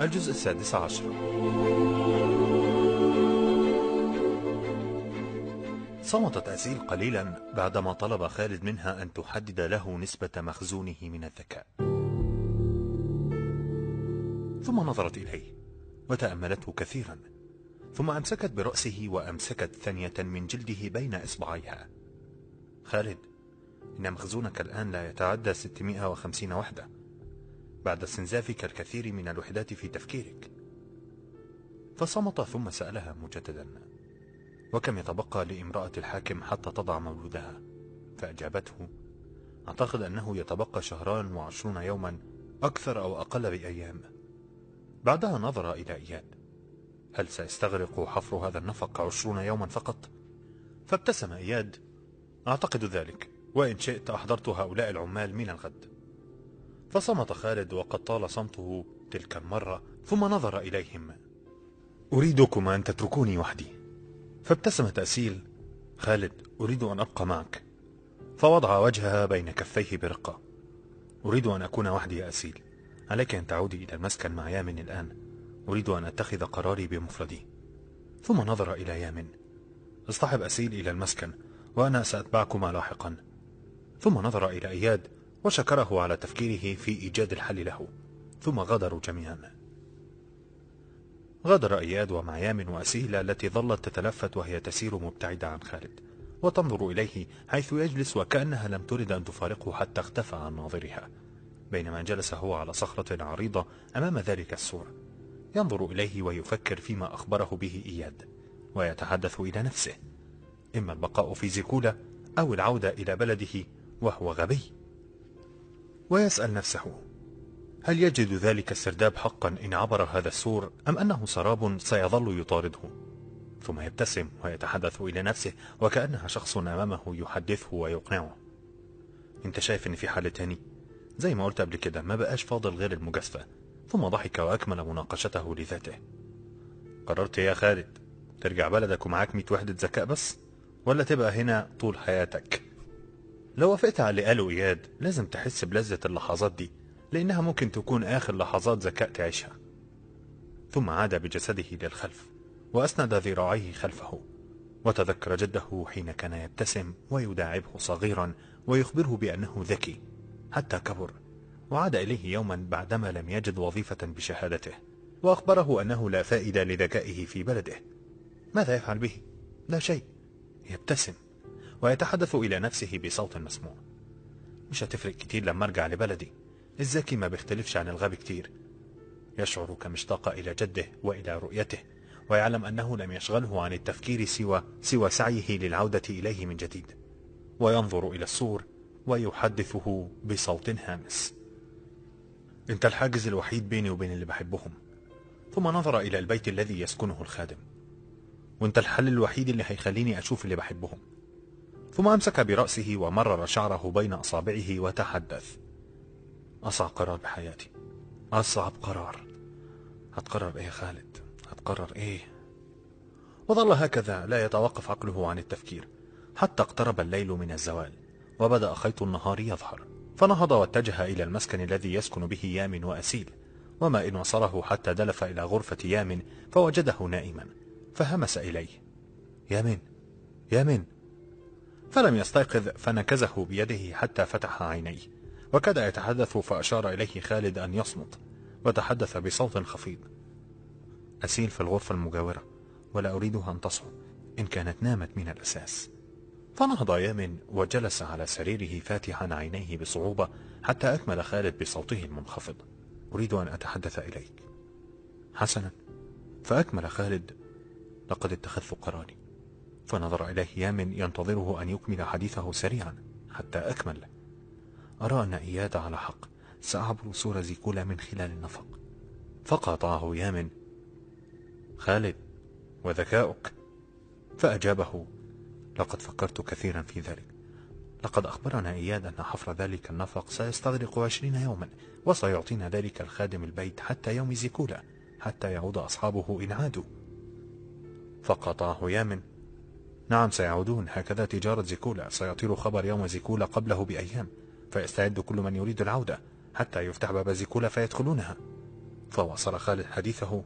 الجزء السادس عشر. صمتت أسيل قليلا بعدما طلب خالد منها أن تحدد له نسبة مخزونه من الذكاء. ثم نظرت إليه وتأملته كثيرا ثم أمسكت برأسه وأمسكت ثانية من جلده بين إصبعيها. خالد إن مخزونك الآن لا يتعدى 650 وحدة. بعد استنزافك الكثير من الوحدات في تفكيرك. فصمت ثم سألها مجددا وكم يتبقى لامرأة الحاكم حتى تضع مولودها؟ فأجابته أعتقد أنه يتبقى شهران وعشرون يوما أكثر أو أقل بأيام. بعدها نظر إلى إياد هل سيستغرق حفر هذا النفق عشرون يوما فقط؟ فابتسم إياد أعتقد ذلك وإن شئت أحضرت هؤلاء العمال من الغد. فصمت خالد وقد طال صمته تلك المرة ثم نظر إليهم. أريدكم أن تتركوني وحدي. فابتسمت أسيل. خالد أريد أن أبقى معك. فوضع وجهها بين كفيه برقة. أريد أن أكون وحدي يا أسيل. عليك أن تعودي إلى المسكن مع يامن الآن. أريد أن أتخذ قراري بمفردي. ثم نظر إلى يامن. اصطحب أسيل إلى المسكن وأنا سأتبعكما لاحقا. ثم نظر إلى إياد. وشكره على تفكيره في إيجاد الحل له. ثم غادروا جميعا. غادر إياد ومع يامن وأسيلة التي ظلت تتلفت وهي تسير مبتعدة عن خالد وتنظر إليه حيث يجلس وكأنها لم ترد أن تفارقه حتى اختفى عن ناظرها. بينما جلس هو على صخرة عريضة أمام ذلك السور ينظر إليه ويفكر فيما أخبره به إياد ويتحدث إلى نفسه. إما البقاء في زيكولا أو العودة إلى بلده وهو غبي. ويسأل نفسه هل يجد ذلك السرداب حقا إن عبر هذا السور أم أنه سراب سيظل يطارده؟ ثم يبتسم ويتحدث إلى نفسه وكأنها شخص أمامه يحدثه ويقنعه. أنت شايف ان في حل تاني زي ما قلت قبل كده ما بقاش فاضل غير المجازفة ثم ضحك وأكمل مناقشته لذاته. قررت يا خالد ترجع بلدك ومعاك مية وحدة ذكاء بس ولا تبقى هنا طول حياتك؟ لو وافقت على اللي قاله إياد لازم تحس بلذة اللحظات دي لأنها ممكن تكون آخر لحظات ذكاء تعيشها. ثم عاد بجسده للخلف وأسند ذراعيه خلفه وتذكر جده حين كان يبتسم ويداعبه صغيرا ويخبره بأنه ذكي حتى كبر وعاد إليه يوما بعدما لم يجد وظيفة بشهادته وأخبره أنه لا فائدة لذكائه في بلده. ماذا يفعل به؟ لا شيء يبتسم. ويتحدث إلى نفسه بصوت مسموع. مش هتفرق كتير لما أرجع لبلدي. الذكي ما بيختلفش عن الغبي كتير. يشعر كمشتاق إلى جده وإلى رؤيته ويعلم أنه لم يشغله عن التفكير سوى سوى سعيه للعودة إليه من جديد. وينظر إلى السور ويحدثه بصوت هامس. أنت الحاجز الوحيد بيني وبين اللي بحبهم. ثم نظر إلى البيت الذي يسكنه الخادم. وأنت الحل الوحيد اللي هيخليني أشوف اللي بحبهم. ثم أمسك برأسه ومرر شعره بين أصابعه وتحدث. أصعب قرار بحياتي. أصعب قرار. هتقرر إيه يا خالد؟ هتقرر إيه؟ وظل هكذا لا يتوقف عقله عن التفكير حتى اقترب الليل من الزوال وبدأ خيط النهار يظهر. فنهض واتجه إلى المسكن الذي يسكن به يامن وأسيل وما إن وصله حتى دلف إلى غرفة يامن فوجده نائما فهمس إليه. يامن يامن. فلم يستيقظ فنكزه بيده حتى فتح عينيه. وكاد يتحدث فأشار إليه خالد أن يصمت. وتحدث بصوت خفيض. أسيل في الغرفة المجاورة ولا أريدها أن تصعد إن كانت نامت من الأساس. فنهض يامن وجلس على سريره فاتحا عينيه بصعوبة حتى أكمل خالد بصوته المنخفض. أريد أن أتحدث إليك. حسنا فأكمل خالد لقد اتخذت قراري. فنظر إليه يامن ينتظره أن يكمل حديثه سريعا حتى أكمل. أرى أن إياد على حق. سأعبر سور زيكولا من خلال النفق. فقاطعه يامن. خالد وذكاؤك. فأجابه. لقد فكرت كثيرا في ذلك. لقد أخبرنا إياد أن حفر ذلك النفق سيستغرق عشرين يوما وسيعطينا ذلك الخادم البيت حتى يوم زيكولا حتى يعود أصحابه إن عادوا. فقاطعه يامن. نعم سيعودون. هكذا تجارة زيكولا. سيطير خبر يوم زيكولا قبله بأيام فيستعد كل من يريد العودة. حتى يفتح باب زيكولا فيدخلونها. فواصل خالد حديثه.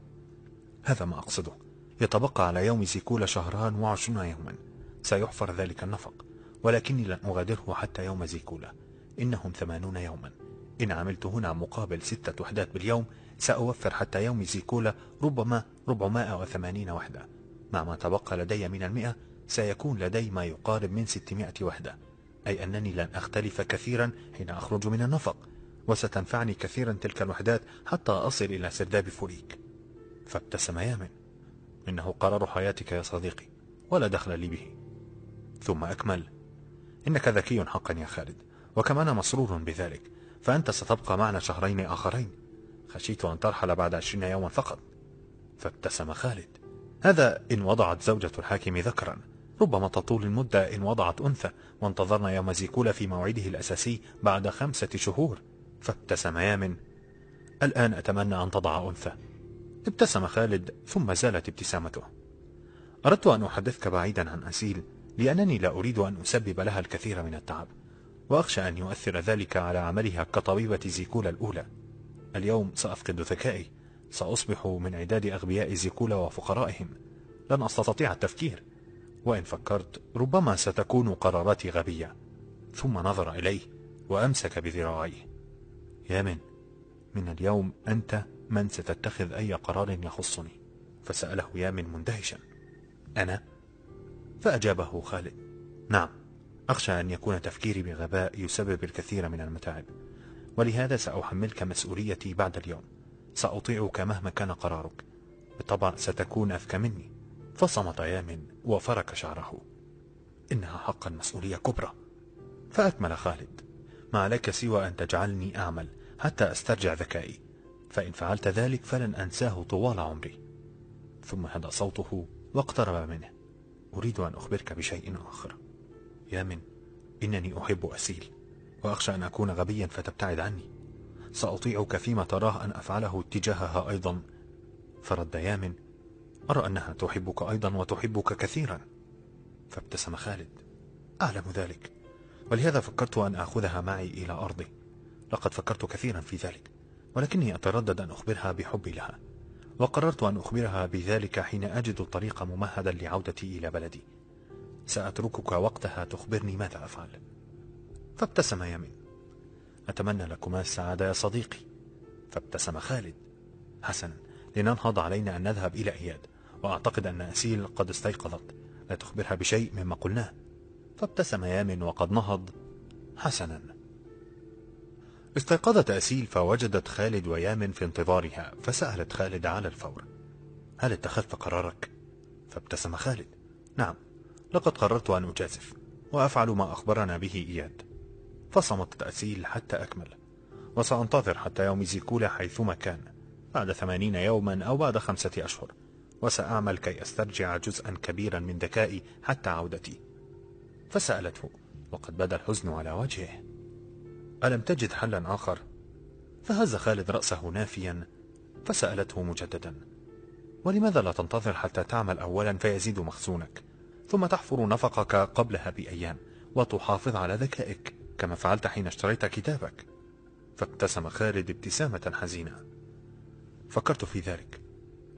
هذا ما أقصده. يتبقى على يوم زيكولا شهران وعشرون يوما. سيحفر ذلك النفق. ولكني لن أغادره حتى يوم زيكولا. إنهم ثمانون يوما. إن عملت هنا مقابل ستة وحدات باليوم سأوفر حتى يوم زيكولا ربما ربعمائة وثمانين وحدة. مع ما تبقى لدي من المئة سيكون لدي ما يقارب من ستمائة وحدة أي أنني لن أختلف كثيرا حين أخرج من النفق وستنفعني كثيرا تلك الوحدات حتى أصل إلى سرداب فوريك. فابتسم يامن إنه قرار حياتك يا صديقي ولا دخل لي به. ثم أكمل إنك ذكي حقا يا خالد وكما أنا مسرور بذلك فأنت ستبقى معنا شهرين آخرين. خشيت أن ترحل بعد عشرين يوما فقط. فابتسم خالد هذا إن وضعت زوجة الحاكم ذكرا. ربما تطول المدة إن وضعت أنثى وانتظرنا يوم زيكولا في موعده الأساسي بعد خمسة شهور. فابتسم يامن الآن أتمنى أن تضع أنثى. ابتسم خالد ثم زالت ابتسامته. أردت أن أحدثك بعيدا عن أسيل لأنني لا أريد أن أسبب لها الكثير من التعب وأخشى أن يؤثر ذلك على عملها كطبيبة زيكولا الأولى. اليوم سأفقد ذكائي سأصبح من عداد أغبياء زيكولا وفقرائهم. لن أستطيع التفكير. وإن فكرت ربما ستكون قراراتي غبية. ثم نظر إليه وأمسك بذراعيه. يامن من اليوم أنت من ستتخذ أي قرار يخصني؟ فسأله يامن مندهشا. أنا؟ فأجابه خالد. نعم أخشى أن يكون تفكيري بغباء يسبب الكثير من المتاعب. ولهذا سأحملك مسؤوليتي بعد اليوم. سأطيعك مهما كان قرارك. بالطبع ستكون أذكى مني. فصمت يامن وفرك شعره. إنها حقا مسؤولية كبرى. فأكمل خالد. ما عليك سوى أن تجعلني أعمل حتى أسترجع ذكائي. فإن فعلت ذلك فلن أنساه طوال عمري. ثم هدأ صوته واقترب منه. أريد أن أخبرك بشيء آخر. يامن إنني أحب أسيل. وأخشى أن أكون غبيا فتبتعد عني. سأطيعك فيما تراه أن أفعله تجاهها أيضا. فرد يامن أرى أنها تحبك أيضا وتحبك كثيرا. فابتسم خالد. أعلم ذلك. ولهذا فكرت أن أخذها معي إلى أرضي. لقد فكرت كثيرا في ذلك. ولكني أتردد أن أخبرها بحبي لها. وقررت أن أخبرها بذلك حين أجد الطريق ممهدا لعودتي إلى بلدي. سأتركك وقتها تخبرني ماذا أفعل. فابتسم يمين أتمنى لكما السعادة يا صديقي. فابتسم خالد. حسنا. لننهض علينا أن نذهب إلى إياد وأعتقد أن أسيل قد استيقظت. لا تخبرها بشيء مما قلناه. فابتسم يامن وقد نهض حسنا. استيقظت أسيل فوجدت خالد ويامن في انتظارها فسألت خالد على الفور. هل اتخذت قرارك؟ فابتسم خالد. نعم لقد قررت أن أجازف وأفعل ما أخبرنا به إياد. فصمتت أسيل حتى أكمل. وسأنتظر حتى يوم زيكولا حيثما كان بعد ثمانين يوما أو بعد خمسة أشهر. وسأعمل كي أسترجع جزءا كبيرا من ذكائي حتى عودتي. فسألته وقد بدا الحزن على وجهه. ألم تجد حلا آخر؟ فهز خالد رأسه نافيا فسألته مجددا. ولماذا لا تنتظر حتى تعمل أولا فيزيد مخزونك؟ ثم تحفر نفقك قبلها بأيام وتحافظ على ذكائك كما فعلت حين اشتريت كتابك. فابتسم خالد ابتسامة حزينة. فكرت في ذلك.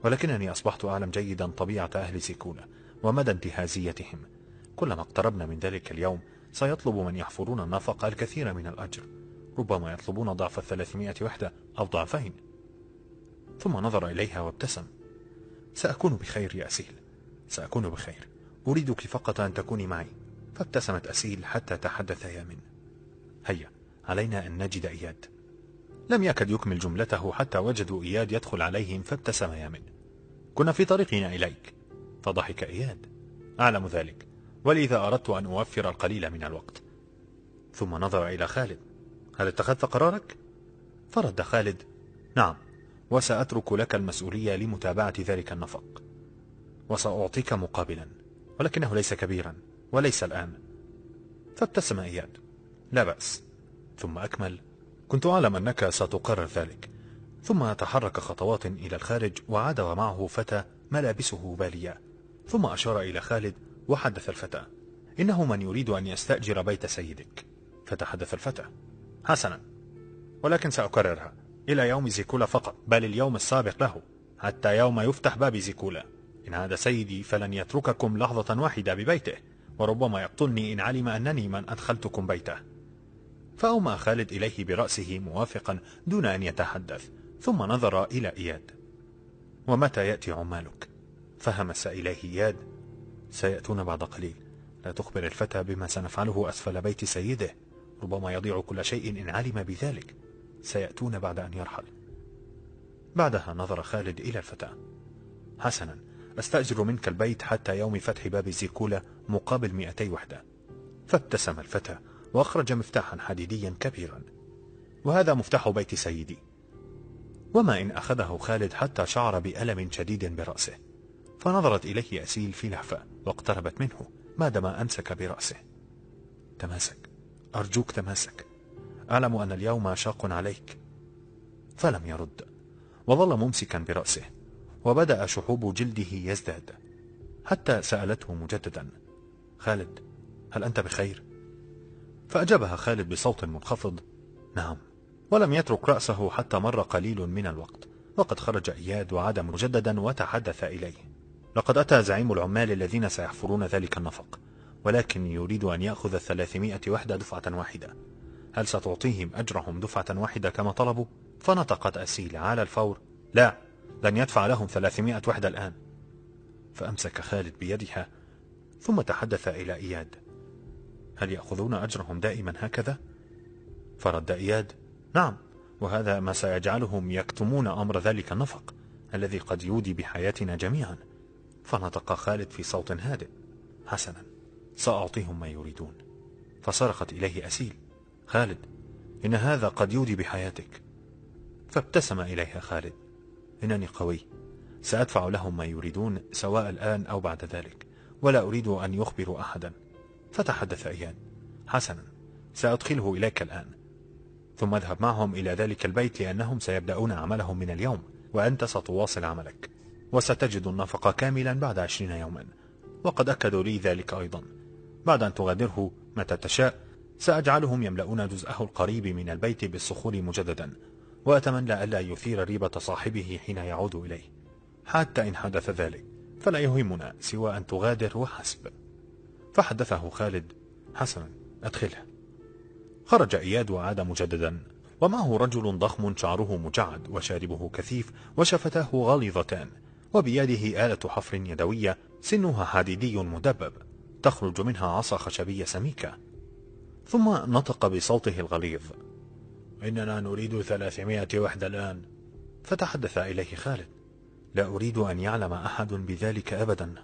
ولكنني أصبحت أعلم جيدا طبيعة أهل سيكولا ومدى انتهازيتهم. كلما اقتربنا من ذلك اليوم سيطلب من يحفرون النفق الكثير من الأجر. ربما يطلبون ضعف الثلاثمائة وحدة أو ضعفين. ثم نظر إليها وابتسم. سأكون بخير يا أسيل. سأكون بخير. أريدك فقط أن تكوني معي. فابتسمت أسيل حتى تحدث يامن هيا علينا أن نجد إياد. لم يكد يكمل جملته حتى وجدوا إياد يدخل عليهم فابتسم يامن كنا في طريقنا إليك. فضحك إياد. أعلم ذلك. ولذا أردت أن أوفر القليل من الوقت. ثم نظر إلى خالد. هل اتخذت قرارك؟ فرد خالد. نعم. وسأترك لك المسؤولية لمتابعة ذلك النفق. وسأعطيك مقابلا. ولكنه ليس كبيرا. وليس الآن. فابتسم إياد. لا بأس. ثم أكمل. كنت أعلم أنك ستقرر ذلك. ثم تحرك خطوات إلى الخارج وعاد ومعه فتى ملابسه بالية. ثم أشار إلى خالد وحدث الفتى. إنه من يريد أن يستأجر بيت سيدك. فتحدث الفتى. حسنا. ولكن سأكررها. إلى يوم زيكولا فقط. بل اليوم السابق له. حتى يوم يفتح باب زيكولا. إن عاد سيدي فلن يترككم لحظة واحدة ببيته. وربما يقتلني إن علم أنني من أدخلتكم بيته. فأومى خالد إليه برأسه موافقا دون أن يتحدث. ثم نظر إلى إياد. ومتى يأتي عمالك؟ فهمس إليه إياد. سيأتون بعد قليل. لا تخبر الفتى بما سنفعله أسفل بيت سيده. ربما يضيع كل شيء إن علم بذلك. سيأتون بعد أن يرحل. بعدها نظر خالد إلى الفتى. حسنا أستأجر منك البيت حتى يوم فتح باب زيكولا مقابل مئتي وحدة. فابتسم الفتى وأخرج مفتاحا حديديا كبيرا. وهذا مفتاح بيت سيدي. وما إن أخذه خالد حتى شعر بألم شديد برأسه. فنظرت إليه أسيل في لهفة واقتربت منه ما أمسك برأسه. تماسك. أرجوك تماسك. أعلم أن اليوم شاق عليك. فلم يرد. وظل ممسكا برأسه. وبدأ شحوب جلده يزداد. حتى سألته مجددا. خالد هل أنت بخير؟ فأجابها خالد بصوت منخفض. نعم. ولم يترك رأسه حتى مر قليل من الوقت وقد خرج إياد وعاد مجددا وتحدث إليه. لقد أتى زعيم العمال الذين سيحفرون ذلك النفق ولكن يريد أن يأخذ الثلاثمائة وحدة دفعة واحدة. هل ستعطيهم أجرهم دفعة واحدة كما طلبوا؟ فنطقت أسيل على الفور. لا لن يدفع لهم ثلاثمائة وحدة الآن. فأمسك خالد بيدها ثم تحدث إلى إياد. هل يأخذون أجرهم دائما هكذا؟ فرد إياد نعم وهذا ما سيجعلهم يكتمون أمر ذلك النفق الذي قد يودي بحياتنا جميعا. فنطق خالد في صوت هادئ. حسنا سأعطيهم ما يريدون. فصرخت إليه أسيل. خالد إن هذا قد يودي بحياتك. فابتسم إليها خالد. إنني قوي. سأدفع لهم ما يريدون سواء الآن أو بعد ذلك. ولا أريد أن يخبروا أحدا. فتحدث إياد حسنا سأدخله إليك الآن. ثم اذهب معهم إلى ذلك البيت لأنهم سيبدأون عملهم من اليوم وأنت ستواصل عملك وستجد النفق كاملا بعد عشرين يوما. وقد أكدوا لي ذلك أيضا. بعد أن تغادره متى تشاء سأجعلهم يملؤون جزءه القريب من البيت بالصخور مجددا وأتمنى ألا يثير ريبة صاحبه حين يعود إليه. حتى إن حدث ذلك فلا يهمنا سوى أن تغادر وحسب فحدثه خالد حسنا أدخله. خرج إياد وعاد مجددا ومعه رجل ضخم شعره مجعد وشاربه كثيف وشفتاه غليظتان. وبيده آلة حفر يدوية سنها حديدي مدبب. تخرج منها عصا خشبية سميكة. ثم نطق بصوته الغليظ. إننا نريد ثلاثمائة وحدة الآن. فتحدث إليه خالد. لا أريد أن يعلم أحد بذلك أبدا.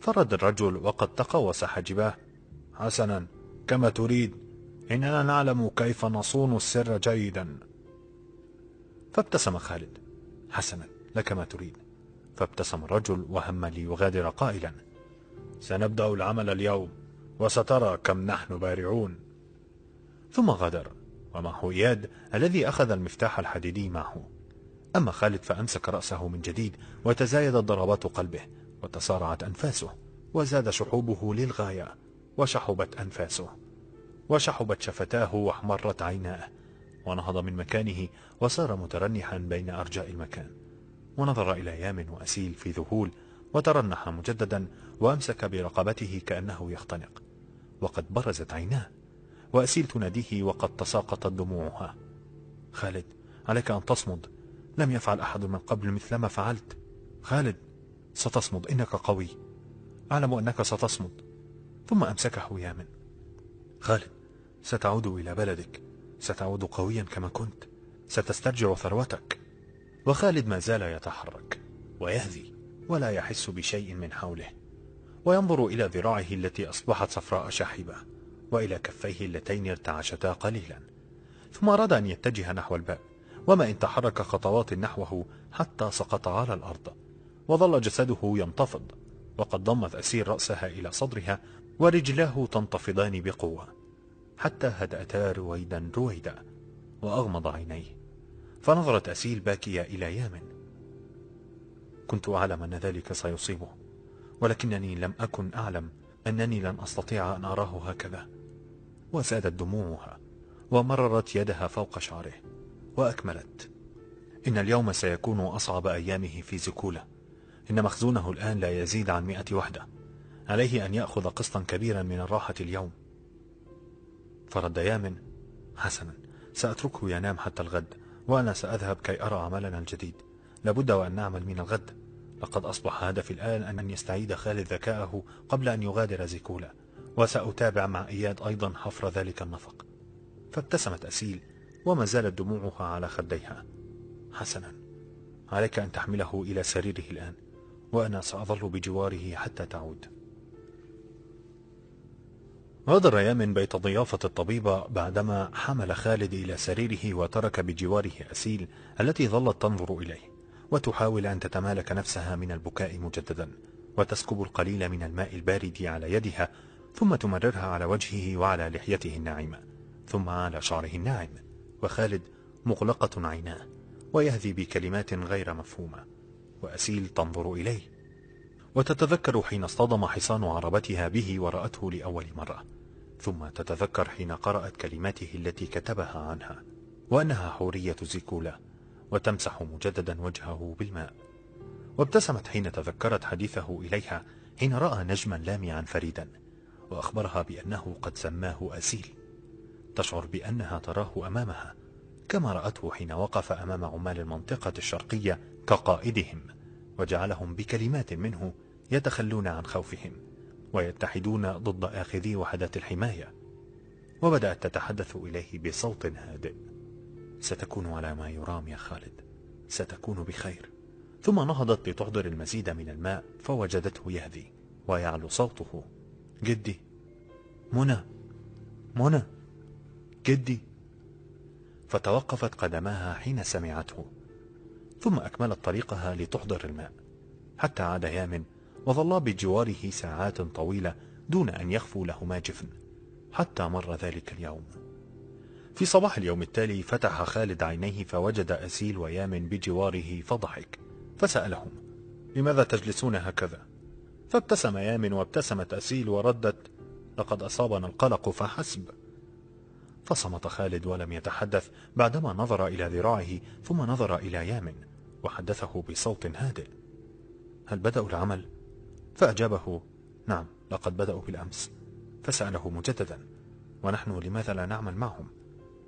فرد الرجل وقد تقوس حجباه. حسنا كما تريد. إننا نعلم كيف نصون السر جيدا. فابتسم خالد. حسنا لك ما تريد. فابتسم الرجل وهم ليغادر قائلا. سنبدأ العمل اليوم وسترى كم نحن بارعون. ثم غادر. ومعه إياد الذي أخذ المفتاح الحديدي معه. أما خالد فأمسك رأسه من جديد وتزايدت ضربات قلبه وتسارعت أنفاسه وزاد شحوبه للغاية وشحبت أنفاسه. وشحبت شفتاه واحمرت عيناه ونهض من مكانه وصار مترنحا بين أرجاء المكان. ونظر إلى يام وأسيل في ذهول وترنح مجددا وأمسك برقبته كأنه يختنق. وقد برزت عيناه وأسيل تناديه وقد تساقطت دموعها. خالد عليك أن تصمد. لم يفعل أحد من قبل مثل ما فعلت. خالد ستصمد إنك قوي. أعلم أنك ستصمد. ثم أمسكه يامن خالد ستعود إلى بلدك. ستعود قويا كما كنت. ستسترجع ثروتك. وخالد ما زال يتحرك ويهذي ولا يحس بشيء من حوله. وينظر إلى ذراعه التي أصبحت صفراء شاحبة وإلى كفيه اللتين ارتعشتا قليلا. ثم أراد أن يتجه نحو الباب. وما إن تحرك خطوات نحوه حتى سقط على الأرض. وظل جسده ينتفض. وقد ضمت أسير رأسها إلى صدرها ورجلاه تنتفضان بقوة. حتى هدأتا رويدا رويدا وأغمض عينيه فنظرت أسيل باكية إلى يامن. كنت أعلم أن ذلك سيصيبه ولكنني لم أكن أعلم أنني لن أستطيع أن أراه هكذا. وزادت دموعها ومررت يدها فوق شعره وأكملت. إن اليوم سيكون أصعب أيامه في زكولة إن مخزونه الآن لا يزيد عن مئة وحدة عليه أن يأخذ قسطا كبيرا من الراحة اليوم. فرد يامن حسنا. سأتركه ينام حتى الغد وأنا سأذهب كي أرى عملنا الجديد. لابد وأن نعمل من الغد. لقد أصبح هدفي الآن أن يستعيد خالد ذكاءه قبل أن يغادر زيكولا وسأتابع مع إياد أيضا حفر ذلك النفق. فابتسمت أسيل وما زالت دموعها على خديها. حسنا عليك أن تحمله إلى سريره الآن وأنا سأظل بجواره حتى تعود. غادر يامن بيت ضيافة الطبيبة بعدما حمل خالد إلى سريره وترك بجواره أسيل التي ظلت تنظر إليه وتحاول أن تتمالك نفسها من البكاء مجددا وتسكب القليل من الماء البارد على يدها ثم تمررها على وجهه وعلى لحيته الناعمة ثم على شعره الناعم وخالد مغلقة عيناه ويهذي بكلمات غير مفهومة وأسيل تنظر إليه وتتذكر حين اصطدم حصان عربتها به ورأته لأول مرة. ثم تتذكر حين قرأت كلماته التي كتبها عنها وأنها حورية زيكولا وتمسح مجددا وجهه بالماء. وابتسمت حين تذكرت حديثه إليها حين رأى نجما لامعا فريدا وأخبرها بأنه قد سماه أسيل. تشعر بأنها تراه أمامها كما رأته حين وقف أمام عمال المنطقة الشرقية كقائدهم وجعلهم بكلمات منه يتخلون عن خوفهم. ويتحدون ضد آخذي وحدات الحماية. وبدأت تتحدث إليه بصوت هادئ. ستكون على ما يرام يا خالد. ستكون بخير. ثم نهضت لتحضر المزيد من الماء فوجدته يهدي ويعلو صوته. جدي. منى. منى. جدي. فتوقفت قدماها حين سمعته. ثم أكملت طريقها لتحضر الماء. حتى عاد يامن وظلا بجواره ساعات طويلة دون أن يخفو لهما جفن حتى مر ذلك اليوم. في صباح اليوم التالي فتح خالد عينيه فوجد أسيل ويامن بجواره فضحك فسألهم لماذا تجلسون هكذا؟ فابتسم يامن وابتسمت أسيل وردت لقد أصابنا القلق فحسب. فصمت خالد ولم يتحدث بعدما نظر إلى ذراعه ثم نظر إلى يامن وحدثه بصوت هادئ. هل بدأوا العمل؟ فأجابه نعم لقد بدأوا بالأمس فسأله مجددا ونحن لماذا لا نعمل معهم؟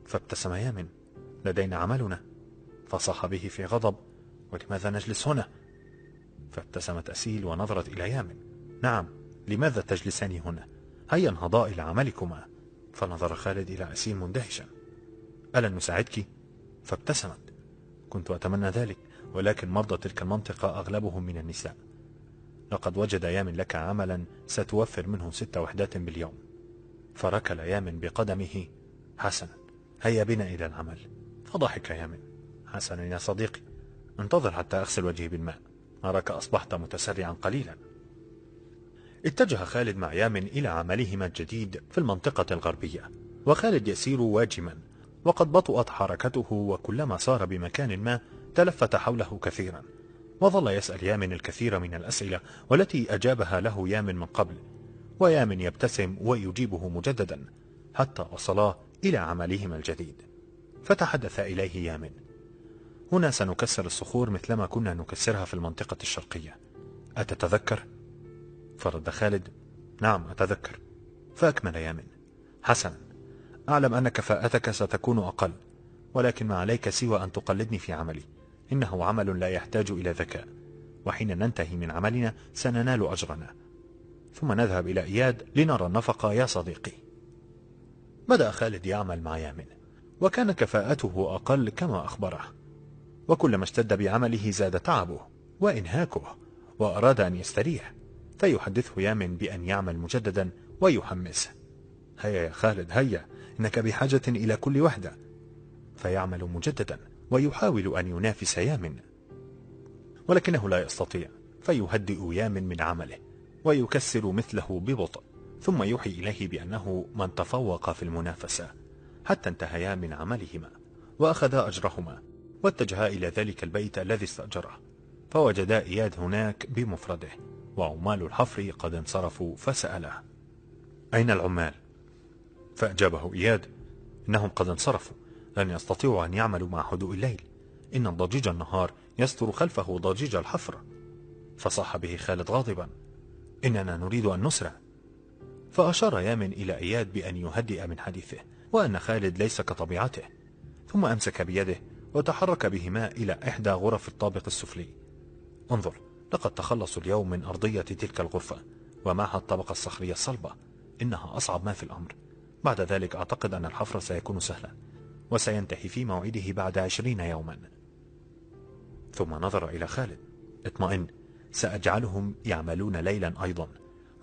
فابتسم يامن لدينا عملنا فصاح به في غضب ولماذا نجلس هنا؟ فابتسمت أسيل ونظرت إلى يامن نعم لماذا تجلسان هنا؟ هيا انهضا إلى عملكما فنظر خالد إلى أسيل مندهشا ألن نساعدك؟ فابتسمت كنت أتمنى ذلك ولكن مرضى تلك المنطقة أغلبهم من النساء لقد وجد يامن لك عملا ستوفر منه ست وحدات باليوم. فركل يامن بقدمه حسنا. هيا بنا إلى العمل. فضحك يامن. حسنا يا صديقي. انتظر حتى أغسل وجهي بالماء. أراك أصبحت متسرعا قليلا. اتجه خالد مع يامن إلى عملهما الجديد في المنطقة الغربية. وخالد يسير واجما. وقد بطؤت حركته وكلما صار بمكان ما تلفت حوله كثيرا. وظل يسأل يامن الكثير من الأسئلة والتي أجابها له يامن من قبل ويامن يبتسم ويجيبه مجددا حتى وصلا إلى عملهما الجديد. فتحدث إليه يامن. هنا سنكسر الصخور مثلما كنا نكسرها في المنطقة الشرقية. أتتذكر؟ فرد خالد. نعم أتذكر. فأكمل يامن. حسنا. أعلم أن كفاءتك ستكون أقل ولكن ما عليك سوى أن تقلدني في عملي. إنه عمل لا يحتاج إلى ذكاء وحين ننتهي من عملنا سننال أجرنا. ثم نذهب إلى إياد لنرى النفقة يا صديقي. بدأ خالد يعمل مع يامن وكان كفاءته أقل كما أخبره. وكلما اشتد بعمله زاد تعبه وإنهاكه وأراد أن يستريح. فيحدثه يامن بأن يعمل مجددا ويحمسه هيا يا خالد هيا إنك بحاجة إلى كل وحدة. فيعمل مجددا. ويحاول أن ينافس يامن ولكنه لا يستطيع فيهدئ يامن من عمله ويكسر مثله ببطء ثم يوحي إليه بأنه من تفوق في المنافسة حتى انتهيا من عملهما وأخذا أجرهما واتجها إلى ذلك البيت الذي استأجره فوجدا إياد هناك بمفرده وعمال الحفر قد انصرفوا فسأله أين العمال؟ فأجابه إياد إنهم قد انصرفوا لن يستطيعوا أن يعملوا مع هدوء الليل. إن ضجيج النهار يستر خلفه ضجيج الحفر. فصاح به خالد غاضبا. إننا نريد أن نسرع. فأشار يامن إلى إياد بأن يهدئ من حديثه وأن خالد ليس كطبيعته. ثم أمسك بيده وتحرك بهما إلى إحدى غرف الطابق السفلي. انظر لقد تخلصوا اليوم من أرضية تلك الغرفة ومعها الطبقة الصخرية الصلبة. إنها أصعب ما في الأمر. بعد ذلك أعتقد أن الحفر سيكون سهلا. وسينتهي في موعده بعد عشرين يوما. ثم نظر إلى خالد. اطمئن سأجعلهم يعملون ليلا أيضا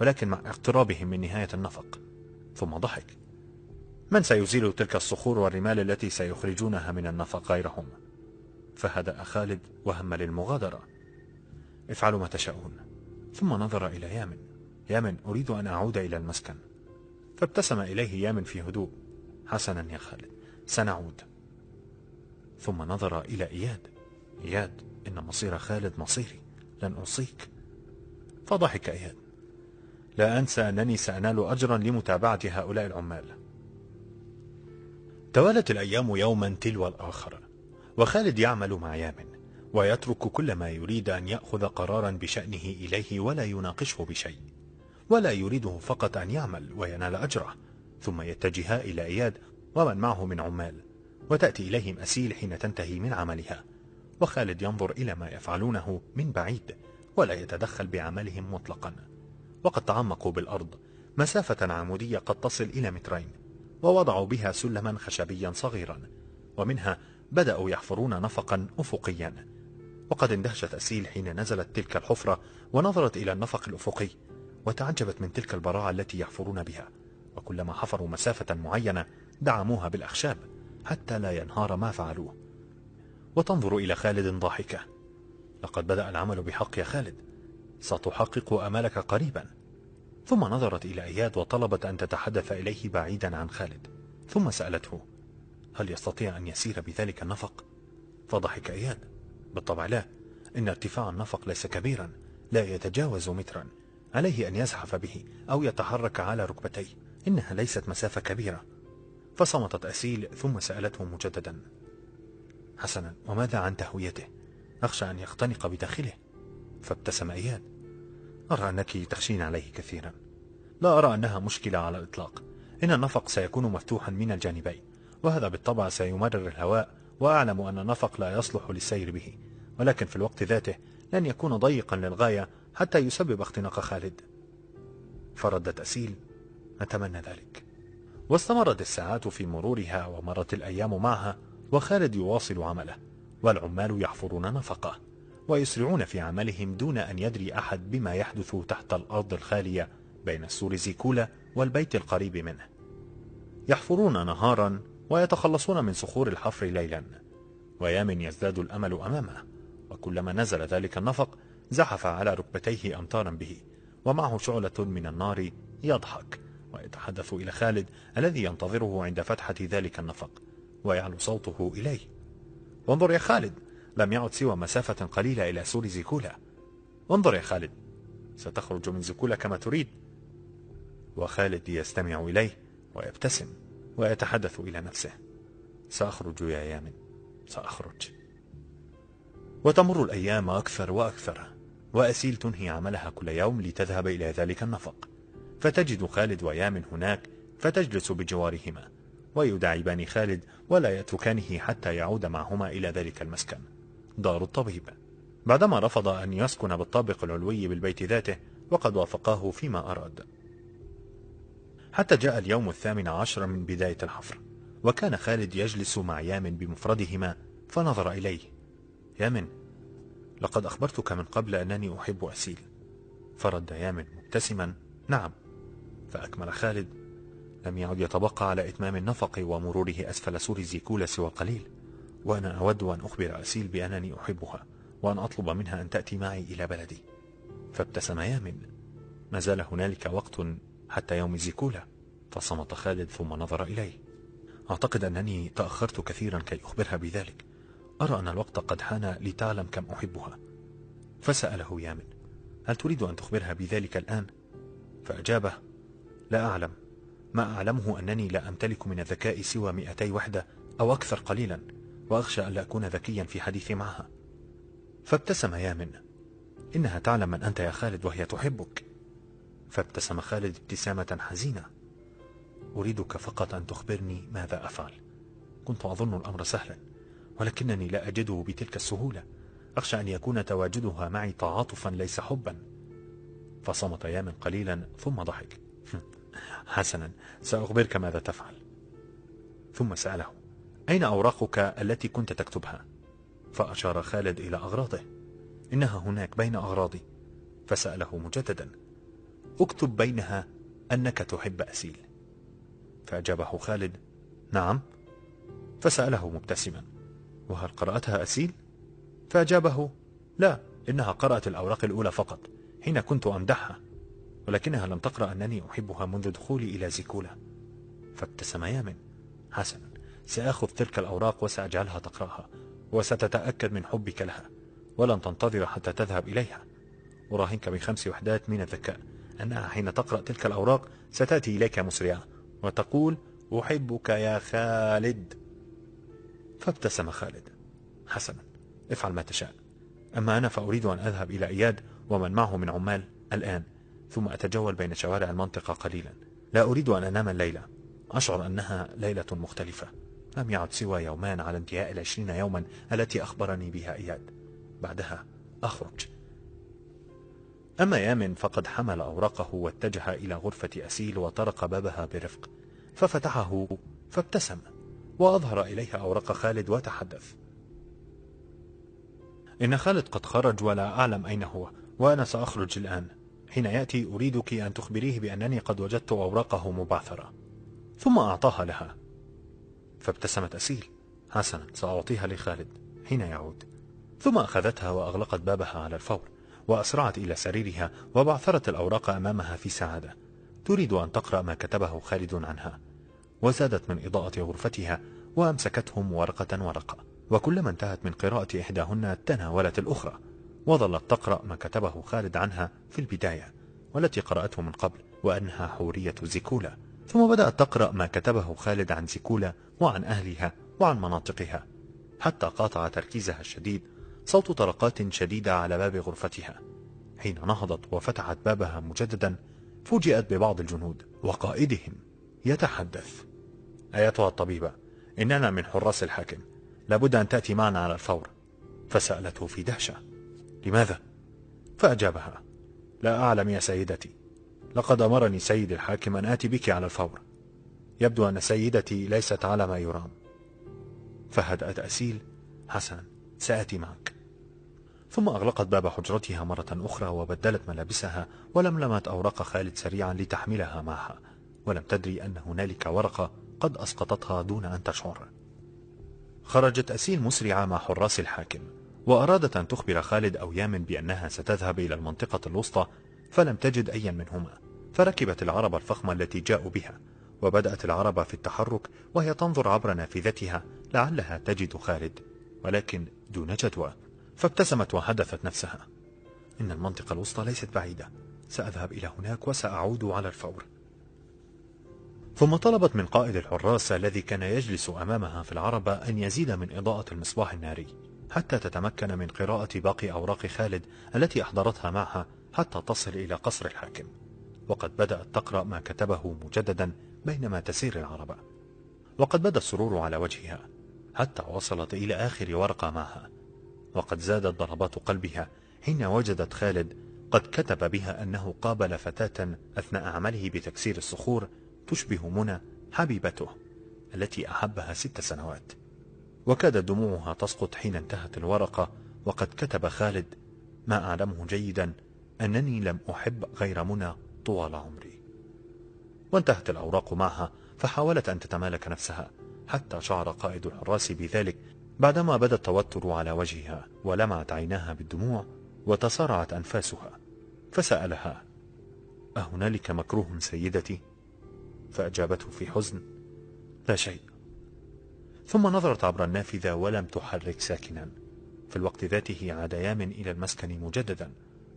ولكن مع اقترابهم من نهاية النفق. ثم ضحك. من سيزيل تلك الصخور والرمال التي سيخرجونها من النفق غيرهم؟ فهدأ خالد وهم للمغادرة. افعلوا ما تشاءون. ثم نظر إلى يامن. يامن أريد أن أعود إلى المسكن. فابتسم إليه يامن في هدوء. حسنا يا خالد. سنعود. ثم نظر إلى إياد. إياد إن مصير خالد مصيري. لن أوصيك. فضحك إياد. لا أنسى أنني سأنال أجرا لمتابعة هؤلاء العمال. توالت الأيام يوما تلو الآخر وخالد يعمل مع يامن ويترك كل ما يريد أن يأخذ قرارا بشأنه إليه ولا يناقشه بشيء ولا يريده فقط أن يعمل وينال أجره. ثم يتجه إلى إياد ومن معه من عمال وتأتي إليهم أسيل حين تنتهي من عملها. وخالد ينظر إلى ما يفعلونه من بعيد ولا يتدخل بعملهم مطلقا. وقد تعمقوا بالأرض مسافة عمودية قد تصل إلى مترين ووضعوا بها سلما خشبيا صغيرا ومنها بدأوا يحفرون نفقا أفقيا. وقد اندهشت أسيل حين نزلت تلك الحفرة ونظرت إلى النفق الأفقي وتعجبت من تلك البراعة التي يحفرون بها. وكلما حفروا مسافة معينة دعموها بالأخشاب حتى لا ينهار ما فعلوه. وتنظر إلى خالد ضاحكة. لقد بدأ العمل بحق يا خالد. ستحقق أمالك قريبا. ثم نظرت إلى إياد وطلبت أن تتحدث إليه بعيدا عن خالد. ثم سألته هل يستطيع أن يسير بذلك النفق؟ فضحك إياد. بالطبع لا. إن ارتفاع النفق ليس كبيرا لا يتجاوز مترا. عليه أن يزحف به أو يتحرك على ركبتيه. إنها ليست مسافة كبيرة. فصمتت أسيل ثم سألته مجددا. حسنا وماذا عن تهويته؟ أخشى أن يختنق بداخله. فابتسم إياد. أرى أنك تخشين عليه كثيرا. لا أرى أنها مشكلة على الإطلاق. إن النفق سيكون مفتوحا من الجانبين وهذا بالطبع سيمرر الهواء وأعلم أن النفق لا يصلح للسير به. ولكن في الوقت ذاته لن يكون ضيقا للغاية حتى يسبب اختناق خالد. فردت أسيل نتمنى ذلك. واستمرت الساعات في مرورها ومرت الأيام معها وخالد يواصل عمله والعمال يحفرون نفقه ويسرعون في عملهم دون أن يدري أحد بما يحدث تحت الأرض الخالية بين السور زيكولا والبيت القريب منه. يحفرون نهارا ويتخلصون من صخور الحفر ليلا ويامن يزداد الأمل أمامه وكلما نزل ذلك النفق زحف على ركبتيه أمطارا به ومعه شعلة من النار يضحك. ويتحدث إلى خالد الذي ينتظره عند فتحة ذلك النفق ويعلو صوته إليه. وانظر يا خالد لم يعد سوى مسافة قليلة إلى سور زيكولا. انظر يا خالد ستخرج من زيكولا كما تريد. وخالد يستمع إليه ويبتسم ويتحدث إلى نفسه. سأخرج يا يامن سأخرج. وتمر الأيام أكثر وأكثر وأسيل تنهي عملها كل يوم لتذهب إلى ذلك النفق. فتجد خالد ويامن هناك فتجلس بجوارهما. ويداعبان خالد ولا يتركانه حتى يعود معهما إلى ذلك المسكن. دار الطبيب. بعدما رفض أن يسكن بالطابق العلوي بالبيت ذاته وقد وافقاه فيما أراد. حتى جاء اليوم الثامن عشر من بداية الحفر وكان خالد يجلس مع يامن بمفردهما فنظر إليه. يامن لقد أخبرتك من قبل أنني أحب أسيل. فرد يامن مبتسما نعم. فأكمل خالد. لم يعد يتبقى على إتمام النفق ومروره أسفل سور زيكولا سوى قليل. وأنا أود أن أخبر أسيل بأنني أحبها وأن أطلب منها أن تأتي معي إلى بلدي. فابتسم يامن ما زال هنالك وقت حتى يوم زيكولا. فصمت خالد ثم نظر إليه. أعتقد أنني تأخرت كثيرا كي أخبرها بذلك. أرى أن الوقت قد حان لتعلم كم أحبها. فسأله يامن هل تريد أن تخبرها بذلك الآن؟ فأجابه لا أعلم. ما أعلمه أنني لا أمتلك من الذكاء سوى مئتي وحدة أو أكثر قليلا وأخشى أن لا أكون ذكيا في حديثي معها. فابتسم يامن إنها تعلم من أنت يا خالد وهي تحبك. فابتسم خالد ابتسامة حزينة. أريدك فقط أن تخبرني ماذا أفعل. كنت أظن الأمر سهلا ولكنني لا أجده بتلك السهولة. أخشى أن يكون تواجدها معي تعاطفا ليس حبا. فصمت يامن قليلا ثم ضحك. حسنا. سأخبرك ماذا تفعل. ثم سأله أين أوراقك التي كنت تكتبها؟ فأشار خالد إلى أغراضه. إنها هناك بين أغراضي. فسأله مجددا أكتب بينها أنك تحب أسيل. فأجابه خالد نعم. فسأله مبتسما وهل قرأتها أسيل؟ فأجابه لا إنها قرأت الأوراق الأولى فقط حين كنت أمدحها. ولكنها لم تقرأ أنني أحبها منذ دخولي إلى زيكولا. فابتسم يامن. حسنا سآخذ تلك الأوراق وسأجعلها تقرأها وستتأكد من حبك لها ولن تنتظر حتى تذهب إليها. أراهنك بخمس وحدات من الذكاء. أنها حين تقرأ تلك الأوراق ستأتي إليك مسرعة وتقول أحبك يا خالد. فابتسم خالد. حسنا افعل ما تشاء. أما أنا فأريد أن أذهب إلى إياد ومن معه من عمال. الآن ثم أتجول بين شوارع المنطقة قليلا. لا أريد أن أنام الليلة. أشعر أنها ليلة مختلفة. لم يعد سوى يومان على انتهاء العشرين يوما التي أخبرني بها إياد. بعدها أخرج. أما يامن فقد حمل أوراقه واتجه إلى غرفة أسيل وطرق بابها برفق. ففتحه فابتسم وأظهر إليها أوراق خالد وتحدث. إن خالد قد خرج ولا أعلم أين هو وأنا سأخرج الآن. حين يأتي أريدك أن تخبريه بأنني قد وجدت أوراقه مبعثرة ثم أعطاها لها. فابتسمت أسيل. حسنا سأعطيها لخالد. حين يعود ثم أخذتها وأغلقت بابها على الفور وأسرعت إلى سريرها وبعثرت الأوراق أمامها في سعادة. تريد أن تقرأ ما كتبه خالد عنها. وزادت من إضاءة غرفتها وأمسكتهم ورقة ورقة. وكلما انتهت من قراءة إحداهن تناولت الأخرى. وظلت تقرأ ما كتبه خالد عنها في البداية والتي قرأته من قبل وأنها حورية زيكولا. ثم بدأت تقرأ ما كتبه خالد عن زيكولا وعن أهلها وعن مناطقها حتى قاطع تركيزها الشديد صوت طرقات شديدة على باب غرفتها. حين نهضت وفتحت بابها مجددا فوجئت ببعض الجنود وقائدهم. يتحدث. أيتها الطبيبة إننا من حراس الحاكم. لابد أن تأتي معنا على الفور. فسألته في دهشة. لماذا؟ فأجابها لا أعلم يا سيدتي لقد أمرني سيد الحاكم أن آتي بك على الفور. يبدو أن سيدتي ليست على ما يرام. فهدأت أسيل حسنا سآتي معك. ثم أغلقت باب حجرتها مرة أخرى وبدلت ملابسها ولملمت أوراق خالد سريعا لتحملها معها ولم تدري أن هنالك ورقة قد أسقطتها دون أن تشعر. خرجت أسيل مسرعة مع حراس الحاكم. وأرادت أن تخبر خالد أو يامن بأنها ستذهب إلى المنطقة الوسطى فلم تجد أيا منهما. فركبت العربة الفخمة التي جاءوا بها وبدأت العربة في التحرك وهي تنظر عبر نافذتها لعلها تجد خالد ولكن دون جدوى فابتسمت وحدثت نفسها. إن المنطقة الوسطى ليست بعيدة سأذهب إلى هناك وسأعود على الفور. ثم طلبت من قائد الحراس الذي كان يجلس أمامها في العربة أن يزيد من إضاءة المصباح الناري. حتى تتمكن من قراءة باقي أوراق خالد التي أحضرتها معها حتى تصل إلى قصر الحاكم. وقد بدأت تقرأ ما كتبه مجددا بينما تسير العربة وقد بدا السرور على وجهها حتى وصلت إلى آخر ورقة معها. وقد زادت ضربات قلبها حين وجدت خالد قد كتب بها أنه قابل فتاة أثناء عمله بتكسير الصخور تشبه منى حبيبته التي أحبها ست سنوات. وكادت دموعها تسقط حين انتهت الورقة وقد كتب خالد ما أعلمه جيدا أنني لم أحب غير منى طوال عمري وانتهت الأوراق معها فحاولت أن تتمالك نفسها حتى شعر قائد الحراس بذلك بعدما بدا التوتر على وجهها ولمعت عيناها بالدموع وتسارعت أنفاسها فسألها أهنالك مكروه سيدتي؟ فأجابته في حزن لا شيء ثم نظرت عبر النافذة ولم تحرك ساكنا. في الوقت ذاته عاد يامن إلى المسكن مجددا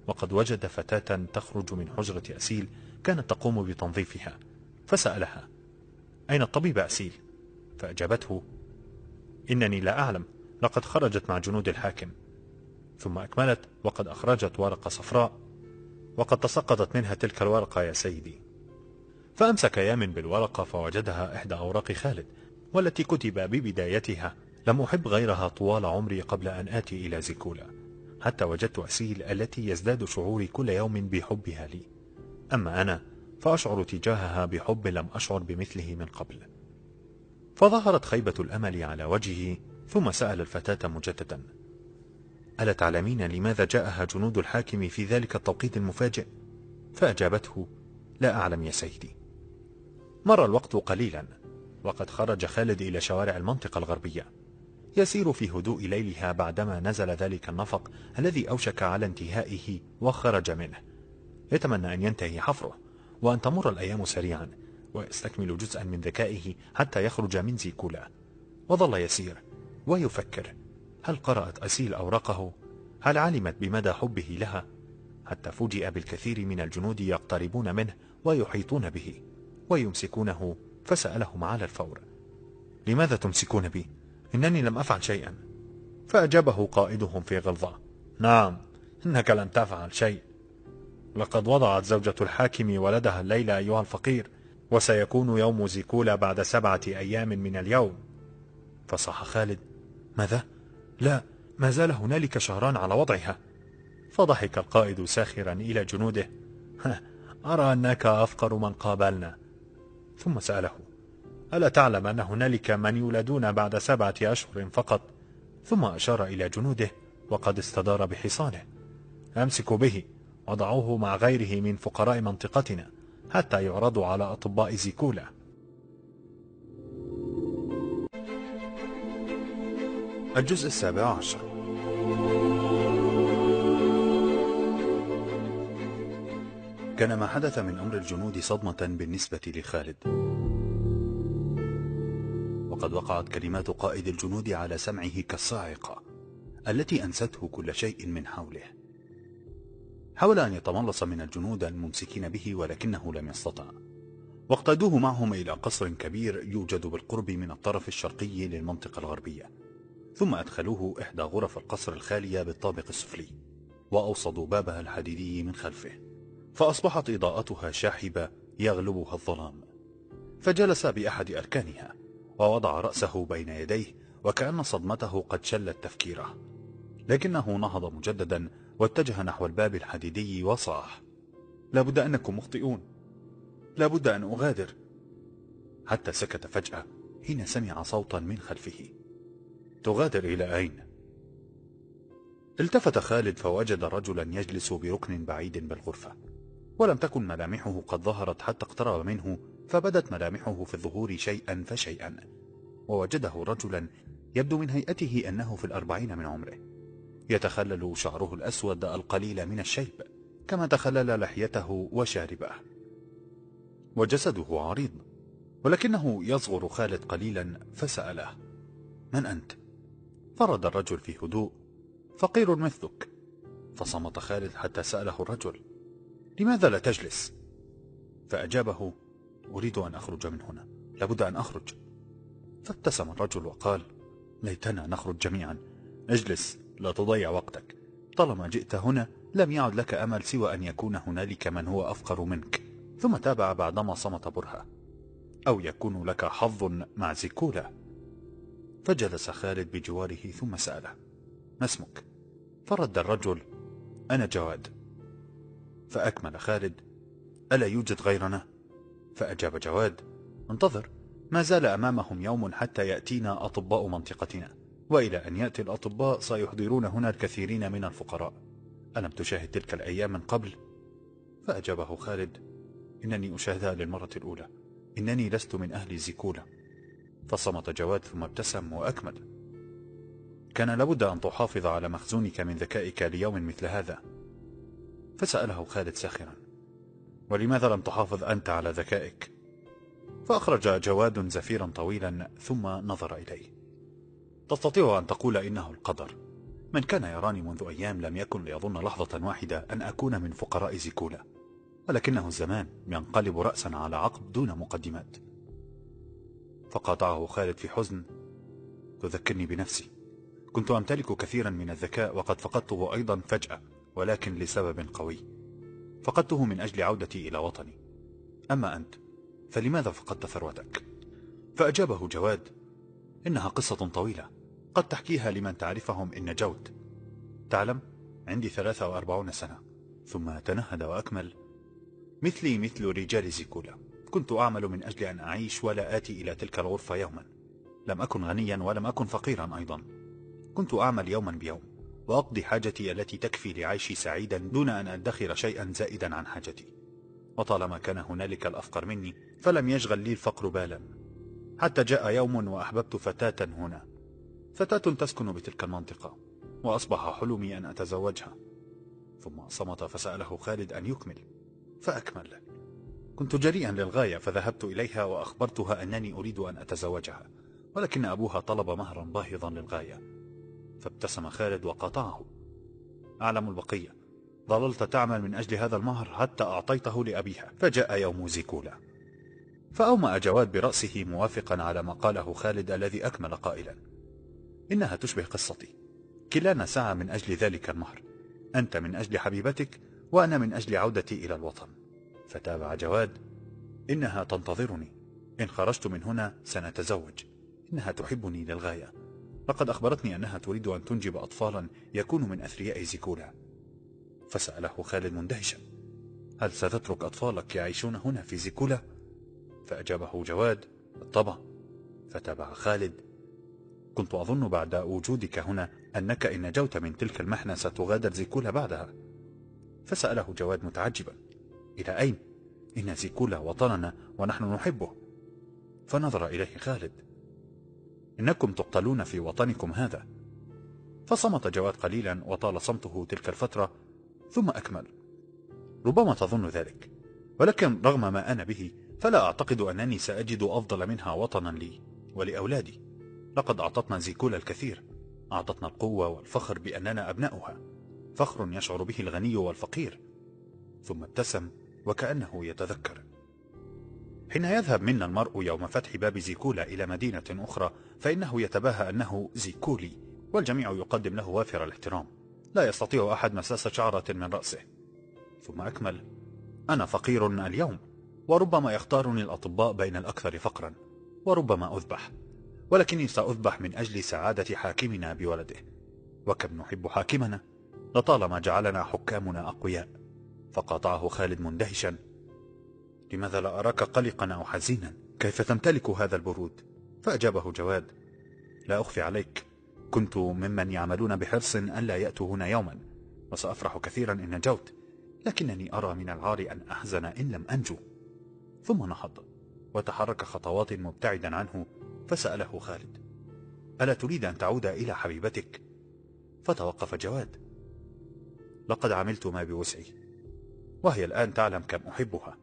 وقد وجد فتاة تخرج من حجرة أسيل كانت تقوم بتنظيفها فسألها أين الطبيب أسيل؟ فأجابته إنني لا أعلم لقد خرجت مع جنود الحاكم. ثم أكملت وقد أخرجت ورقة صفراء وقد تسقطت منها تلك الورقة يا سيدي. فأمسك يامن بالورقة فوجدها إحدى أوراق خالد والتي كتب ببدايتها لم أحب غيرها طوال عمري قبل أن آتي إلى زيكولا. حتى وجدت أسيل التي يزداد شعوري كل يوم بحبها لي. أما أنا فأشعر تجاهها بحب لم أشعر بمثله من قبل. فظهرت خيبة الأمل على وجهه ثم سأل الفتاة مجددا ألا تعلمين لماذا جاءها جنود الحاكم في ذلك التوقيت المفاجئ؟ فأجابته لا أعلم يا سيدي. مر الوقت قليلا. وقد خرج خالد إلى شوارع المنطقة الغربية يسير في هدوء ليلها بعدما نزل ذلك النفق الذي أوشك على انتهائه وخرج منه يتمنى أن ينتهي حفره وأن تمر الأيام سريعا ويستكمل جزءا من ذكائه حتى يخرج من زيكولا وظل يسير ويفكر هل قرأت أسيل أوراقه؟ هل علمت بمدى حبه لها؟ حتى فوجئ بالكثير من الجنود يقتربون منه ويحيطون به ويمسكونه فسألهم على الفور لماذا تمسكون بي؟ إنني لم أفعل شيئا. فأجابه قائدهم في غلظة نعم إنك لم تفعل شيء. لقد وضعت زوجة الحاكم ولدها الليلة أيها الفقير وسيكون يوم زيكولا بعد سبعة أيام من اليوم. فصح خالد ماذا؟ لا ما زال هنالك شهران على وضعها. فضحك القائد ساخرا إلى جنوده أرى أنك أفقر من قابلنا. ثم سأله ألا تعلم أن هنالك من يولدون بعد سبعة أشهر فقط؟ ثم أشار إلى جنوده وقد استدار بحصانه. أمسكوا به وضعوه مع غيره من فقراء منطقتنا حتى يعرضوا على أطباء زيكولا. الجزء السابع عشر. كان ما حدث من أمر الجنود صدمة بالنسبة لخالد. وقد وقعت كلمات قائد الجنود على سمعه كالصاعقة التي أنسته كل شيء من حوله. حاول أن يتملص من الجنود الممسكين به ولكنه لم يستطع. واقتادوه معهم إلى قصر كبير يوجد بالقرب من الطرف الشرقي للمنطقة الغربية ثم أدخلوه إحدى غرف القصر الخالية بالطابق السفلي وأوصدوا بابها الحديدي من خلفه. فأصبحت إضاءتها شاحبة يغلبها الظلام. فجلس بأحد أركانها ووضع رأسه بين يديه وكأن صدمته قد شلت تفكيره. لكنه نهض مجددا واتجه نحو الباب الحديدي وصاح. لابد أنكم مخطئون. لابد أن أغادر. حتى سكت فجأة حين سمع صوتا من خلفه. تغادر إلى أين؟ التفت خالد فوجد رجلا يجلس بركن بعيد بالغرفة. ولم تكن ملامحه قد ظهرت حتى اقترب منه فبدت ملامحه في الظهور شيئا فشيئا. ووجده رجلا يبدو من هيئته أنه في الأربعين من عمره. يتخلل شعره الأسود القليل من الشيب كما تخلل لحيته وشاربه. وجسده عريض ولكنه يصغر خالد قليلا فسأله من أنت؟ فرد الرجل في هدوء فقير مثلك. فصمت خالد حتى سأله الرجل لماذا لا تجلس؟ فأجابه أريد أن أخرج من هنا لابد أن أخرج. فابتسم الرجل وقال ليتنا نخرج جميعا. اجلس لا تضيع وقتك. طالما جئت هنا لم يعد لك أمل سوى أن يكون هنالك من هو أفقر منك. ثم تابع بعدما صمت برهة. أو يكون لك حظ مع زيكولا. فجلس خالد بجواره ثم سأله ما اسمك؟ فرد الرجل أنا جواد. فأكمل خالد. ألا يوجد غيرنا؟ فأجاب جواد. انتظر ما زال أمامهم يوم حتى يأتينا أطباء منطقتنا وإلى أن يأتي الأطباء سيحضرون هنا الكثيرين من الفقراء. ألم تشاهد تلك الأيام من قبل؟ فأجابه خالد. إنني أشاهدها للمرة الأولى. إنني لست من أهل زيكولا. فصمت جواد ثم ابتسم وأكمل. كان لابد أن تحافظ على مخزونك من ذكائك ليوم مثل هذا. فسأله خالد ساخرا ولماذا لم تحافظ أنت على ذكائك؟ فأخرج جواد زفيرا طويلا ثم نظر إليه. تستطيع أن تقول إنه القدر. من كان يراني منذ أيام لم يكن ليظن لحظة واحدة أن أكون من فقراء زيكولا ولكنه الزمان ينقلب رأسا على عقب دون مقدمات. فقاطعه خالد في حزن تذكرني بنفسي. كنت أمتلك كثيرا من الذكاء وقد فقدته أيضا فجأة. ولكن لسبب قوي. فقدته من أجل عودتي إلى وطني. أما أنت فلماذا فقدت ثروتك؟ فأجابه جواد إنها قصة طويلة. قد تحكيها لمن تعرفهم إن جود تعلم عندي ثلاثة وأربعون سنة. ثم تنهد وأكمل. مثلي مثل رجال زيكولا. كنت أعمل من أجل أن أعيش ولا آتي إلى تلك الغرفة يوما. لم أكن غنيا ولم أكن فقيرا أيضا. كنت أعمل يوما بيوم. وأقضي حاجتي التي تكفي لعيشي سعيدا دون أن أدخر شيئا زائدا عن حاجتي. وطالما كان هنالك الأفقر مني فلم يشغل لي الفقر بالا. حتى جاء يوم وأحببت فتاة هنا. فتاة تسكن بتلك المنطقة وأصبح حلمي أن أتزوجها. ثم صمت فسأله خالد أن يكمل. فأكمل. كنت جريئا للغاية فذهبت إليها وأخبرتها أنني أريد أن أتزوجها ولكن أبوها طلب مهرا باهظا للغاية. فابتسم خالد وقاطعه أعلم البقية. ظللت تعمل من أجل هذا المهر حتى أعطيته لأبيها. فجاء يوم زيكولا. فأومأ جواد برأسه موافقا على ما قاله خالد الذي أكمل قائلا. إنها تشبه قصتي. كلانا سعى من أجل ذلك المهر. أنت من أجل حبيبتك وأنا من أجل عودتي إلى الوطن. فتابع جواد. إنها تنتظرني. إن خرجت من هنا سنتزوج. إنها تحبني للغاية. لقد أخبرتني أنها تريد أن تنجب أطفالا يكون من أثرياء زيكولا فسأله خالد مندهشا هل ستترك أطفالك يعيشون هنا في زيكولا؟ فأجابه جواد بالطبع فتابع خالد كنت أظن بعد وجودك هنا أنك إن نجوت من تلك المحنة ستغادر زيكولا بعدها فسأله جواد متعجبا إلى أين؟ إن زيكولا وطننا ونحن نحبه فنظر إليه خالد إنكم تقتلون في وطنكم هذا. فصمت جواد قليلا وطال صمته تلك الفترة ثم أكمل. ربما تظن ذلك ولكن رغم ما أنا به فلا أعتقد أنني سأجد أفضل منها وطنا لي ولأولادي. لقد أعطتنا زيكولا الكثير أعطتنا القوة والفخر بأننا أبناؤها. فخر يشعر به الغني والفقير. ثم ابتسم وكأنه يتذكر. حين يذهب منا المرء يوم فتح باب زيكولا إلى مدينة أخرى فإنه يتباهى أنه زيكولي والجميع يقدم له وافر الاحترام. لا يستطيع أحد مساس شعرة من رأسه. ثم أكمل أنا فقير اليوم وربما يختارني الأطباء بين الأكثر فقرا وربما أذبح ولكني سأذبح من أجل سعادة حاكمنا بولده. وكم نحب حاكمنا لطالما جعلنا حكامنا أقوياء. فقاطعه خالد مندهشا لماذا لا أراك قلقا أو حزينا؟ كيف تمتلك هذا البرود؟ فأجابه جواد لا أخفي عليك. كنت ممن يعملون بحرص ألا يأتوا هنا يوما وسأفرح كثيرا إن نجوت لكنني أرى من العار أن أحزن إن لم أنجو. ثم نهض وتحرك خطوات مبتعدا عنه فسأله خالد ألا تريد أن تعود إلى حبيبتك؟ فتوقف جواد لقد عملت ما بوسعي وهي الآن تعلم كم أحبها.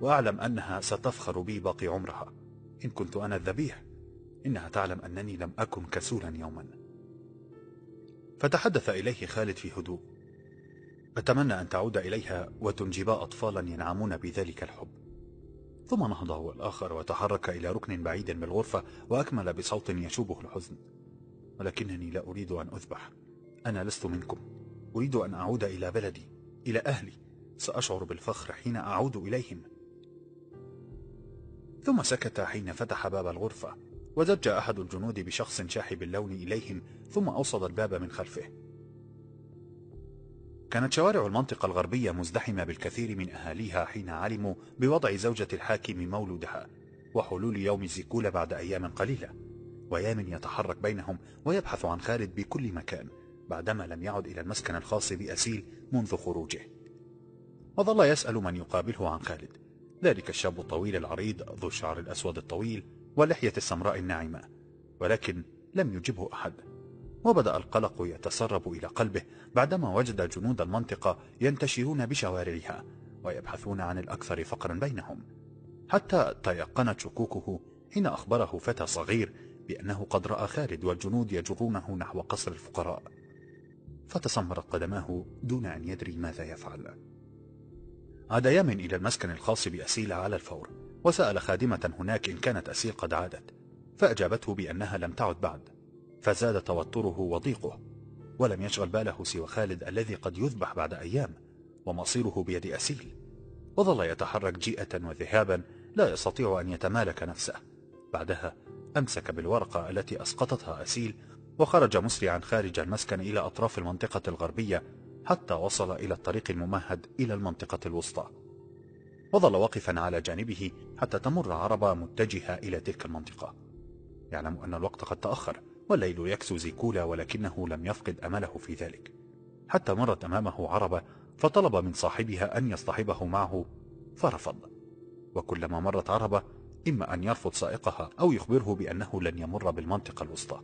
وأعلم أنها ستفخر بي باقي عمرها. إن كنت أنا الذبيح إنها تعلم أنني لم أكن كسولا يوما. فتحدث إليه خالد في هدوء. أتمنى أن تعود إليها وتنجبا أطفالا ينعمون بذلك الحب. ثم نهض هو الآخر وتحرك إلى ركن بعيد بالغرفة وأكمل بصوت يشوبه الحزن. ولكنني لا أريد أن أذبح. أنا لست منكم. أريد أن أعود إلى بلدي إلى أهلي. سأشعر بالفخر حين أعود إليهم. ثم سكت حين فتح باب الغرفة وزج أحد الجنود بشخص شاحب اللون إليهم ثم أوصد الباب من خلفه. كانت شوارع المنطقة الغربية مزدحمة بالكثير من أهاليها حين علموا بوضع زوجة الحاكم مولودها وحلول يوم زيكولا بعد أيام قليلة. ويام يتحرك بينهم ويبحث عن خالد بكل مكان بعدما لم يعد إلى المسكن الخاص بأسيل منذ خروجه. وظل يسأل من يقابله عن خالد. ذلك الشاب الطويل العريض ذو الشعر الأسود الطويل واللحية السمراء الناعمة ولكن لم يجبه أحد. وبدأ القلق يتسرب إلى قلبه بعدما وجد جنود المنطقة ينتشرون بشوارعها ويبحثون عن الأكثر فقرا بينهم. حتى تيقنت شكوكه حين أخبره فتى صغير بأنه قد رأى خالد والجنود يجرونه نحو قصر الفقراء. فتسمرت قدماه دون أن يدري ماذا يفعل. عاد يامن إلى المسكن الخاص بأسيلة على الفور وسأل خادمة هناك إن كانت أسيل قد عادت فأجابته بأنها لم تعد بعد فزاد توتره وضيقه ولم يشغل باله سوى خالد الذي قد يذبح بعد أيام ومصيره بيد أسيل وظل يتحرك جيئة وذهابا لا يستطيع أن يتمالك نفسه بعدها أمسك بالورقة التي أسقطتها أسيل وخرج مسرعا خارج المسكن إلى أطراف المنطقة الغربية حتى وصل إلى الطريق الممهد إلى المنطقة الوسطى. وظل واقفا على جانبه حتى تمر عربة متجهة إلى تلك المنطقة. يعلم أن الوقت قد تأخر والليل يكسو زيكولا ولكنه لم يفقد أمله في ذلك. حتى مرت أمامه عربة فطلب من صاحبها أن يصطحبه معه فرفض. وكلما مرت عربة إما أن يرفض سائقها أو يخبره بأنه لن يمر بالمنطقة الوسطى.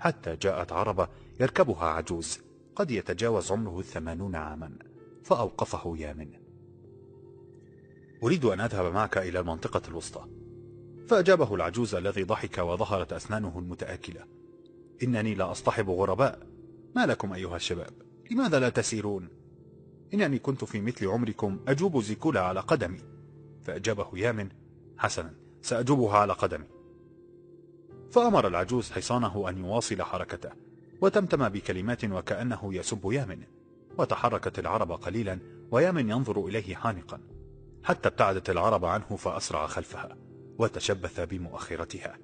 حتى جاءت عربة يركبها عجوز. قد يتجاوز عمره الثمانون عاما فأوقفه يامن. أريد أن أذهب معك إلى المنطقة الوسطى. فأجابه العجوز الذي ضحك وظهرت أسنانه المتآكلة. إنني لا أصطحب غرباء. ما لكم أيها الشباب؟ لماذا لا تسيرون؟ إنني كنت في مثل عمركم أجوب زيكولا على قدمي. فأجابه يامن حسنا سأجوبها على قدمي. فأمر العجوز حصانه أن يواصل حركته. وتمتم بكلمات وكأنه يسب يامن وتحركت العرب قليلا ويامن ينظر إليه حانقا. حتى ابتعدت العرب عنه فأسرع خلفها وتشبث بمؤخرتها.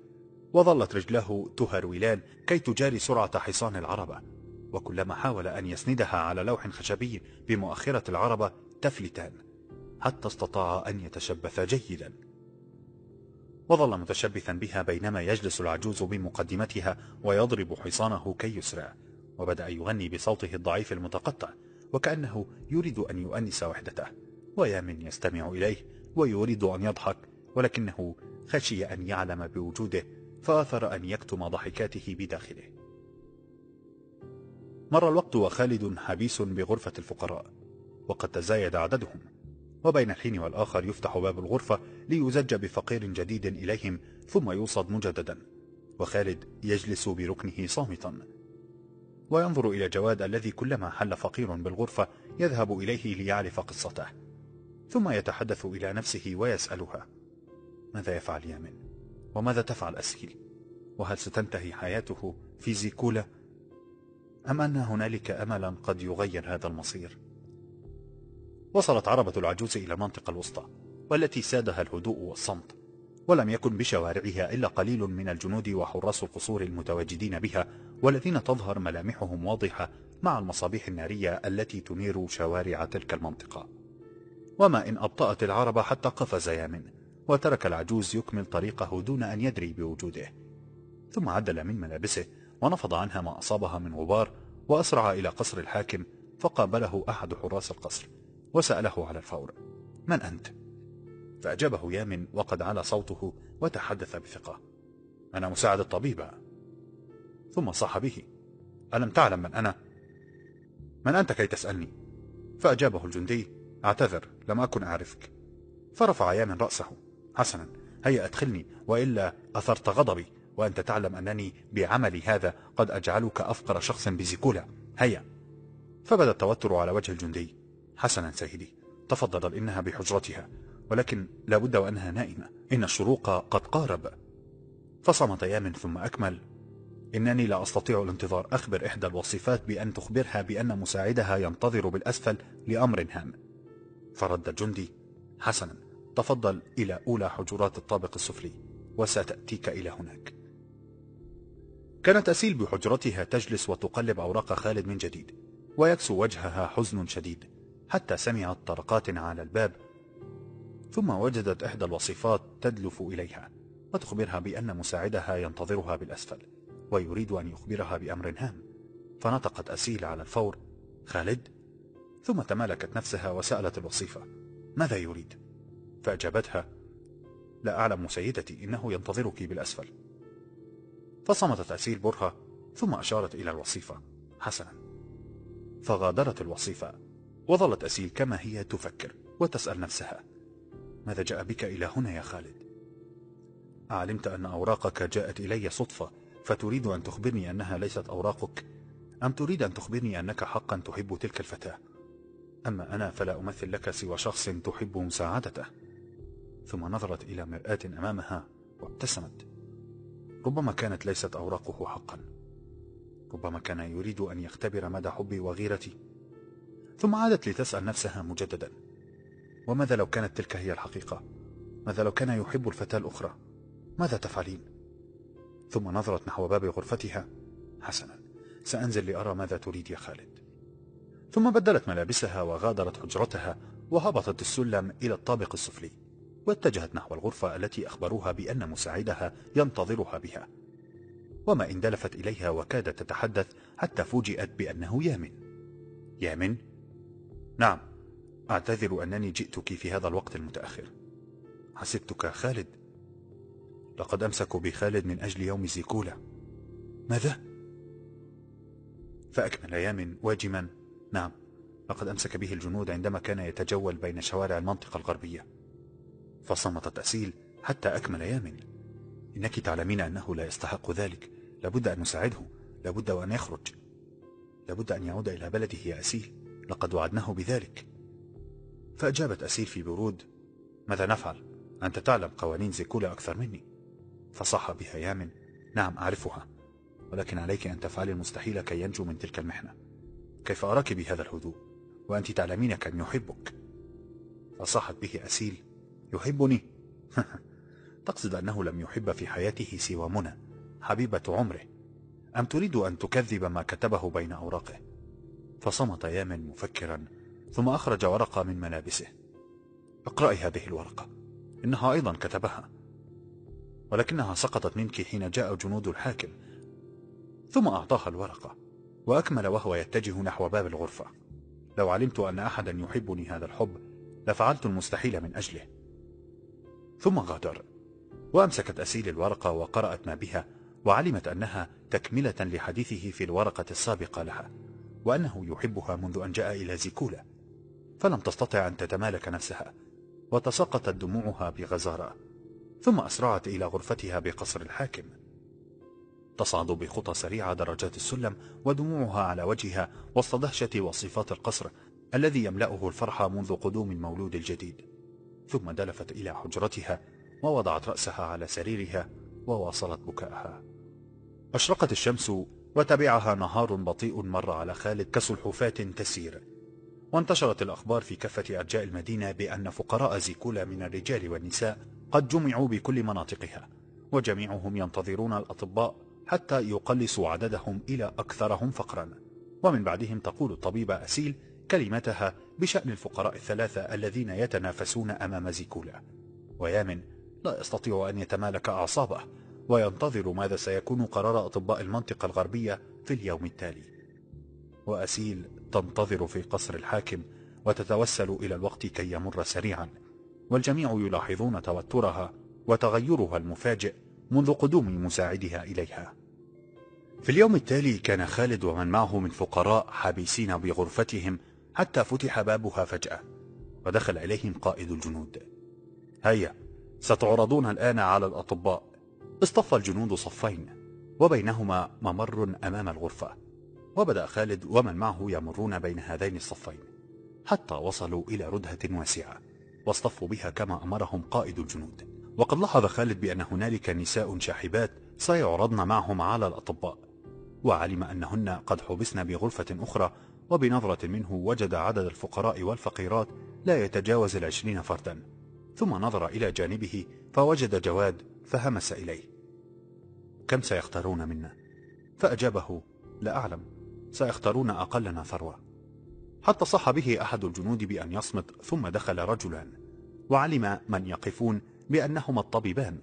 وظلت رجلاه تهرولان كي تجاري سرعة حصان العربة وكلما حاول أن يسندها على لوح خشبي بمؤخرة العربة تفلتان حتى استطاع أن يتشبث جيدا. وظل متشبثا بها بينما يجلس العجوز بمقدمتها ويضرب حصانه كي يسرع وبدأ يغني بصوته الضعيف المتقطع وكأنه يريد أن يؤنس وحدته ويامن يستمع إليه ويريد أن يضحك ولكنه خشي أن يعلم بوجوده فآثر أن يكتم ضحكاته بداخله. مر الوقت وخالد حبيس بغرفة الفقراء وقد تزايد عددهم. وبين الحين والآخر يفتح باب الغرفة ليزج بفقير جديد إليهم ثم يوصد مجددا. وخالد يجلس بركنه صامتا. وينظر إلى جواد الذي كلما حل فقير بالغرفة يذهب إليه ليعرف قصته. ثم يتحدث إلى نفسه ويسألها ماذا يفعل يامن وماذا تفعل أسيل؟ وهل ستنتهي حياته في زيكولا؟ أم أن هنالك أملا قد يغير هذا المصير؟ وصلت عربة العجوز إلى المنطقة الوسطى والتي سادها الهدوء والصمت ولم يكن بشوارعها إلا قليل من الجنود وحراس القصور المتواجدين بها والذين تظهر ملامحهم واضحة مع المصابيح النارية التي تنير شوارع تلك المنطقة. وما إن أبطأت العرب حتى قفز يامن وترك العجوز يكمل طريقه دون أن يدري بوجوده. ثم عدل من ملابسه ونفض عنها ما أصابها من غبار وأسرع إلى قصر الحاكم فقابله أحد حراس القصر. وسأله على الفور من أنت؟ فأجابه يامن وقد على صوته وتحدث بثقة أنا مساعد الطبيب ثم صاح به ألم تعلم من أنا؟ من أنت كي تسألني؟ فأجابه الجندي أعتذر لم أكن أعرفك فرفع يامن رأسه حسنا هيا أدخلني وإلا أثرت غضبي وأنت تعلم أنني بعملي هذا قد أجعلك أفقر شخص بزيكولا هيا فبدأ التوتر على وجه الجندي حسنا سيدي. تفضل إنها بحجرتها ولكن لابد وأنها نائمة. إن الشروق قد قارب. فصمت يامن ثم أكمل. إنني لا أستطيع الانتظار. أخبر إحدى الوصيفات بأن تخبرها بأن مساعدها ينتظر بالأسفل لأمر هام. فرد الجندي حسنا. تفضل إلى أولى حجرات الطابق السفلي وستأتيك إلى هناك. كانت أسيل بحجرتها تجلس وتقلب أوراق خالد من جديد ويكسو وجهها حزن شديد. حتى سمعت طرقات على الباب ثم وجدت إحدى الوصيفات تدلف إليها وتخبرها بأن مساعدها ينتظرها بالأسفل ويريد أن يخبرها بأمر هام. فنطقت أسيل على الفور خالد؟ ثم تمالكت نفسها وسألت الوصيفة ماذا يريد؟ فأجابتها لا أعلم سيدتي إنه ينتظرك بالأسفل. فصمتت أسيل برهة ثم أشارت إلى الوصيفة حسنا. فغادرت الوصيفة وظلت أسيل كما هي تفكر وتسأل نفسها ماذا جاء بك إلى هنا يا خالد؟ أعلمت أن أوراقك جاءت إلي صدفة فتريد أن تخبرني أنها ليست أوراقك أم تريد أن تخبرني أنك حقا تحب تلك الفتاة؟ أما أنا فلا أمثل لك سوى شخص تحب مساعدته. ثم نظرت إلى مرآة أمامها وابتسمت ربما كانت ليست أوراقه حقا ربما كان يريد أن يختبر مدى حبي وغيرتي ثم عادت لتسأل نفسها مجددا وماذا لو كانت تلك هي الحقيقة؟ ماذا لو كان يحب الفتاة الأخرى؟ ماذا تفعلين؟ ثم نظرت نحو باب غرفتها. حسنا سأنزل لأرى ماذا تريد يا خالد. ثم بدلت ملابسها وغادرت حجرتها وهبطت السلم إلى الطابق السفلي واتجهت نحو الغرفة التي أخبروها بأن مساعدها ينتظرها بها. وما إن دلفت إليها وكادت تتحدث حتى فوجئت بأنه يامن. يامن؟ نعم. أعتذر أنني جئتك في هذا الوقت المتأخر. حسبتك خالد. لقد أمسكوا بخالد من أجل يوم زيكولا. ماذا؟ فأكمل يامن واجما. نعم. لقد أمسك به الجنود عندما كان يتجول بين شوارع المنطقة الغربية. فصمتت أسيل حتى أكمل يامن إنك تعلمين أنه لا يستحق ذلك. لابد أن نساعده. لابد وأن يخرج. لابد أن يعود إلى بلده يا أسيل. لقد وعدناه بذلك. فأجابت أسيل في برود ماذا نفعل؟ أنت تعلم قوانين زيكولا أكثر مني. فصح بها يامن نعم أعرفها ولكن عليك أن تفعلي المستحيل كي ينجو من تلك المحنة. كيف أراك بهذا الهدوء؟ وأنت تعلمين كم يحبك. فصحت به أسيل يحبني؟ تقصد أنه لم يحب في حياته سوى منى حبيبة عمره. أم تريد أن تكذب ما كتبه بين أوراقه؟ فصمت يامن مفكرا ثم أخرج ورقة من ملابسه. اقرأي هذه الورقة إنها أيضا كتبها. ولكنها سقطت منك حين جاء جنود الحاكم. ثم أعطاها الورقة وأكمل وهو يتجه نحو باب الغرفة. لو علمت أن أحدا يحبني هذا الحب لفعلت المستحيل من أجله. ثم غادر وأمسكت أسيل الورقة وقرأت ما بها وعلمت أنها تكملة لحديثه في الورقة السابقة لها. وأنه يحبها منذ أن جاء إلى زيكولا. فلم تستطع أن تتمالك نفسها وتساقطت دموعها بغزارة ثم أسرعت إلى غرفتها بقصر الحاكم. تصعد بخطى سريعة درجات السلم ودموعها على وجهها وسط دهشة وصفات القصر الذي يملأه الفرح منذ قدوم المولود الجديد. ثم دلفت إلى حجرتها ووضعت رأسها على سريرها وواصلت بكاءها. أشرقت الشمس وتبعها نهار بطيء مر على خالد كسلحفاة تسير. وانتشرت الأخبار في كافة أرجاء المدينة بأن فقراء زيكولا من الرجال والنساء قد جمعوا بكل مناطقها وجميعهم ينتظرون الأطباء حتى يقلصوا عددهم إلى أكثرهم فقرا. ومن بعدهم تقول الطبيبة أسيل كلمتها بشأن الفقراء الثلاثة الذين يتنافسون أمام زيكولا. ويامن لا يستطيع أن يتمالك أعصابه وينتظر ماذا سيكون قرار أطباء المنطقة الغربية في اليوم التالي. وأسيل تنتظر في قصر الحاكم وتتوسل إلى الوقت كي يمر سريعا. والجميع يلاحظون توترها وتغيرها المفاجئ منذ قدوم مساعدها إليها. في اليوم التالي كان خالد ومن معه من فقراء حابسين بغرفتهم حتى فتح بابها فجأة ودخل إليهم قائد الجنود. هيا ستعرضون الآن على الأطباء. اصطف الجنود صفين وبينهما ممر أمام الغرفة وبدأ خالد ومن معه يمرون بين هذين الصفين حتى وصلوا إلى ردهة واسعة واصطفوا بها كما أمرهم قائد الجنود. وقد لاحظ خالد بأن هنالك نساء شاحبات سيعرضن معهم على الأطباء وعلم أنهن قد حبسن بغرفة أخرى وبنظرة منه وجد عدد الفقراء والفقيرات لا يتجاوز العشرين فردا. ثم نظر إلى جانبه فوجد جواد فهمس إليه. كم سيختارون منا؟ فأجابه لا أعلم سيختارون أقلنا ثروة. حتى صح به أحد الجنود بأن يصمت ثم دخل رجلان وعلم من يقفون بأنهما الطبيبان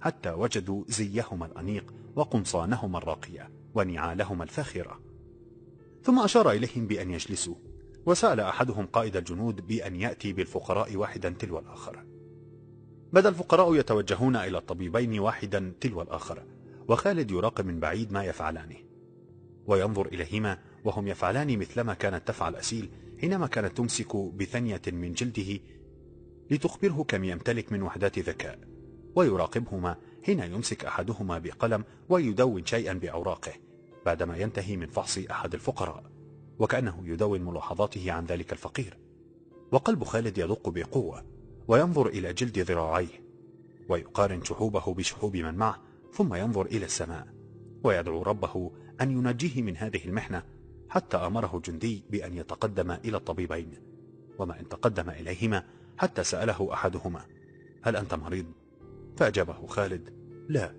حتى وجدوا زيهما الأنيق وقمصانهما الراقية ونعالهما الفاخرة. ثم أشار إليهم بأن يجلسوا وسأل أحدهم قائد الجنود بأن يأتي بالفقراء واحدا تلو الآخر. بدأ الفقراء يتوجهون إلى الطبيبين واحدا تلو الآخر وخالد يراقب من بعيد ما يفعلانه وينظر إليهما وهم يفعلان مثلما كانت تفعل أسيل حينما كانت تمسك بثنية من جلده لتخبره كم يمتلك من وحدات ذكاء. ويراقبهما حين يمسك أحدهما بقلم ويدون شيئا بأوراقه بعدما ينتهي من فحص أحد الفقراء وكأنه يدون ملاحظاته عن ذلك الفقير. وقلب خالد يدق بقوة وينظر إلى جلد ذراعيه ويقارن شحوبه بشحوب من معه ثم ينظر إلى السماء ويدعو ربه أن ينجيه من هذه المحنة حتى أمره جندي بأن يتقدم إلى الطبيبين. وما إن تقدم إليهما حتى سأله أحدهما هل أنت مريض؟ فأجابه خالد لا.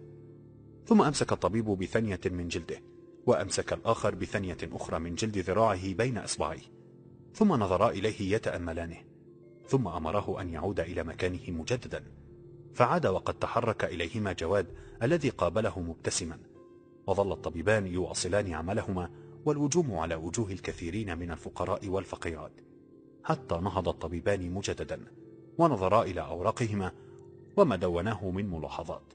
ثم أمسك الطبيب بثنية من جلده وأمسك الآخر بثنية أخرى من جلد ذراعه بين إصبعيه ثم نظرا إليه يتأملانه. ثم أمره أن يعود إلى مكانه مجددا. فعاد وقد تحرك إليهما جواد الذي قابله مبتسما. وظل الطبيبان يواصلان عملهما والوجوم على وجوه الكثيرين من الفقراء والفقيرات. حتى نهض الطبيبان مجددا ونظرا إلى أوراقهما وما دوناه من ملاحظات.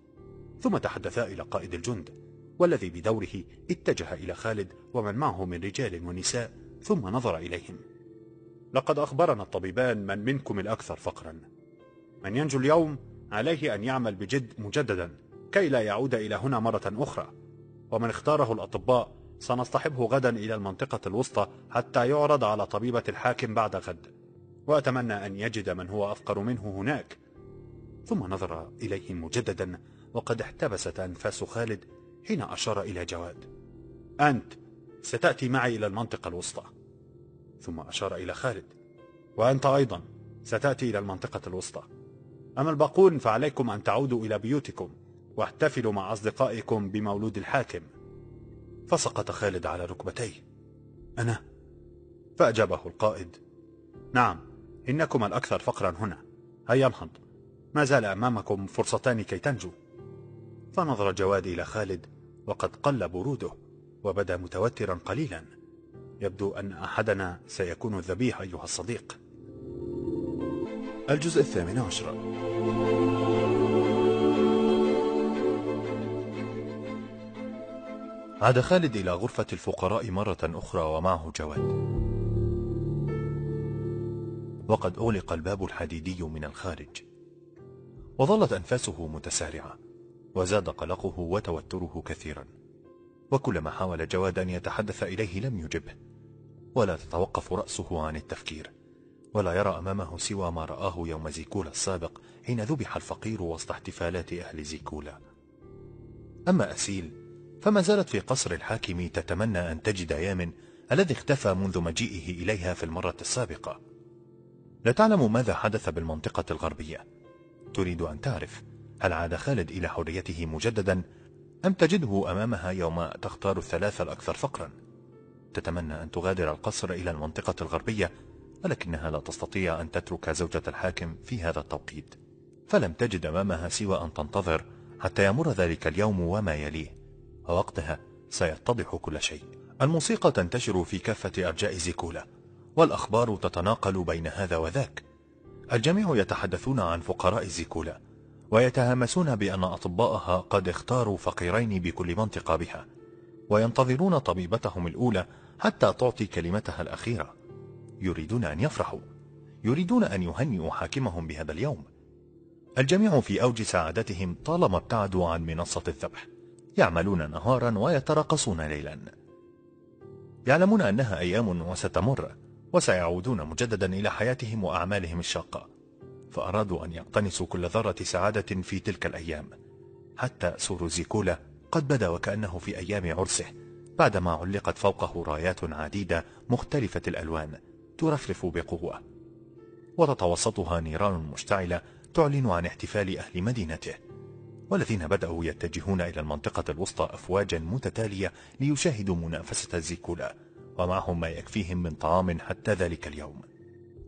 ثم تحدثا إلى قائد الجند والذي بدوره اتجه إلى خالد ومن معه من رجال ونساء ثم نظر إليهم. لقد أخبرنا الطبيبان من منكم الأكثر فقرا. من ينجو اليوم عليه أن يعمل بجد مجددا كي لا يعود إلى هنا مرة أخرى. ومن اختاره الأطباء سنصطحبه غدا إلى المنطقة الوسطى حتى يعرض على طبيبة الحاكم بعد غد. وأتمنى أن يجد من هو أفقر منه هناك. ثم نظر إليهم مجددا وقد احتبست أنفاس خالد حين أشار إلى جواد. أنت ستأتي معي إلى المنطقة الوسطى. ثم أشار إلى خالد. وأنت أيضا. ستأتي إلى المنطقة الوسطى. أما الباقون فعليكم أن تعودوا إلى بيوتكم واحتفلوا مع أصدقائكم بمولود الحاكم. فسقط خالد على ركبتيه. أنا؟ فأجابه القائد. نعم إنكم الأكثر فقرا هنا. هيا انهض ما زال أمامكم فرصتان كي تنجو. فنظر جواد إلى خالد وقد قل بروده وبدأ متوترا قليلا. يبدو أن أحدنا سيكون الذبيح أيها الصديق. الجزء الثامن عشر. عاد خالد إلى غرفة الفقراء مرة أخرى ومعه جواد. وقد أغلق الباب الحديدي من الخارج. وظلت أنفاسه متسارعة وزاد قلقه وتوتره كثيرا. وكلما حاول جواد أن يتحدث إليه لم يجبه. ولا تتوقف رأسه عن التفكير ولا يرى أمامه سوى ما رآه يوم زيكولا السابق حين ذبح الفقير وسط احتفالات أهل زيكولا. أما أسيل فما زالت في قصر الحاكم تتمنى أن تجد يامن الذي اختفى منذ مجيئه إليها في المرة السابقة. لا تعلم ماذا حدث بالمنطقة الغربية. تريد أن تعرف هل عاد خالد إلى حريته مجددا أم تجده أمامها يوم تختار الثلاثة الأكثر فقرا. تتمنى أن تغادر القصر إلى المنطقة الغربية ولكنها لا تستطيع أن تترك زوجة الحاكم في هذا التوقيت. فلم تجد أمامها سوى أن تنتظر حتى يمر ذلك اليوم وما يليه. ووقتها سيتضح كل شيء. الموسيقى تنتشر في كافة أرجاء زيكولا والأخبار تتناقل بين هذا وذاك. الجميع يتحدثون عن فقراء زيكولا ويتهامسون بأن أطباءها قد اختاروا فقيرين بكل منطقة بها وينتظرون طبيبتهم الأولى حتى تعطي كلمتها الأخيرة. يريدون أن يفرحوا. يريدون أن يهنئوا حاكمهم بهذا اليوم. الجميع في أوج سعادتهم طالما ابتعدوا عن منصة الذبح. يعملون نهارا ويترقصون ليلا. يعلمون أنها أيام وستمر وسيعودون مجددا إلى حياتهم وأعمالهم الشاقة. فأرادوا أن يقتنسوا كل ذرة سعادة في تلك الأيام. حتى سور زيكولا قد بدا وكأنه في أيام عرسه. بعدما علقت فوقه رايات عديدة مختلفة الألوان ترفرف بقوة وتتوسطها نيران مشتعلة تعلن عن احتفال أهل مدينته والذين بدأوا يتجهون إلى المنطقة الوسطى أفواجا متتالية ليشاهدوا منافسة زيكولا ومعهم ما يكفيهم من طعام حتى ذلك اليوم.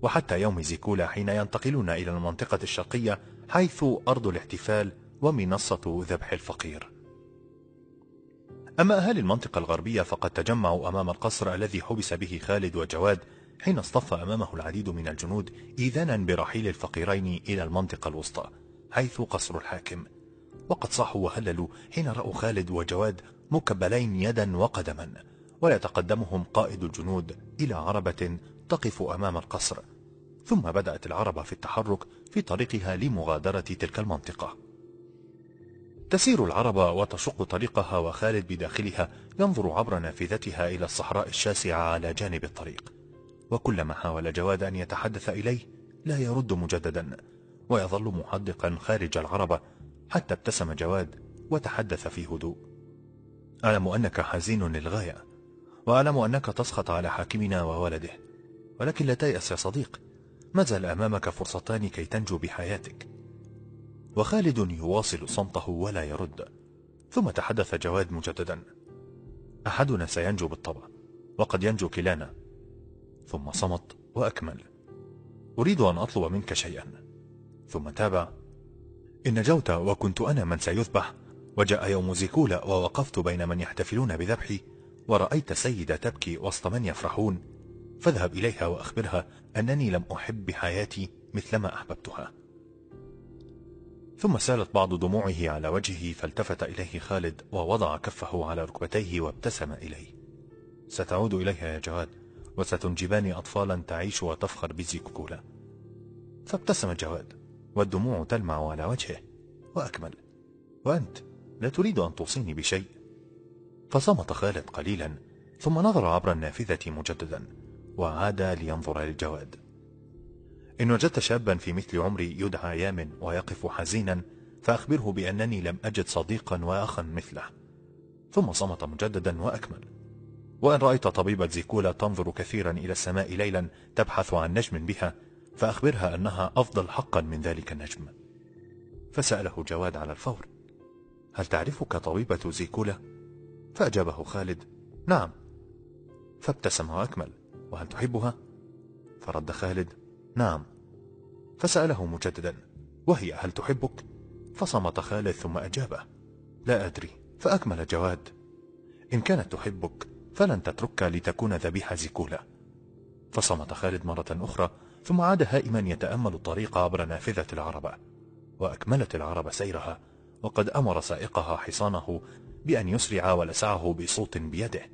وحتى يوم زيكولا حين ينتقلون إلى المنطقة الشرقية حيث أرض الاحتفال ومنصة ذبح الفقير. أما أهالي المنطقة الغربية فقد تجمعوا أمام القصر الذي حبس به خالد وجواد حين اصطف أمامه العديد من الجنود إيذانا برحيل الفقيرين إلى المنطقة الوسطى حيث قصر الحاكم. وقد صاحوا وهللوا حين رأوا خالد وجواد مكبلين يدا وقدما ويتقدمهم قائد الجنود إلى عربة تقف أمام القصر. ثم بدأت العربة في التحرك في طريقها لمغادرة تلك المنطقة. تسير العربة وتشق طريقها وخالد بداخلها ينظر عبر نافذتها إلى الصحراء الشاسعة على جانب الطريق. وكلما حاول جواد أن يتحدث إليه لا يرد مجددا ويظل محدقا خارج العربة حتى ابتسم جواد وتحدث في هدوء. أعلم أنك حزين للغاية وأعلم أنك تسخط على حاكمنا وولده ولكن لا تيأس يا صديق ما زال أمامك فرصتان كي تنجو بحياتك. وخالد يواصل صمته ولا يرد. ثم تحدث جواد مجددا. أحدنا سينجو بالطبع وقد ينجو كلانا. ثم صمت وأكمل. أريد أن أطلب منك شيئا. ثم تابع إن نجوت وكنت أنا من سيذبح. وجاء يوم زيكولا ووقفت بين من يحتفلون بذبحي. ورأيت سيدة تبكي وسط من يفرحون. فاذهب إليها وأخبرها أنني لم أحب حياتي مثلما أحببتها. ثم سالت بعض دموعه على وجهه فالتفت إليه خالد ووضع كفه على ركبتيه وابتسم إليه. ستعود إليها يا جواد وستنجبان أطفالا تعيش وتفخر بزيكولا فابتسم جواد والدموع تلمع على وجهه. وأكمل وأنت لا تريد أن توصيني بشيء. فصمت خالد قليلا ثم نظر عبر النافذة مجددا وعاد لينظر للجواد إن وجدت شابا في مثل عمري يدعى يامن ويقف حزينا فأخبره بأنني لم أجد صديقا وأخا مثله ثم صمت مجددا وأكمل وإن رأيت طبيبة زيكولا تنظر كثيرا إلى السماء ليلا تبحث عن نجم بها فأخبرها أنها أفضل حقا من ذلك النجم فسأله جواد على الفور هل تعرفك طبيبة زيكولا؟ فأجابه خالد نعم فابتسم وأكمل وهل تحبها؟ فرد خالد نعم. فسأله مجددا وهي هل تحبك؟ فصمت خالد ثم أجابه لا أدري. فأكمل جواد إن كانت تحبك فلن تتركك لتكون ذبيح زيكولا. فصمت خالد مرة أخرى ثم عاد هائما يتأمل الطريق عبر نافذة العربة وأكملت العربة سيرها وقد أمر سائقها حصانه بأن يسرع ولسعه بصوت بيده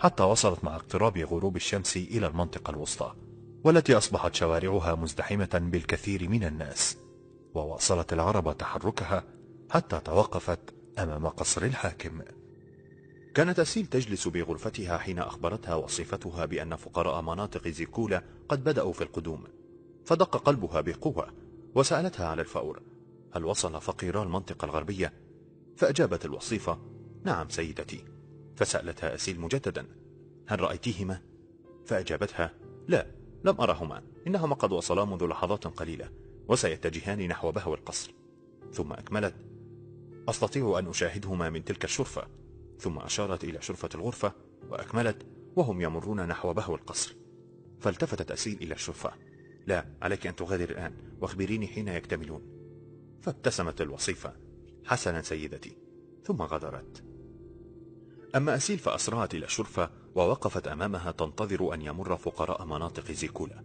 حتى وصلت مع اقتراب غروب الشمس إلى المنطقة الوسطى. والتي أصبحت شوارعها مزدحمة بالكثير من الناس وواصلت العربة تحركها حتى توقفت أمام قصر الحاكم. كانت أسيل تجلس بغرفتها حين أخبرتها وصفتها بأن فقراء مناطق زيكولا قد بدأوا في القدوم. فدق قلبها بقوة وسألتها على الفور هل وصل فقيرا المنطقة الغربية؟ فأجابت الوصيفة نعم سيدتي. فسألتها أسيل مجددا هل رأيتيهما؟ فأجابتها لا. لم أرهما إنهما قد وصلا منذ لحظات قليلة وسيتجهان نحو بهو القصر. ثم أكملت أستطيع أن أشاهدهما من تلك الشرفة. ثم أشارت إلى شرفة الغرفة وأكملت وهم يمرون نحو بهو القصر. فالتفتت أسيل إلى الشرفة. لا عليك أن تغادر الآن واخبريني حين يكتملون. فابتسمت الوصيفة. حسنا سيدتي. ثم غادرت. أما أسيل فأسرعت إلى الشرفة ووقفت أمامها تنتظر أن يمر فقراء مناطق زيكولا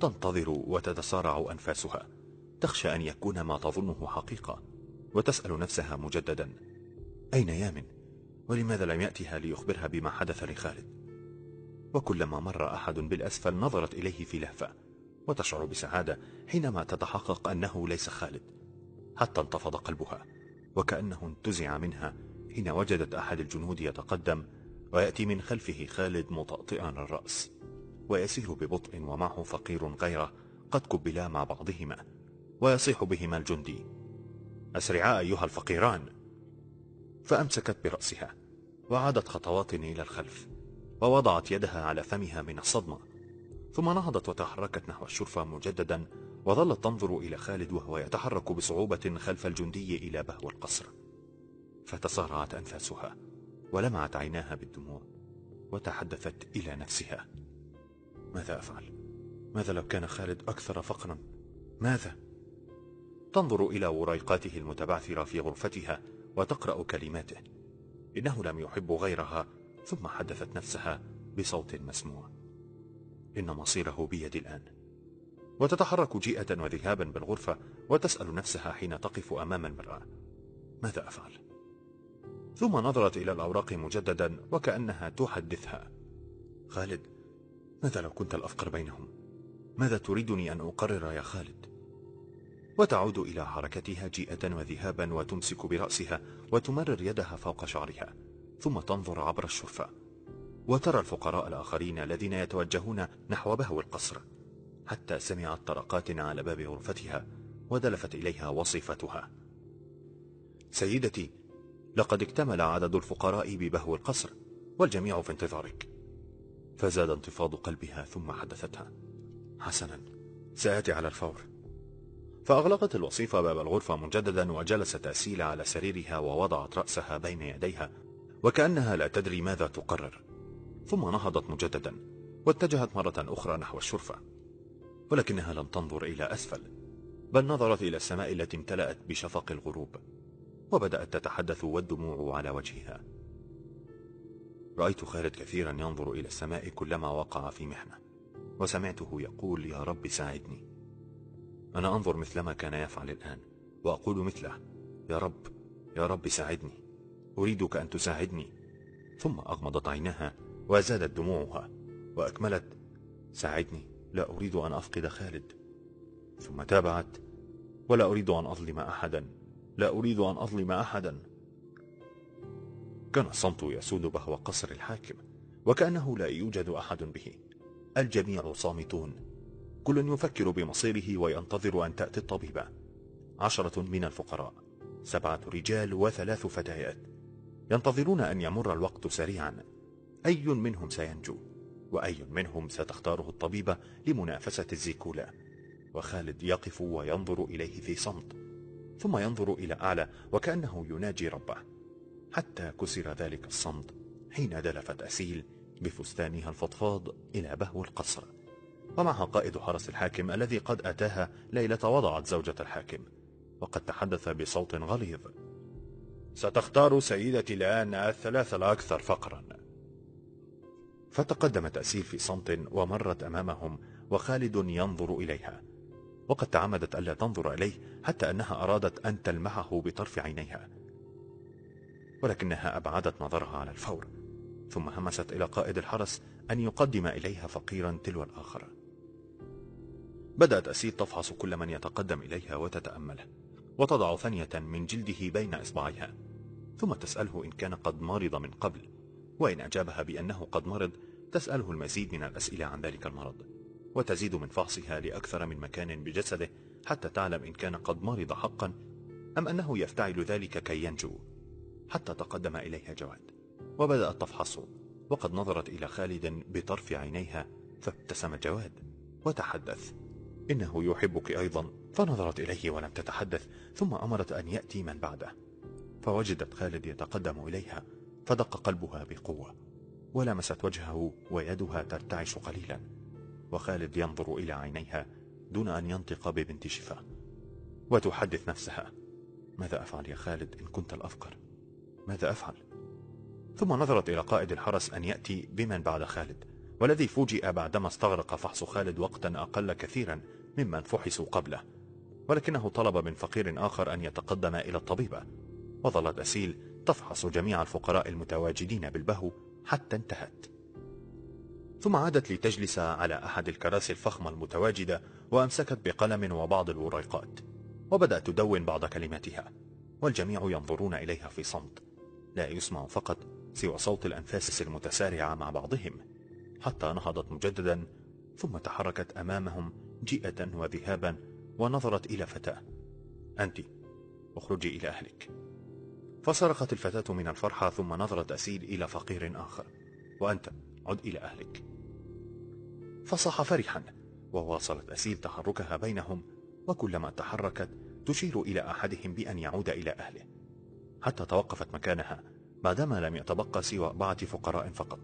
تنتظر وتتسارع أنفاسها تخشى أن يكون ما تظنه حقيقة وتسأل نفسها مجددا أين يامن؟ ولماذا لم يأتها ليخبرها بما حدث لخالد؟ وكلما مر أحد بالأسفل نظرت إليه في لهفة وتشعر بسعادة حينما تتحقق أنه ليس خالد حتى انتفض قلبها وكأنه انتزع منها حين وجدت أحد الجنود يتقدم ويأتي من خلفه خالد مطأطئا الرأس ويسير ببطء ومعه فقير غيره قد كبلا مع بعضهما ويصيح بهما الجندي. أسرعا أيها الفقيران! فأمسكت برأسها وعادت خطوات إلى الخلف ووضعت يدها على فمها من الصدمة ثم نهضت وتحركت نحو الشرفة مجددا وظلت تنظر إلى خالد وهو يتحرك بصعوبة خلف الجندي إلى بهو القصر فتسارعت أنفاسها. ولمعت عيناها بالدموع وتحدثت إلى نفسها ماذا أفعل؟ ماذا لو كان خالد أكثر فقرا؟ ماذا؟ تنظر إلى وريقاته المتبعثرة في غرفتها وتقرأ كلماته إنه لم يحب غيرها ثم حدثت نفسها بصوت مسموع إن مصيره بيد الآن وتتحرك جيئة وذهابا بالغرفة وتسأل نفسها حين تقف أمام المرأة ماذا أفعل؟ ثم نظرت إلى الأوراق مجددا وكأنها تحدثها. خالد ماذا لو كنت الأفقر بينهم؟ ماذا تريدني أن أقرر يا خالد؟ وتعود إلى حركتها جيئة وذهابا وتمسك برأسها وتمرر يدها فوق شعرها ثم تنظر عبر الشرفة. وترى الفقراء الآخرين الذين يتوجهون نحو بهو القصر. حتى سمعت طرقات على باب غرفتها ودلفت إليها وصفتها. سيدتي لقد اكتمل عدد الفقراء ببهو القصر والجميع في انتظارك. فزاد انتفاض قلبها ثم حدثتها. حسنا سآتي على الفور. فأغلقت الوصيفة باب الغرفة مجددا وجلست أسيل على سريرها ووضعت رأسها بين يديها وكأنها لا تدري ماذا تقرر. ثم نهضت مجددا واتجهت مرة أخرى نحو الشرفة. ولكنها لم تنظر إلى أسفل بل نظرت إلى السماء التي امتلأت بشفق الغروب. وبدأت تتحدث والدموع على وجهها. رأيت خالد كثيرا ينظر إلى السماء كلما وقع في محنة وسمعته يقول يا رب ساعدني. أنا أنظر مثلما كان يفعل الآن وأقول مثله يا رب يا رب ساعدني. أريدك أن تساعدني. ثم أغمضت عيناها وزادت دموعها وأكملت ساعدني لا أريد أن أفقد خالد. ثم تابعت ولا أريد أن أظلم أحدا. لا أريد أن أظلم أحدا. كان الصمت يسود بهو قصر الحاكم وكأنه لا يوجد أحد به. الجميع صامتون. كل يفكر بمصيره وينتظر أن تأتي الطبيبة. عشرة من الفقراء سبعة رجال وثلاث فتيات. ينتظرون أن يمر الوقت سريعا. أي منهم سينجو وأي منهم ستختاره الطبيبة لمنافسة الزيكولا. وخالد يقف وينظر إليه في صمت. ثم ينظر إلى أعلى وكأنه يناجي ربه. حتى كسر ذلك الصمت حين دلفت أسيل بفستانها الفضفاض إلى بهو القصر. ومعها قائد حرس الحاكم الذي قد أتاها ليلة وضعت زوجة الحاكم وقد تحدث بصوت غليظ. ستختار سيدتي الآن الثلاثة الأكثر فقرا. فتقدمت أسيل في صمت ومرت أمامهم وخالد ينظر إليها. وقد تعمدت ألا تنظر إليه حتى أنها أرادت أن تلمحه بطرف عينيها. ولكنها أبعدت نظرها على الفور ثم همست إلى قائد الحرس أن يقدم إليها فقيرا تلو الآخر. بدأت أسيد تفحص كل من يتقدم إليها وتتأمله وتضع ثانية من جلده بين إصبعيها ثم تسأله إن كان قد مرض من قبل وإن أجابها بأنه قد مرض تسأله المزيد من الأسئلة عن ذلك المرض. وتزيد من فحصها لأكثر من مكان بجسده حتى تعلم إن كان قد مرض حقا أم أنه يفتعل ذلك كي ينجو. حتى تقدم إليها جواد. وبدأت تفحص. وقد نظرت إلى خالد بطرف عينيها فابتسم جواد. وتحدث. إنه يحبك أيضا. فنظرت إليه ولم تتحدث ثم أمرت أن يأتي من بعده. فوجدت خالد يتقدم إليها فدق قلبها بقوة. ولمست وجهه ويدها ترتعش قليلا. وخالد ينظر إلى عينيها دون أن ينطق ببنت شفاء وتحدث نفسها ماذا أفعل يا خالد إن كنت الأفقر؟ ماذا أفعل؟ ثم نظرت إلى قائد الحرس أن يأتي بمن بعد خالد والذي فوجئ بعدما استغرق فحص خالد وقتا أقل كثيرا ممن فحصوا قبله. ولكنه طلب من فقير آخر أن يتقدم إلى الطبيبة وظلت أسيل تفحص جميع الفقراء المتواجدين بالبهو حتى انتهت. ثم عادت لتجلس على أحد الكراسي الفخمة المتواجدة وأمسكت بقلم وبعض الوريقات وبدأت تدون بعض كلماتها والجميع ينظرون إليها في صمت لا يسمع فقط سوى صوت الأنفاس المتسارعة مع بعضهم حتى نهضت مجددا ثم تحركت أمامهم جئة وذهابا ونظرت إلى فتاة. أنت اخرجي إلى أهلك. فصرخت الفتاة من الفرحة ثم نظرت أسيل إلى فقير آخر وأنت. عد إلى أهلك. فصح فرحا وواصلت أسيل تحركها بينهم وكلما تحركت تشير إلى أحدهم بأن يعود إلى أهله. حتى توقفت مكانها بعدما لم يتبقى سوى أربعة فقراء فقط.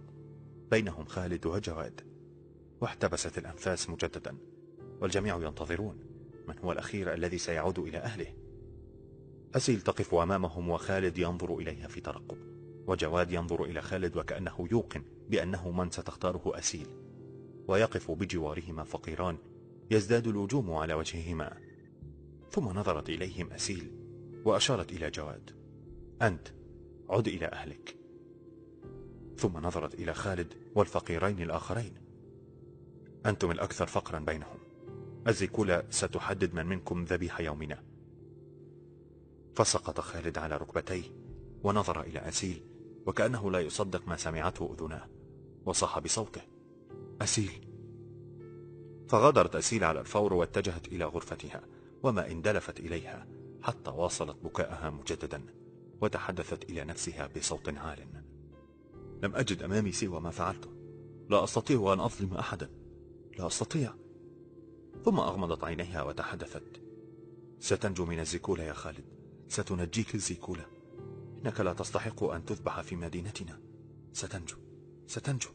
بينهم خالد وجواد. واحتبست الأنفاس مجددا والجميع ينتظرون من هو الأخير الذي سيعود إلى أهله. أسيل تقف أمامهم وخالد ينظر إليها في ترقب. وجواد ينظر إلى خالد وكأنه يوقن بأنه من ستختاره أسيل ويقف بجوارهما فقيران يزداد الوجوم على وجههما. ثم نظرت إليهم أسيل وأشارت إلى جواد. أنت عد إلى أهلك. ثم نظرت إلى خالد والفقيرين الآخرين. أنتم الأكثر فقرا بينهم. الزيكولة ستحدد من منكم ذبيح يومنا. فسقط خالد على ركبتيه ونظر إلى أسيل وكأنه لا يصدق ما سمعته أذناه وصاح بصوته. أسيل. فغادرت أسيل على الفور واتجهت إلى غرفتها وما اندلفت إليها حتى واصلت بكاءها مجددا وتحدثت إلى نفسها بصوت عال. لم أجد أمامي سوى ما فعلته. لا أستطيع أن أظلم أحدا. لا أستطيع. ثم أغمضت عينيها وتحدثت. ستنجو من الزيكولة يا خالد. ستنجيك الزيكولة إنك لا تستحق أن تذبح في مدينتنا. ستنجو. ستنجو.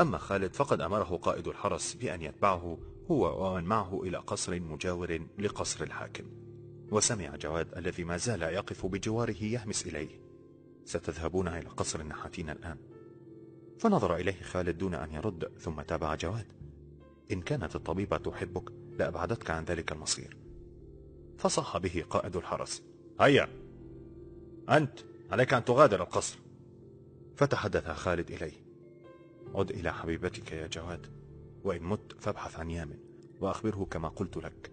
أما خالد فقد أمره قائد الحرس بأن يتبعه هو ومن معه إلى قصر مجاور لقصر الحاكم. وسمع جواد الذي ما زال يقف بجواره يهمس إليه. ستذهبون إلى قصر النحاتين الآن. فنظر إليه خالد دون أن يرد ثم تابع جواد. إن كانت الطبيبة تحبك لأبعدتك عن ذلك المصير. فصح به قائد الحرس. هيا! أنت عليك أن تغادر القصر. فتحدث خالد إليه. عد إلى حبيبتك يا جواد وإن مت فابحث عن يامن وأخبره كما قلت لك.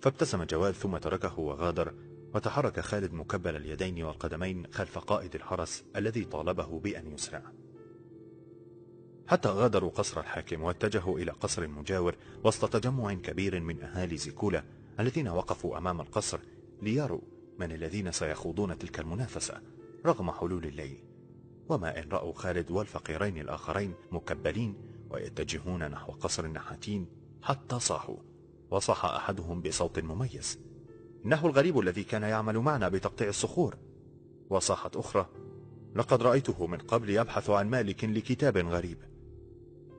فابتسم جواد ثم تركه وغادر وتحرك خالد مكبل اليدين والقدمين خلف قائد الحرس الذي طالبه بأن يسرع. حتى غادروا قصر الحاكم واتجهوا إلى قصر مجاور وسط تجمع كبير من أهالي زيكولا الذين وقفوا أمام القصر ليروا من الذين سيخوضون تلك المنافسة رغم حلول الليل. وما إن رأوا خالد والفقيرين الآخرين مكبلين ويتجهون نحو قصر النحاتين حتى صاحوا. وصح أحدهم بصوت مميز. إنه الغريب الذي كان يعمل معنا بتقطيع الصخور. وصاحت أخرى لقد رأيته من قبل يبحث عن مالك لكتاب غريب.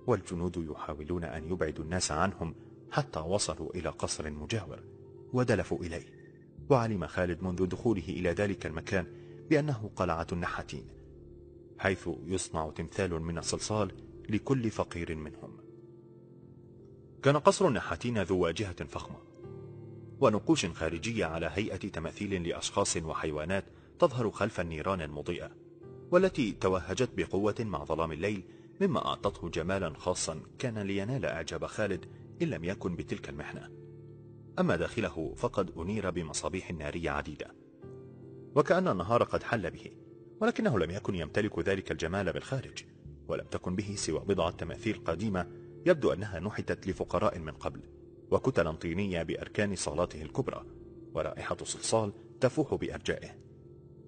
والجنود يحاولون أن يبعدوا الناس عنهم حتى وصلوا إلى قصر مجاور ودلفوا إليه. وعلم خالد منذ دخوله إلى ذلك المكان بأنه قلعة النحاتين حيث يصنع تمثال من الصلصال لكل فقير منهم. كان قصر النحاتين ذو واجهة فخمة ونقوش خارجية على هيئة تماثيل لأشخاص وحيوانات تظهر خلف النيران المضيئة والتي توهجت بقوة مع ظلام الليل مما أعطته جمالا خاصا كان لينال إعجاب خالد إن لم يكن بتلك المحنة. أما داخله فقد أنير بمصابيح نارية عديدة. وكأن النهار قد حل به ولكنه لم يكن يمتلك ذلك الجمال بالخارج ولم تكن به سوى بضعة تماثيل قديمة يبدو أنها نحتت لفقراء من قبل وكتلا طينية بأركان صالاته الكبرى ورائحة صلصال تفوح بأرجائه.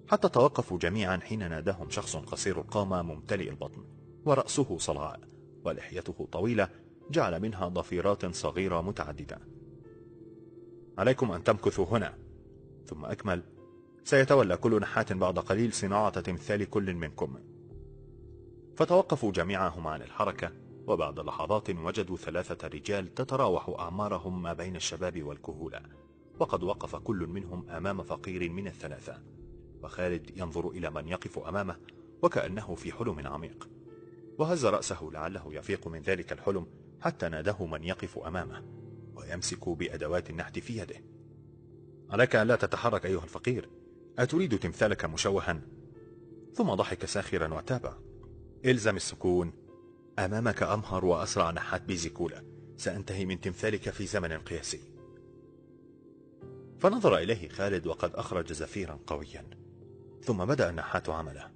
حتى توقفوا جميعا حين ناداهم شخص قصير القامة ممتلئ البطن ورأسه صلعاء ولحيته طويلة جعل منها ضفيرات صغيرة متعددة. عليكم أن تمكثوا هنا. ثم أكمل. سيتولى كل نحات بعد قليل صناعة تمثال كل منكم. فتوقفوا جميعهم عن الحركة وبعد لحظات وجدوا ثلاثة رجال تتراوح أعمارهم ما بين الشباب والكهولة. وقد وقف كل منهم أمام فقير من الثلاثة. وخالد ينظر إلى من يقف أمامه وكأنه في حلم عميق. وهز رأسه لعله يفيق من ذلك الحلم حتى ناداه من يقف أمامه. ويمسك بأدوات النحت في يده. عليك أن لا تتحرك أيها الفقير. أتريد تمثالك مشوها. ثم ضحك ساخرا وتابع إلزم السكون. أمامك أمهر وأسرع نحات بيزيكولا. سأنتهي من تمثالك في زمن قياسي. فنظر إليه خالد وقد أخرج زفيرا قويا. ثم بدأ النحات عمله.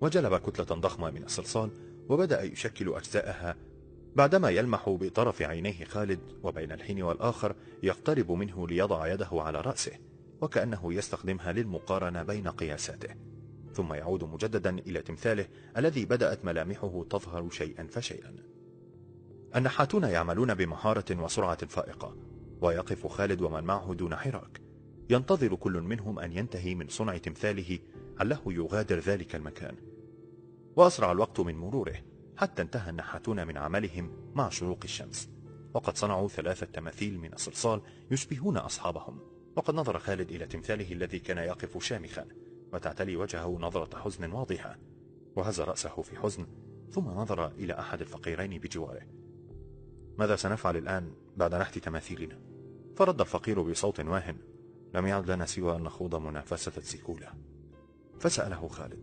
وجلب كتلة ضخمة من الصلصال وبدأ يشكل أجزاءها بعدما يلمح بطرف عينيه خالد وبين الحين والآخر يقترب منه ليضع يده على رأسه وكأنه يستخدمها للمقارنة بين قياساته. ثم يعود مجددا إلى تمثاله الذي بدأت ملامحه تظهر شيئا فشيئا. النحاتون يعملون بمهارة وسرعة فائقة ويقف خالد ومن معه دون حراك. ينتظر كل منهم أن ينتهي من صنع تمثاله عله يغادر ذلك المكان. وأسرع الوقت من مروره. حتى انتهى النحاتون من عملهم مع شروق الشمس. وقد صنعوا ثلاثة تماثيل من الصلصال يشبهون أصحابهم. وقد نظر خالد إلى تمثاله الذي كان يقف شامخا وتعتلي وجهه نظرة حزن واضحة. وهز رأسه في حزن ثم نظر إلى أحد الفقيرين بجواره. ماذا سنفعل الآن بعد نحت تماثيلنا؟ فرد الفقير بصوت واهن. لم يعد لنا سوى أن نخوض منافسة السيكولة فسأله خالد.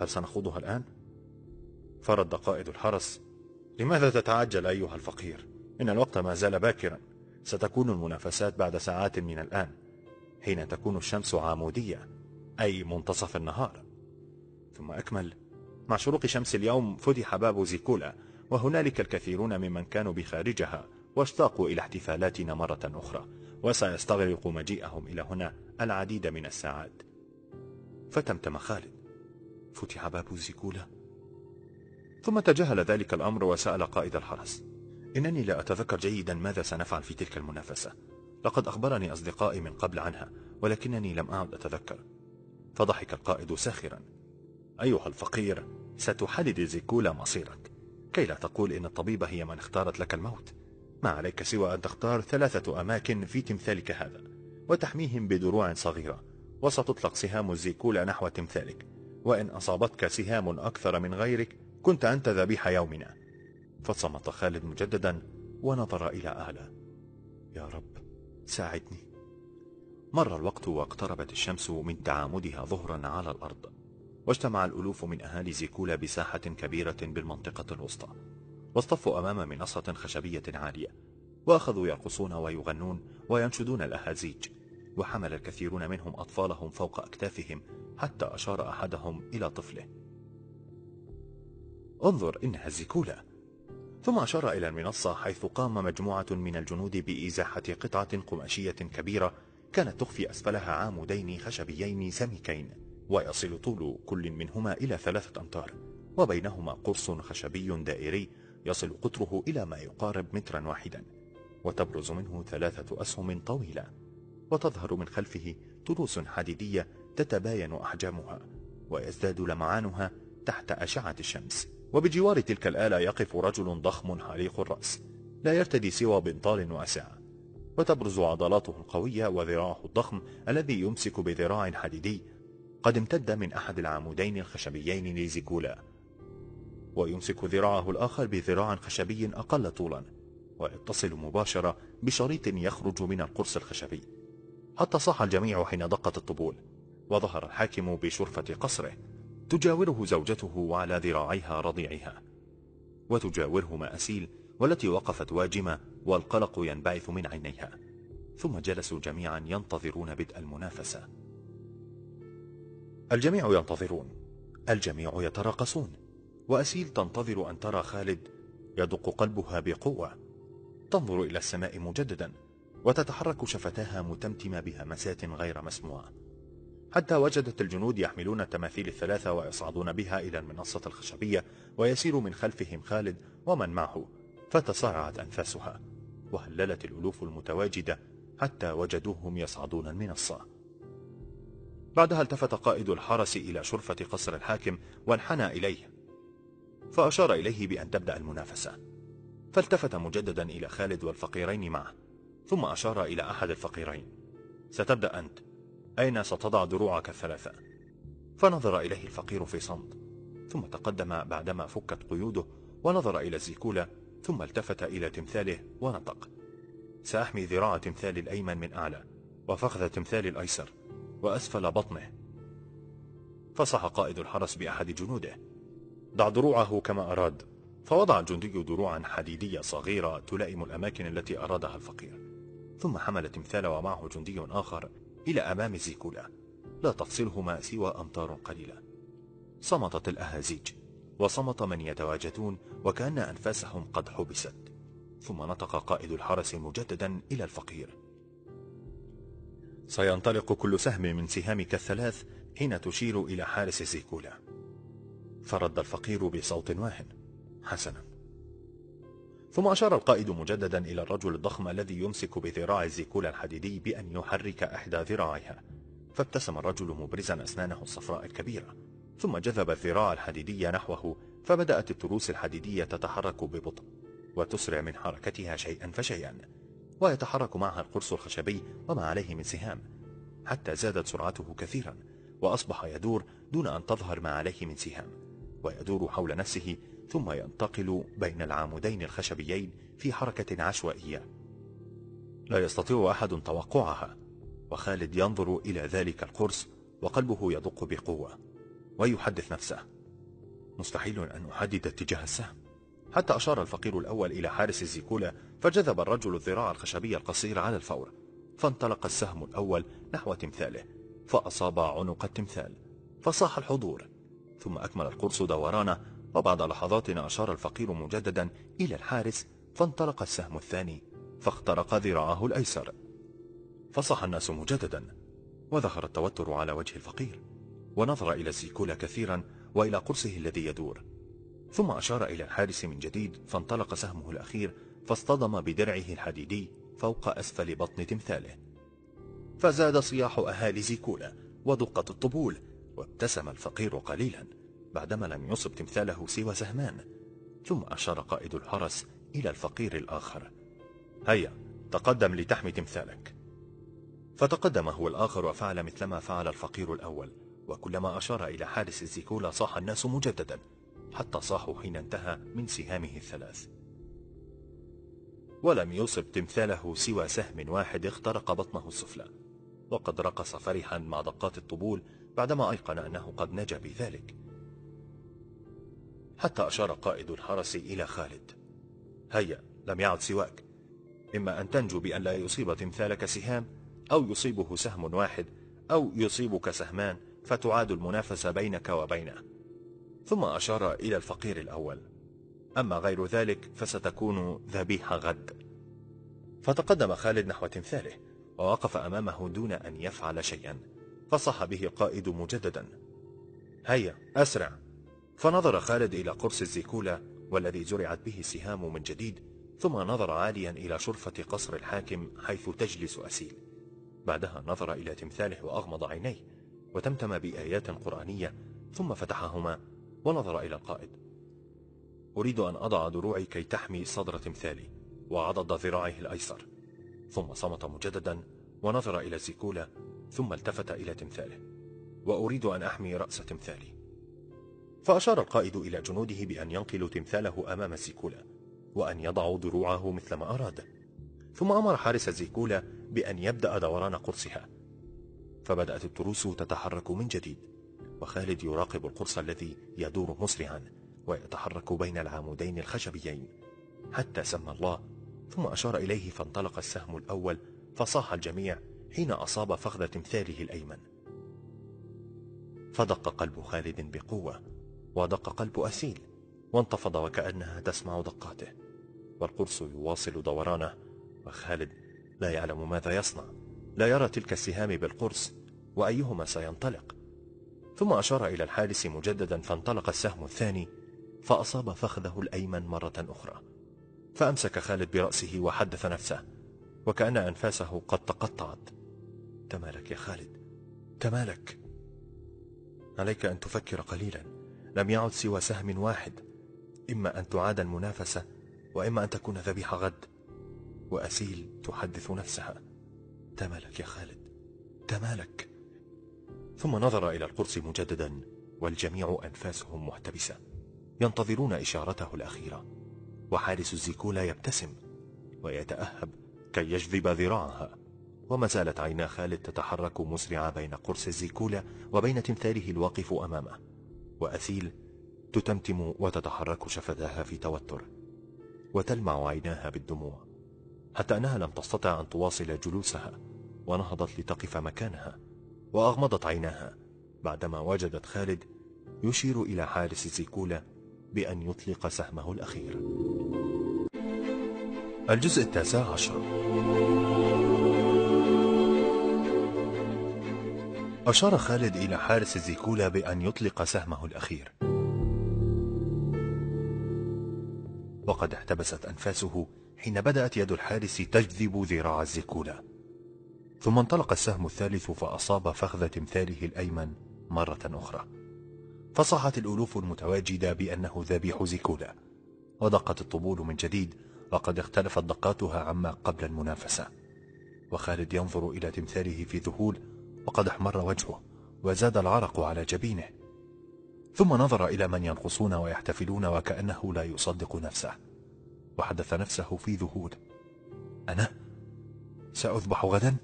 هل سنخوضها الآن؟ فرد قائد الحرس. لماذا تتعجل أيها الفقير؟ إن الوقت ما زال باكرا. ستكون المنافسات بعد ساعات من الآن. حين تكون الشمس عامودية أي منتصف النهار. ثم أكمل. مع شروق شمس اليوم فتح باب زيكولا وهنالك الكثيرون ممن كانوا بخارجها واشتاقوا إلى احتفالاتنا مرة أخرى وسيستغرق مجيئهم إلى هنا العديد من الساعات. فتمتم خالد. فتح باب زيكولا. ثم تجاهل ذلك الأمر وسأل قائد الحرس. إنني لا أتذكر جيدا ماذا سنفعل في تلك المنافسة. لقد أخبرني أصدقائي من قبل عنها ولكنني لم أعد أتذكر. فضحك القائد ساخرا. أيها الفقير ستحدد زيكولا مصيرك. كي لا تقول إن الطبيبة هي من اختارت لك الموت. ما عليك سوى أن تختار ثلاثة أماكن في تمثالك هذا وتحميهم بدروع صغيرة. وستطلق سهام الزيكولا نحو تمثالك. وإن أصابتك سهام أكثر من غيرك كنت أنت ذبيح يومنا. فصمت خالد مجددا ونظر إلى أعلى يا رب ساعدني. مر الوقت واقتربت الشمس من تعامدها ظهرا على الأرض. واجتمع الألوف من أهالي زيكولا بساحة كبيرة بالمنطقة الوسطى. واصطفوا أمام منصة خشبية عالية. وأخذوا يرقصون ويغنون وينشدون الأهازيج. وحمل الكثيرون منهم أطفالهم فوق أكتافهم حتى أشار أحدهم إلى طفله. انظر إنها الزيكولا ثم أشار إلى المنصة حيث قام مجموعة من الجنود بإزاحة قطعة قماشية كبيرة كانت تخفي أسفلها عامدين خشبيين سميكين ويصل طول كل منهما إلى ثلاثة أمتار وبينهما قرص خشبي دائري يصل قطره إلى ما يقارب مترا واحدا وتبرز منه ثلاثة أسهم طويلة وتظهر من خلفه تروس حديدية تتباين أحجامها ويزداد لمعانها تحت أشعة الشمس. وبجوار تلك الآلة يقف رجل ضخم حليق الرأس لا يرتدي سوى بنطال واسع. وتبرز عضلاته القوية وذراعه الضخم الذي يمسك بذراع حديدي. قد امتد من أحد العمودين الخشبيين لزيكولا ويمسك ذراعه الآخر بذراع خشبي أقل طولا ويتصل مباشرة بشريط يخرج من القرص الخشبي. حتى صاح الجميع حين دقت الطبول وظهر الحاكم بشرفة قصره. تجاوره زوجته على ذراعيها رضيعها وتجاوره مأسيل والتي وقفت واجمة والقلق ينبعث من عينيها ثم جلسوا جميعا ينتظرون بدء المنافسة. الجميع ينتظرون الجميع يتراقصون وأسيل تنتظر أن ترى خالد يدق قلبها بقوة تنظر إلى السماء مجددا وتتحرك شفتاها متمتمة بهمسات غير مسموعة. حتى وجدت الجنود يحملون التماثيل الثلاثة ويصعدون بها إلى المنصة الخشبية ويسير من خلفهم خالد ومن معه فتسارعت أنفاسها وهللت الألوف المتواجدة حتى وجدوهم يصعدون المنصة. بعدها التفت قائد الحرس إلى شرفة قصر الحاكم وانحنى إليه فأشار إليه بأن تبدأ المنافسة. فالتفت مجددا إلى خالد والفقيرين معه ثم أشار إلى أحد الفقيرين ستبدأ أنت. أين ستضع دروعك الثلاثة؟ فنظر إليه الفقير في صمت ثم تقدم بعدما فكت قيوده ونظر إلى الزيكولة ثم التفت إلى تمثاله ونطق. سأحمي ذراع تمثال الأيمن من أعلى وفخذ تمثال الأيسر وأسفل بطنه. فصح قائد الحرس بأحد جنوده. ضع دروعه كما أراد فوضع الجندي دروعا حديدية صغيرة تلائم الأماكن التي أرادها الفقير. ثم حمل التمثال ومعه جندي آخر إلى أمام زيكولا. لا تفصلهما سوى أمتار قليلة. صمتت الأهازيج وصمت من يتواجدون وكأن أنفاسهم قد حبست. ثم نطق قائد الحرس مجددا إلى الفقير. سينطلق كل سهم من سهامك الثلاث حين تشير إلى حارس زيكولا. فرد الفقير بصوت واهن حسنا. ثم أشار القائد مجددا إلى الرجل الضخم الذي يمسك بذراع الزيكولا الحديدي بأن يحرك إحدى ذراعيها فابتسم الرجل مبرزا أسنانه الصفراء الكبيرة ثم جذب الذراع الحديدية نحوه فبدأت التروس الحديدية تتحرك ببطء وتسرع من حركتها شيئا فشيئا ويتحرك معها القرص الخشبي وما عليه من سهام حتى زادت سرعته كثيرا وأصبح يدور دون أن تظهر ما عليه من سهام ويدور حول نفسه ثم ينتقل بين العامدين الخشبيين في حركة عشوائية. لا يستطيع أحد توقعها وخالد ينظر إلى ذلك القرص وقلبه يدق بقوة ويحدث نفسه. مستحيل أن أحدد اتجاه السهم. حتى أشار الفقير الأول إلى حارس الزيكولا فجذب الرجل الذراع الخشبي القصير على الفور فانطلق السهم الأول نحو تمثاله فأصاب عنق التمثال فصاح الحضور ثم أكمل القرص دورانه وبعد لحظات أشار الفقير مجددا إلى الحارس فانطلق السهم الثاني فاخترق ذراعه الأيسر. فصح الناس مجددا وظهر التوتر على وجه الفقير ونظر إلى الزيكولا كثيرا وإلى قرصه الذي يدور. ثم أشار إلى الحارس من جديد فانطلق سهمه الأخير فاصطدم بدرعه الحديدي فوق أسفل بطن تمثاله. فزاد صياح أهالي زيكولا ودقة الطبول وابتسم الفقير قليلا. بعدما لم يصب تمثاله سوى سهمان ثم أشار قائد الحرس إلى الفقير الآخر. هيا تقدم لتحمي تمثالك. فتقدم هو الآخر وفعل مثلما فعل الفقير الأول وكلما أشار إلى حارس الزيكولا صاح الناس مجددا حتى صاحوا حين انتهى من سهامه الثلاث. ولم يصب تمثاله سوى سهم واحد اخترق بطنه السفلى وقد رقص فرحا مع دقات الطبول بعدما أيقن أنه قد نجا بذلك. حتى أشار قائد الحرس إلى خالد. هيا لم يعد سواك. إما أن تنجو بأن لا يصيب تمثالك سهام أو يصيبه سهم واحد أو يصيبك سهمان فتعاد المنافسة بينك وبينه. ثم أشار إلى الفقير الأول. أما غير ذلك فستكون ذبيح غد. فتقدم خالد نحو تمثاله ووقف أمامه دون أن يفعل شيئا فصح به القائد مجددا. هيا أسرع. فنظر خالد إلى قرص الزيكولا والذي زرعت به السهام من جديد ثم نظر عاليا إلى شرفة قصر الحاكم حيث تجلس أسيل. بعدها نظر إلى تمثاله وأغمض عينيه وتمتم بآيات قرآنية ثم فتحهما ونظر إلى القائد. أريد أن أضع دروعي كي تحمي صدر تمثالي وعضد ذراعه الأيسر. ثم صمت مجددا ونظر إلى زيكولا ثم التفت إلى تمثاله. وأريد أن أحمي رأس تمثالي. فأشار القائد إلى جنوده بأن ينقلوا تمثاله أمام الزيكولا وأن يضعوا دروعه مثل ما أراد. ثم أمر حارس الزيكولا بأن يبدأ دوران قرصها. فبدأت التروس تتحرك من جديد وخالد يراقب القرص الذي يدور مسرعا ويتحرك بين العامودين الخشبيين حتى سمى الله. ثم أشار إليه فانطلق السهم الأول فصاح الجميع حين أصاب فخذ تمثاله الأيمن. فدق قلب خالد بقوة ودق قلب أسيل وانتفض وكأنها تسمع دقاته. والقرص يواصل دورانه وخالد لا يعلم ماذا يصنع لا يرى تلك السهام بالقرص وأيهما سينطلق. ثم أشار إلى الحارس مجددا فانطلق السهم الثاني فأصاب فخذه الأيمن مرة أخرى. فأمسك خالد برأسه وحدث نفسه وكأن أنفاسه قد تقطعت. تمالك يا خالد تمالك. عليك أن تفكر قليلا. لم يعد سوى سهم واحد إما أن تعاد المنافسة وإما أن تكون ذبيح غد. وأسيل تحدث نفسها. تمالك يا خالد. تمالك. ثم نظر إلى القرص مجددا والجميع أنفاسهم محتبسة. ينتظرون إشارته الأخيرة. وحارس الزيكولا يبتسم ويتأهب كي يجذب ذراعها. وما زالت عينا خالد تتحرك مسرعة بين قرص الزيكولا وبين تمثاله الواقف أمامه. وأثيل تتمتم وتتحرك شفتاها في توتر وتلمع عيناها بالدموع. حتى أنها لم تستطع أن تواصل جلوسها ونهضت لتقف مكانها وأغمضت عيناها بعدما وجدت خالد يشير إلى حارس الزيكولا بأن يطلق سهمه الأخير. الجزء التاسع عشر. أشار خالد إلى حارس الزيكولا بأن يطلق سهمه الأخير. وقد احتبست أنفاسه حين بدأت يد الحارس تجذب ذراع الزيكولا ثم انطلق السهم الثالث فأصاب فخذ تمثاله الأيمن مرة أخرى. فصاحت الألوف المتواجدة بأنه ذبيح زيكولا. ودقت الطبول من جديد وقد اختلفت دقاتها عما قبل المنافسة. وخالد ينظر إلى تمثاله في ذهول وقد احمر وجهه وزاد العرق على جبينه. ثم نظر إلى من ينقصون ويحتفلون وكأنه لا يصدق نفسه. وحدث نفسه في ذهول. أنا؟ سأذبح غدا؟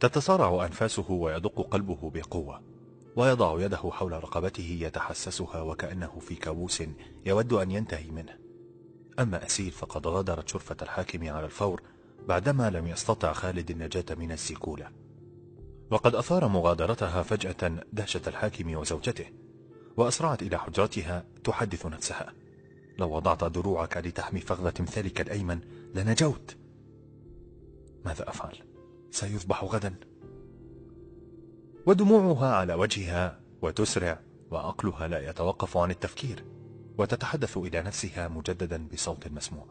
تتصارع أنفاسه ويدق قلبه بقوة ويضع يده حول رقبته يتحسسها وكأنه في كابوس يود أن ينتهي منه. أما أسيل فقد غادرت شرفة الحاكم على الفور بعدما لم يستطع خالد النجاة من السيكولة وقد أثار مغادرتها فجأة دهشة الحاكم وزوجته وأسرعت إلى حجرتها تحدث نفسها. لو وضعت دروعك لتحمي فخذ تمثالك الأيمن لنجوت. ماذا أفعل؟ سيذبح غدا. ودموعها على وجهها وتسرع وعقلها لا يتوقف عن التفكير وتتحدث إلى نفسها مجددا بصوت مسموع.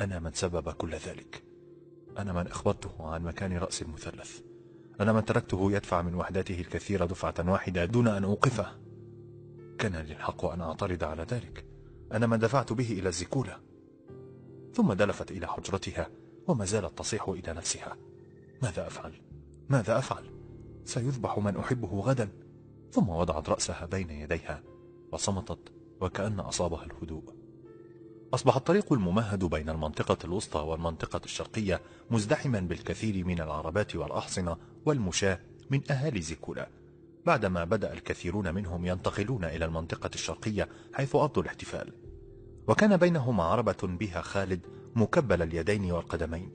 أنا من سبب كل ذلك. أنا من أخبرته عن مكان رأس المثلث. أنا من تركته يدفع من وحداته الكثير دفعة واحدة دون أن أوقفه كان لي الحق أن أعترض على ذلك. أنا من دفعت به إلى الزكولة ثم دلفت إلى حجرتها وما زالت تصيح إلى نفسها. ماذا أفعل؟ ماذا أفعل؟ سيذبح من أحبه غدا. ثم وضعت رأسها بين يديها وصمتت وكأن أصابها الهدوء. أصبح الطريق الممهد بين المنطقة الوسطى والمنطقة الشرقية مزدحما بالكثير من العربات والأحصنة والمشاة من أهالي زيكولا. بعدما بدأ الكثيرون منهم ينتقلون إلى المنطقة الشرقية حيث أرضوا الاحتفال. وكان بينهم عربة بها خالد مكبل اليدين والقدمين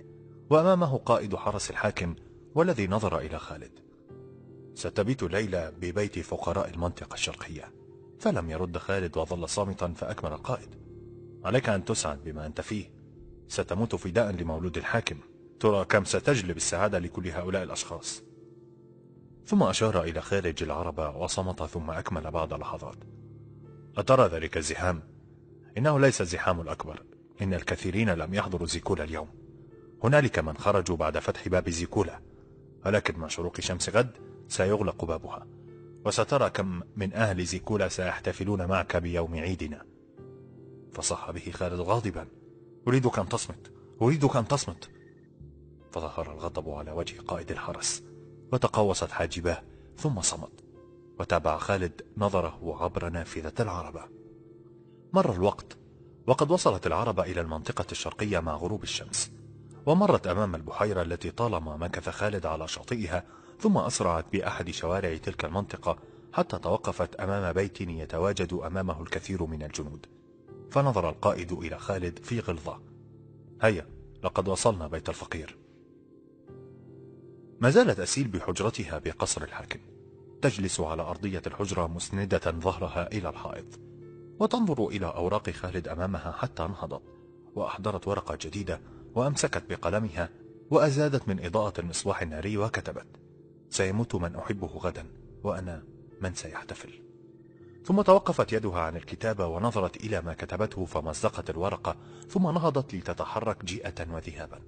وأمامه قائد حرس الحاكم والذي نظر إلى خالد. ستبيت ليلى ببيت فقراء المنطقة الشرقية. فلم يرد خالد وظل صامتا فأكمل القائد. عليك أن تسعد بما أنت فيه. ستموت فداء لمولود الحاكم. ترى كم ستجلب السعادة لكل هؤلاء الأشخاص. ثم أشار إلى خارج العربة وصمت ثم أكمل بعض لحظات أترى ذلك الزحام؟ إنه ليس الزحام الأكبر. إن الكثيرين لم يحضروا زيكولا اليوم. هنالك من خرجوا بعد فتح باب زيكولا. ولكن مع شروق شمس غد سيغلق بابها. وسترى كم من أهل زيكولا سيحتفلون معك بيوم عيدنا. فصح به خالد غاضبا. أريدك أن تصمت. أريدك أن تصمت. فظهر الغضب على وجه قائد الحرس وتقوصت حاجباه ثم صمت. وتابع خالد نظره عبر نافذة العربة. مر الوقت وقد وصلت العربة إلى المنطقة الشرقية مع غروب الشمس. ومرت أمام البحيرة التي طالما مكث خالد على شاطئها ثم أسرعت بأحد شوارع تلك المنطقة حتى توقفت أمام بيت يتواجد أمامه الكثير من الجنود. فنظر القائد إلى خالد في غلظة. هيا لقد وصلنا بيت الفقير. ما زالت أسيل بحجرتها بقصر الحاكم تجلس على أرضية الحجرة مسندة ظهرها إلى الحائط وتنظر إلى أوراق خالد أمامها حتى نهضت وأحضرت ورقة جديدة وأمسكت بقلمها وأزادت من إضاءة المصباح الناري وكتبت سيموت من أحبه غدا وأنا من سيحتفل. ثم توقفت يدها عن الكتابة ونظرت إلى ما كتبته فمزقت الورقة ثم نهضت لتتحرك جيئة وذهابا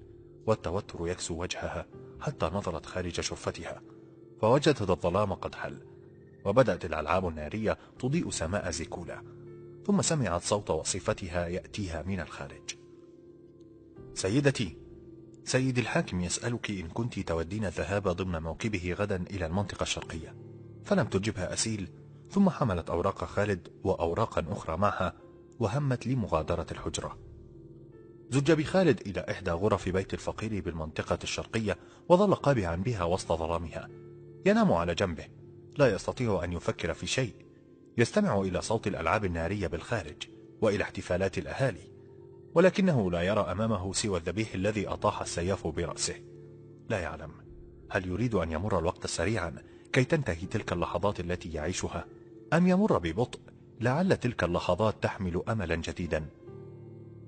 والتوتر يكسو وجهها حتى نظرت خارج شرفتها فوجدت الظلام قد حل وبدأت الألعاب النارية تضيء سماء زيكولا ثم سمعت صوت وصفتها يأتيها من الخارج. سيدتي سيد الحاكم يسألك إن كنت تودين الذهاب ضمن موكبه غدا إلى المنطقة الشرقية فلم تجبها أسيل ثم حملت أوراق خالد وأوراقا أخرى معها وهمت لمغادرة الحجرة. زج بخالد إلى إحدى غرف بيت الفقير بالمنطقة الشرقية وظل قابعا بها وسط ظلامها. ينام على جنبه. لا يستطيع أن يفكر في شيء. يستمع إلى صوت الألعاب النارية بالخارج وإلى احتفالات الأهالي. ولكنه لا يرى أمامه سوى الذبيح الذي أطاح السياف برأسه. لا يعلم هل يريد أن يمر الوقت سريعا كي تنتهي تلك اللحظات التي يعيشها أم يمر ببطء لعل تلك اللحظات تحمل أملا جديدا.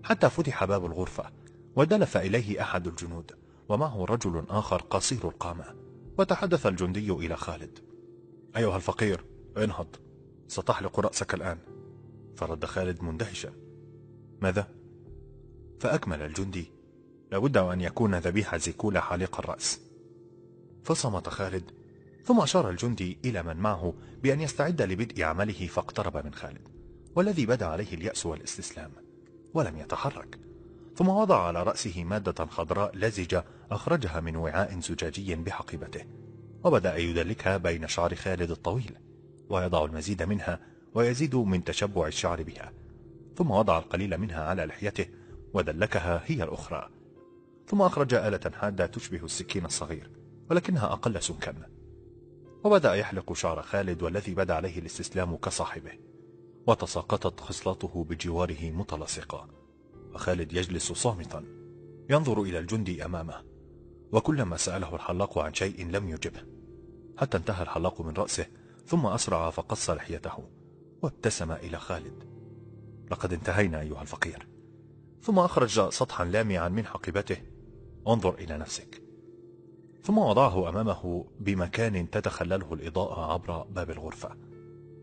حتى فتح باب الغرفة ودلف إليه أحد الجنود ومعه رجل آخر قصير القامة وتحدث الجندي إلى خالد. أيها الفقير انهض ستحلق رأسك الآن. فرد خالد مندهشا. ماذا؟ فأكمل الجندي. لابد أن يكون ذبيح زيكولا حالق الرأس. فصمت خالد ثم أشار الجندي إلى من معه بأن يستعد لبدء عمله فاقترب من خالد والذي بدا عليه اليأس والاستسلام. ولم يتحرك. ثم وضع على رأسه مادة خضراء لزجة أخرجها من وعاء زجاجي بحقيبته. وبدأ يدلكها بين شعر خالد الطويل ويضع المزيد منها ويزيد من تشبع الشعر بها. ثم وضع القليل منها على لحيته ودلكها هي الأخرى. ثم أخرج آلة حادة تشبه السكين الصغير ولكنها أقل سمكا وبدأ يحلق شعر خالد والذي بدا عليه الاستسلام كصاحبه. وتساقطت خصلته بجواره متلاصقة وخالد يجلس صامتا ينظر إلى الجندي أمامه وكلما سأله الحلاق عن شيء لم يجبه. حتى انتهى الحلاق من رأسه ثم أسرع فقص لحيته وابتسم إلى خالد. لقد انتهينا أيها الفقير. ثم أخرج سطحا لامعا من حقيبته انظر إلى نفسك. ثم وضعه أمامه بمكان تتخلله الإضاءة عبر باب الغرفة.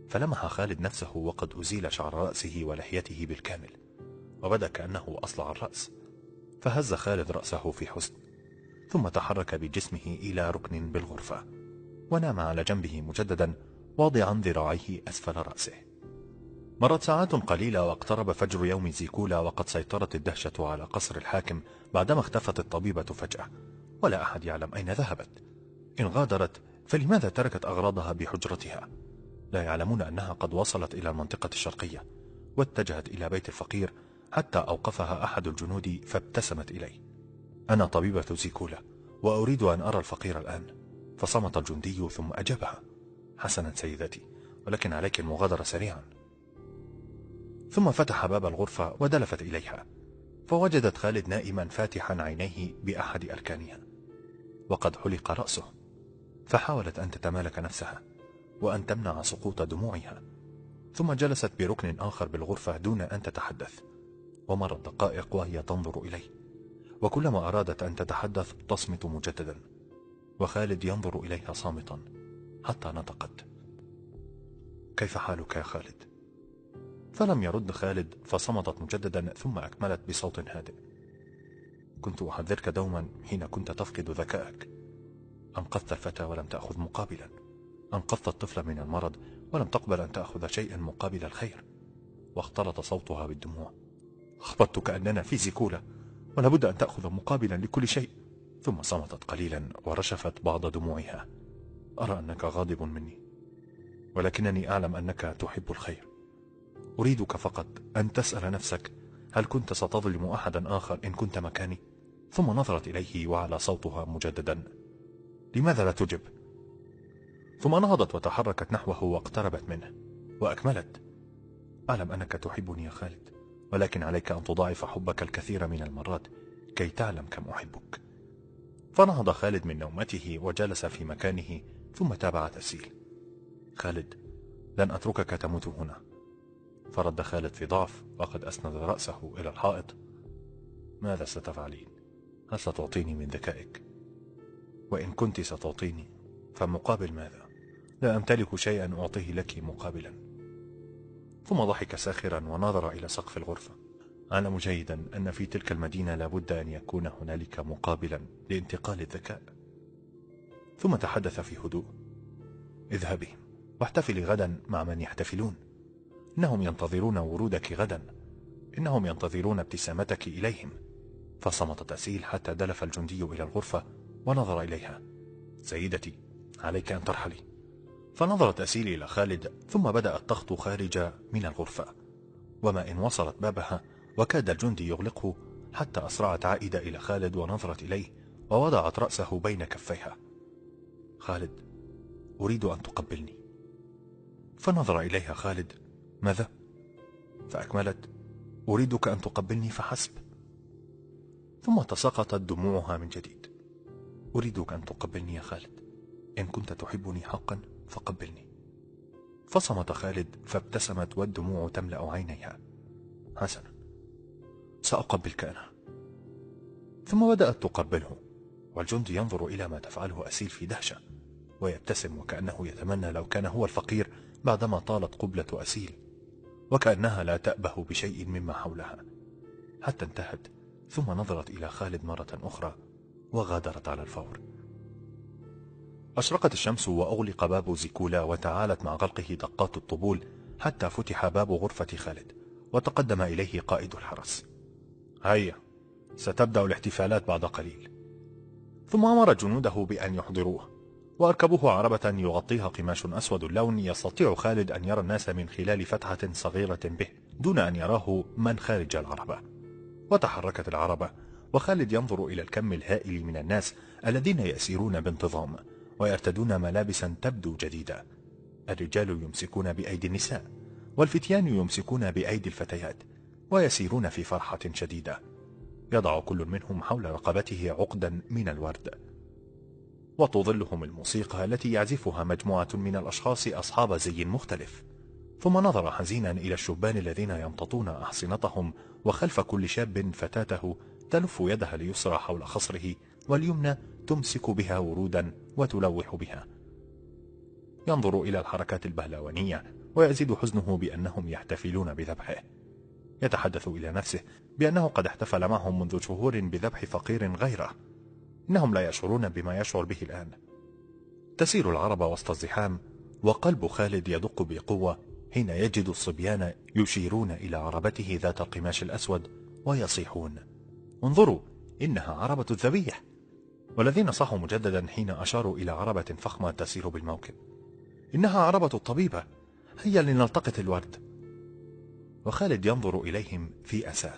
فلمح خالد نفسه وقد أزيل شعر رأسه ولحيته بالكامل وبدأ كأنه أصلع الرأس فهز خالد رأسه في حزن ثم تحرك بجسمه إلى ركن بالغرفة ونام على جنبه مجددا واضعا ذراعيه أسفل رأسه. مرت ساعات قليلة واقترب فجر يوم زيكولا وقد سيطرت الدهشة على قصر الحاكم بعدما اختفت الطبيبة فجأة ولا أحد يعلم أين ذهبت. إن غادرت فلماذا تركت أغراضها بحجرتها؟ لا يعلمون أنها قد وصلت إلى المنطقة الشرقية واتجهت إلى بيت الفقير حتى أوقفها أحد الجنود فابتسمت إليه. أنا طبيبة زيكولا وأريد أن أرى الفقير الآن. فصمت الجندي ثم أجابها. حسنا سيدتي ولكن عليك المغادرة سريعا. ثم فتح باب الغرفة ودلفت إليها فوجدت خالد نائما فاتحا عينيه بأحد أركانها. وقد حلق رأسه فحاولت أن تتمالك نفسها. وأن تمنع سقوط دموعها. ثم جلست بركن آخر بالغرفة دون أن تتحدث. ومرت دقائق وهي تنظر إليه. وكلما أرادت أن تتحدث تصمت مجددا. وخالد ينظر إليها صامتا. حتى نطقت. كيف حالك يا خالد؟ فلم يرد خالد فصمتت مجددا ثم أكملت بصوت هادئ. كنت أحذرك دوما حين كنت تفقد ذكائك. أنقذت الفتى ولم تأخذ مقابلا. أنقذت الطفل من المرض ولم تقبل أن تأخذ شيئا مقابل الخير. واختلط صوتها بالدموع. أخبرتك أننا في زيكولا ولابد أن تأخذ مقابلا لكل شيء. ثم صمتت قليلا ورشفت بعض دموعها. أرى أنك غاضب مني ولكنني أعلم أنك تحب الخير. أريدك فقط أن تسأل نفسك هل كنت ستظلم أحدا آخر إن كنت مكاني؟ ثم نظرت إليه وعلى صوتها مجددا. لماذا لا تجب؟ ثم نهضت وتحركت نحوه واقتربت منه وأكملت أعلم أنك تحبني يا خالد ولكن عليك أن تضاعف حبك الكثير من المرات كي تعلم كم أحبك فنهض خالد من نومته وجلس في مكانه ثم تابع تسيل خالد لن أتركك تموت هنا فرد خالد في ضعف وقد أسند رأسه إلى الحائط ماذا ستفعلين؟ هل ستعطيني من ذكائك؟ وإن كنت ستعطيني فمقابل ماذا؟ لا أمتلك شيئا أعطيه لك مقابلا. ثم ضحك ساخرا ونظر إلى سقف الغرفة. أعلم جيدا أن في تلك المدينة لابد أن يكون هنالك مقابلا لانتقال الذكاء. ثم تحدث في هدوء. اذهبي واحتفلي غدا مع من يحتفلون. إنهم ينتظرون ورودك غدا. إنهم ينتظرون ابتسامتك إليهم. فصمت تأسيل حتى دلف الجندي إلى الغرفة ونظر إليها. سيدتي عليك أن ترحلي. فنظرت أسيل إلى خالد ثم بدأت تخطو خارج من الغرفة. وما إن وصلت بابها وكاد الجندي يغلقه حتى أسرعت عائدة إلى خالد ونظرت إليه ووضعت رأسه بين كفيها. خالد أريد أن تقبلني. فنظر إليها خالد ماذا؟ فأكملت أريدك أن تقبلني فحسب. ثم تساقطت دموعها من جديد. أريدك أن تقبلني يا خالد إن كنت تحبني حقا. فقبلني. فصمت خالد فابتسمت والدموع تملأ عينيها. حسنا. سأقبلك أنا. ثم بدأت تقبله والجندي ينظر إلى ما تفعله أسيل في دهشة ويبتسم وكأنه يتمنى لو كان هو الفقير بعدما طالت قبلة أسيل وكأنها لا تأبه بشيء مما حولها. حتى انتهت ثم نظرت إلى خالد مرة أخرى وغادرت على الفور. أشرقت الشمس وأغلق باب زيكولا وتعالت مع غلقه دقات الطبول حتى فتح باب غرفة خالد وتقدم إليه قائد الحرس. هيا ستبدأ الاحتفالات بعد قليل. ثم أمر جنوده بأن يحضروه وأركبوه عربة يغطيها قماش أسود اللون يستطيع خالد أن يرى الناس من خلال فتحة صغيرة به دون أن يراه من خارج العربة. وتحركت العربة وخالد ينظر إلى الكم الهائل من الناس الذين يسيرون بانتظام. ويرتدون ملابسا تبدو جديدة. الرجال يمسكون بأيدي النساء والفتيان يمسكون بأيدي الفتيات ويسيرون في فرحة شديدة. يضع كل منهم حول رقبته عقدا من الورد. وتظلهم الموسيقى التي يعزفها مجموعة من الأشخاص أصحاب زي مختلف. ثم نظر حزينا إلى الشبان الذين يمتطون أحصنتهم وخلف كل شاب فتاته تلف يدها اليسرى حول خصره واليمنى تمسك بها ورودا وتلوح بها. ينظر إلى الحركات البهلوانية ويزيد حزنه بأنهم يحتفلون بذبحه. يتحدث إلى نفسه بأنه قد احتفل معهم منذ شهور بذبح فقير غيره. إنهم لا يشعرون بما يشعر به الآن. تسير العرب وسط الزحام وقلب خالد يدق بقوة حين يجد الصبيان يشيرون إلى عربته ذات القماش الأسود ويصيحون انظروا إنها عربة الذبيح. والذين صحوا مجددا حين أشاروا إلى عربة فخمة تسير بالموكب. إنها عربة الطبيبة هيا لنلتقط الورد. وخالد ينظر إليهم في أسى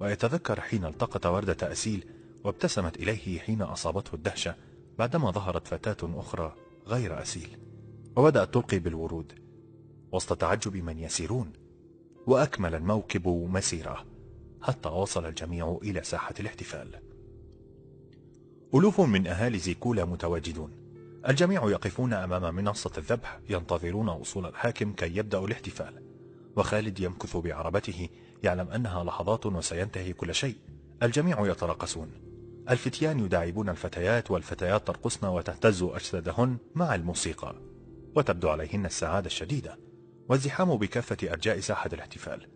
ويتذكر حين التقط وردة أسيل وابتسمت إليه حين أصابته الدهشة بعدما ظهرت فتاة أخرى غير أسيل. وبدأت تلقي بالورود. وسط تعجب من يسيرون وأكمل الموكب مسيرة حتى وصل الجميع إلى ساحة الاحتفال. ألوف من أهالي زيكولا متواجدون. الجميع يقفون أمام منصة الذبح ينتظرون وصول الحاكم كي يبدأ الاحتفال. وخالد يمكث بعربته يعلم أنها لحظات وسينتهي كل شيء. الجميع يترقصون الفتيان يداعبون الفتيات والفتيات ترقصن وتهتز أجسادهن مع الموسيقى. وتبدو عليهن السعادة الشديدة. والزحام بكافة أرجاء ساحة الاحتفال.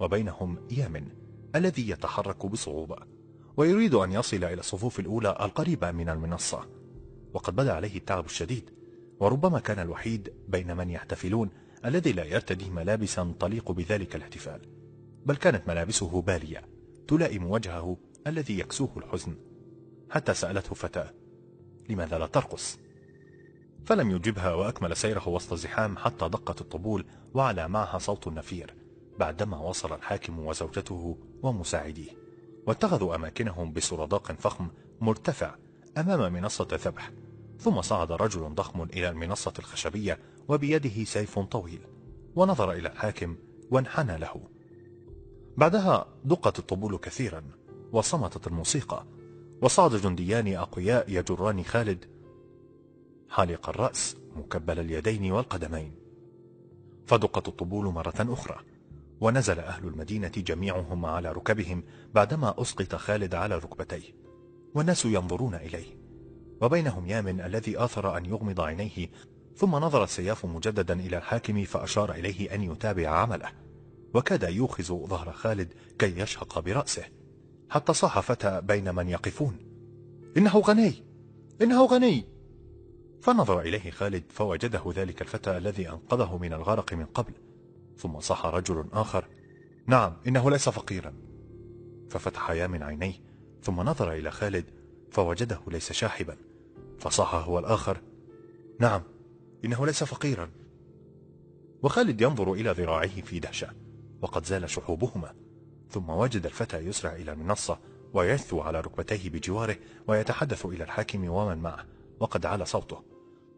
وبينهم يامن الذي يتحرك بصعوبة. ويريد أن يصل إلى الصفوف الأولى القريبة من المنصة. وقد بدا عليه التعب الشديد وربما كان الوحيد بين من يحتفلون الذي لا يرتدي ملابسا تليق بذلك الاحتفال. بل كانت ملابسه بالية تلائم وجهه الذي يكسوه الحزن. حتى سألته فتاة لماذا لا ترقص؟ فلم يجبها وأكمل سيره وسط الزحام حتى دقت الطبول وعلى معها صوت النفير بعدما وصل الحاكم وزوجته ومساعديه. واتخذوا أماكنهم بسراداق فخم مرتفع أمام منصة الذبح ثم صعد رجل ضخم إلى المنصة الخشبية وبيده سيف طويل ونظر إلى الحاكم وانحنى له. بعدها دقت الطبول كثيرا وصمتت الموسيقى وصعد جنديان أقوياء يجران خالد حالق الرأس مكبل اليدين والقدمين. فدقت الطبول مرة أخرى ونزل أهل المدينة جميعهم على ركبهم بعدما أسقط خالد على ركبتيه والناس ينظرون إليه وبينهم يامن الذي آثر أن يغمض عينيه ثم نظر السياف مجددا إلى الحاكم فأشار إليه أن يتابع عمله وكاد يوخز ظهر خالد كي يشهق برأسه حتى صاح فتى بين من يقفون إنه غني! إنه غني! فنظر إليه خالد فوجده ذلك الفتى الذي أنقذه من الغرق من قبل ثم صح رجل آخر نعم إنه ليس فقيرا. ففتح يامن عينيه ثم نظر إلى خالد فوجده ليس شاحبا فصح هو الآخر نعم إنه ليس فقيرا. وخالد ينظر إلى ذراعيه في دهشة وقد زال شحوبهما ثم وجد الفتى يسرع إلى المنصة ويثو على ركبتيه بجواره ويتحدث إلى الحاكم ومن معه وقد علا صوته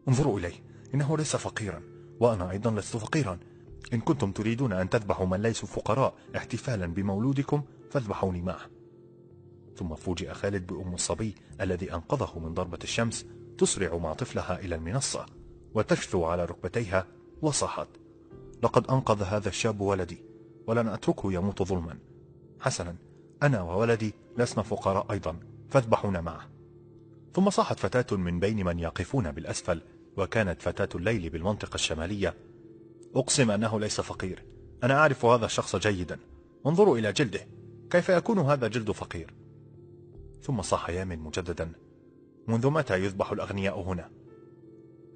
انظروا إليه إنه ليس فقيرا وأنا أيضا لست فقيرا. إن كنتم تريدون أن تذبحوا من ليسوا فقراء احتفالا بمولودكم فاذبحوني معه. ثم فوجئ خالد بأم الصبي الذي أنقذه من ضربة الشمس تسرع مع طفلها إلى المنصة وتشثو على ركبتيها وصاحت لقد أنقذ هذا الشاب ولدي ولن أتركه يموت ظلما. حسنا أنا وولدي لسنا فقراء أيضا فاذبحونا معه. ثم صاحت فتاة من بين من يقفون بالأسفل وكانت فتاة الليل بالمنطقة الشمالية أقسم أنه ليس فقير. أنا أعرف هذا الشخص جيدا. انظروا إلى جلده. كيف يكون هذا جلد فقير؟ ثم صاح يامن مجددا. منذ متى يذبح الأغنياء هنا؟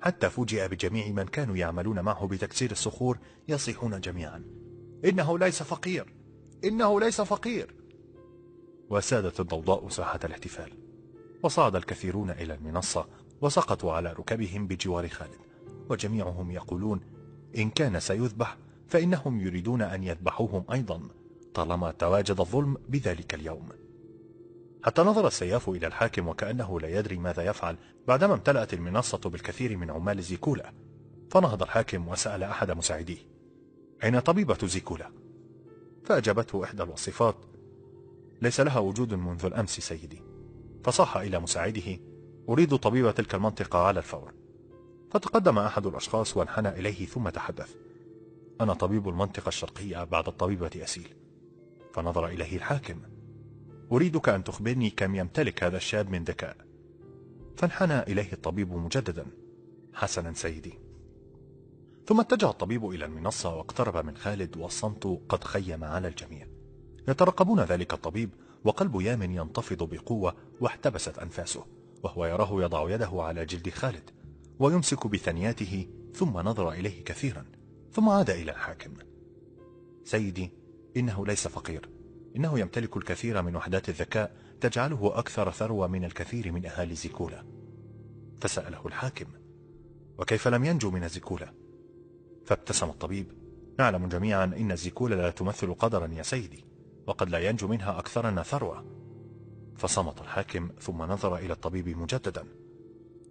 حتى فوجئ بجميع من كانوا يعملون معه بتكسير الصخور يصيحون جميعا. إنه ليس فقير. إنه ليس فقير. وسادت الضوضاء ساحة الاحتفال. وصعد الكثيرون إلى المنصة وسقطوا على ركبهم بجوار خالد. وجميعهم يقولون إن كان سيذبح فإنهم يريدون أن يذبحوهم أيضا طالما تواجد الظلم بذلك اليوم. حتى نظر السياف إلى الحاكم وكأنه لا يدري ماذا يفعل بعدما امتلأت المنصة بالكثير من عمال زيكولا. فنهض الحاكم وسأل أحد مساعديه أين طبيبة زيكولا؟ فأجابته إحدى الوصفات ليس لها وجود منذ الأمس سيدي. فصاح إلى مساعده أريد طبيب تلك المنطقة على الفور. فتقدم أحد الأشخاص وانحنى إليه ثم تحدث. أنا طبيب المنطقة الشرقية بعد الطبيبة أسيل. فنظر إليه الحاكم. أريدك أن تخبرني كم يمتلك هذا الشاب من ذكاء. فانحنى إليه الطبيب مجددا. حسنا سيدي. ثم اتجه الطبيب إلى المنصة واقترب من خالد والصمت قد خيم على الجميع. يترقبون ذلك الطبيب وقلب يامن ينتفض بقوة واحتبست أنفاسه وهو يراه يضع يده على جلد خالد. ويمسك بثنياته ثم نظر إليه كثيرا ثم عاد إلى الحاكم. سيدي إنه ليس فقير. إنه يمتلك الكثير من وحدات الذكاء تجعله أكثر ثروة من الكثير من أهالي زيكولا. فسأله الحاكم وكيف لم ينجو من زيكولا؟ فابتسم الطبيب نعلم جميعا إن زيكولا لا تمثل قدرا يا سيدي وقد لا ينجو منها أكثرنا ثروة. فصمت الحاكم ثم نظر إلى الطبيب مجددا.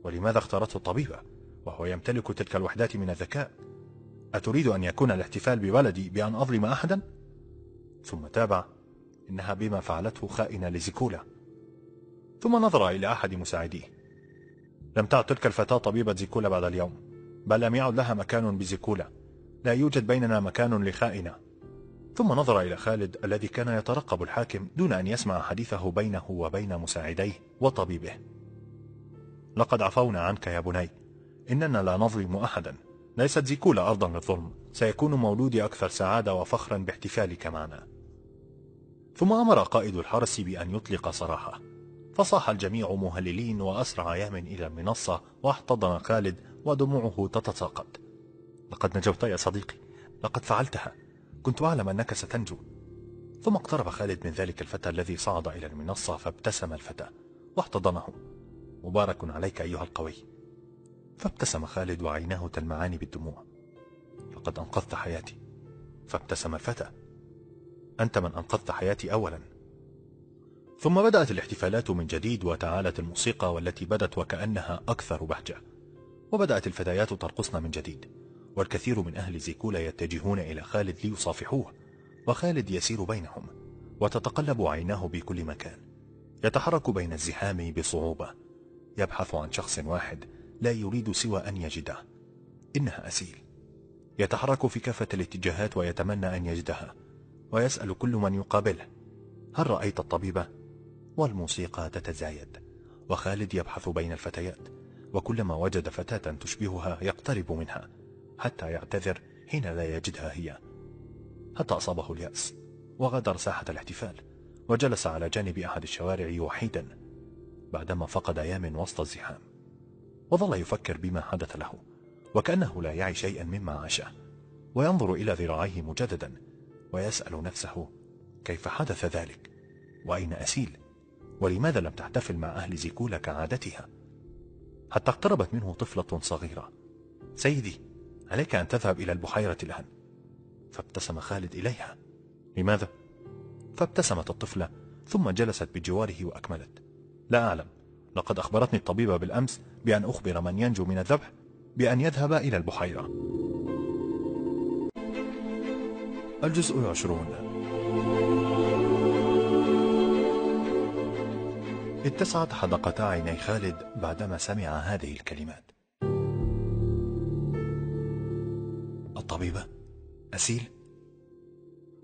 ولماذا اختارته الطبيبة؟ وهو يمتلك تلك الوحدات من الذكاء. أتريد أن يكون الاحتفال بولدي بأن أظلم أحدا؟ ثم تابع إنها بما فعلته خائنة لزيكولا. ثم نظر إلى أحد مساعديه. لم تعد تلك الفتاة طبيبة زيكولا بعد اليوم بل لم يعد لها مكان بزيكولا. لا يوجد بيننا مكان لخائنة. ثم نظر إلى خالد الذي كان يترقب الحاكم دون أن يسمع حديثه بينه وبين مساعديه وطبيبه. لقد عفونا عنك يا بني. إننا لا نظلم أحدا. ليست زيكولا أرضا للظلم سيكون مولودي أكثر سعادة وفخرا باحتفالك معنا. ثم أمر قائد الحرس بأن يطلق سراحه فصاح الجميع مهللين وأسرع يامن إلى المنصة واحتضن خالد ودموعه تتساقط. لقد نجوت يا صديقي. لقد فعلتها. كنت أعلم أنك ستنجو. ثم اقترب خالد من ذلك الفتى الذي صعد إلى المنصة فابتسم الفتى واحتضنه. مبارك عليك أيها القوي. فابتسم خالد وعيناه تلمعان بالدموع. لقد أنقذت حياتي. فابتسم الفتى أنت من أنقذت حياتي أولا. ثم بدأت الاحتفالات من جديد وتعالت الموسيقى والتي بدت وكأنها أكثر بهجة. وبدأت الفتيات ترقصن من جديد. والكثير من أهل زيكولا يتجهون إلى خالد ليصافحوه. وخالد يسير بينهم. وتتقلب عيناه بكل مكان. يتحرك بين الزحام بصعوبة. يبحث عن شخص واحد لا يريد سوى أن يجده. إنها أسيل. يتحرك في كافة الاتجاهات ويتمنى أن يجدها ويسأل كل من يقابله. هل رأيت الطبيبة؟ والموسيقى تتزايد وخالد يبحث بين الفتيات وكلما وجد فتاة تشبهها يقترب منها حتى يعتذر حين لا يجدها هي. حتى أصابه اليأس وغادر ساحة الاحتفال وجلس على جانب أحد الشوارع وحيدا. بعدما فقد أيام وسط الزحام وظل يفكر بما حدث له وكأنه لا يعي شيئا مما عاشه وينظر إلى ذراعيه مجددا ويسأل نفسه كيف حدث ذلك؟ وأين أسيل؟ ولماذا لم تحتفل مع أهل زيكولا كعادتها؟ حتى اقتربت منه طفلة صغيرة. سيدي عليك أن تذهب إلى البحيرة الآن. فابتسم خالد إليها. لماذا؟ فابتسمت الطفلة ثم جلست بجواره وأكملت. لا أعلم. لقد أخبرتني الطبيبة بالأمس بأن أخبر من ينجو من الذبح بأن يذهب إلى البحيرة. الجزء العشرون. اتسعت حدقتا عيني خالد بعدما سمع هذه الكلمات. الطبيبة أسيل.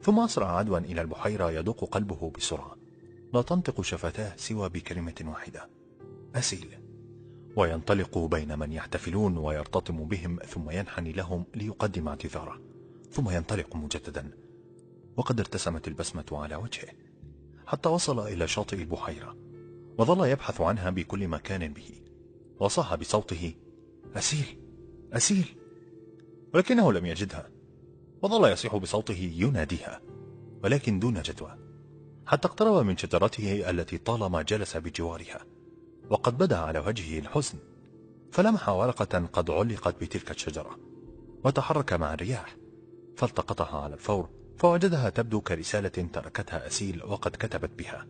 ثم أسرع عدوا إلى البحيرة يدق قلبه بسرعة. لا تنطق شفتاه سوى بكلمة واحدة. أسيل. وينطلق بين من يحتفلون ويرتطم بهم ثم ينحني لهم ليقدم اعتذاره. ثم ينطلق مجددا. وقد ارتسمت البسمة على وجهه. حتى وصل إلى شاطئ البحيرة. وظل يبحث عنها بكل مكان به. وصاح بصوته أسيل أسيل. ولكنه لم يجدها. وظل يصيح بصوته يناديها. ولكن دون جدوى. حتى اقترب من شجرته التي طالما جلس بجوارها وقد بدا على وجهه الحزن فلمح ورقة قد علقت بتلك الشجرة وتحرك مع الرياح فالتقطها على الفور فوجدها تبدو كرسالة تركتها أسيل وقد كتبت بها.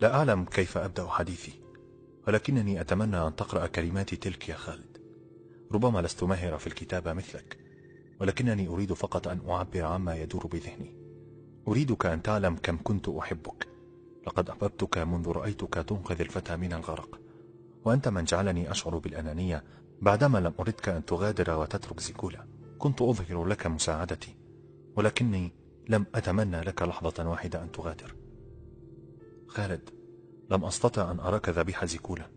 لا أعلم كيف أبدأ حديثي ولكنني أتمنى أن تقرأ كلماتي تلك يا خالد. ربما لست ماهرة في الكتابة مثلك ولكنني أريد فقط أن أعبر عما يدور بذهني. أريدك أن تعلم كم كنت أحبك. لقد أحببتك منذ رأيتك تنقذ الفتى من الغرق. وأنت من جعلني أشعر بالأنانية بعدما لم أردك أن تغادر وتترك زيكولا. كنت أظهر لك مساعدتي ولكني لم أتمنى لك لحظة واحدة أن تغادر. خالد لم أستطع أن أراك ذبيح زيكولا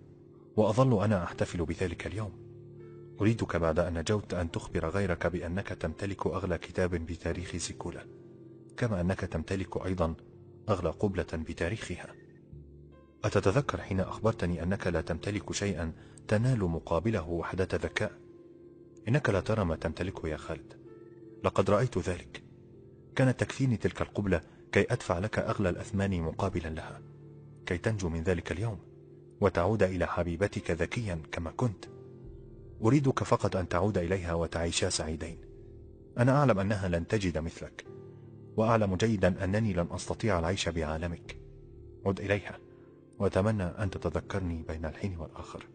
وأظل أنا أحتفل بذلك اليوم. أريدك بعد أن نجوت أن تخبر غيرك بأنك تمتلك أغلى كتاب بتاريخ زيكولا. كما أنك تمتلك أيضا أغلى قبلة بتاريخها. أتتذكر حين أخبرتني أنك لا تمتلك شيئا تنال مقابله وحدة ذكاء. إنك لا ترى ما تمتلكه يا خالد. لقد رأيت ذلك. كانت تكفيني تلك القبلة كي أدفع لك أغلى الأثمان مقابلا لها. كي تنجو من ذلك اليوم وتعود إلى حبيبتك ذكيا كما كنت. أريدك فقط أن تعود إليها وتعيشا سعيدين. أنا أعلم أنها لن تجد مثلك. وأعلم جيدا أنني لن أستطيع العيش بعالمك. عد إليها وأتمنى أن تتذكرني بين الحين والآخر.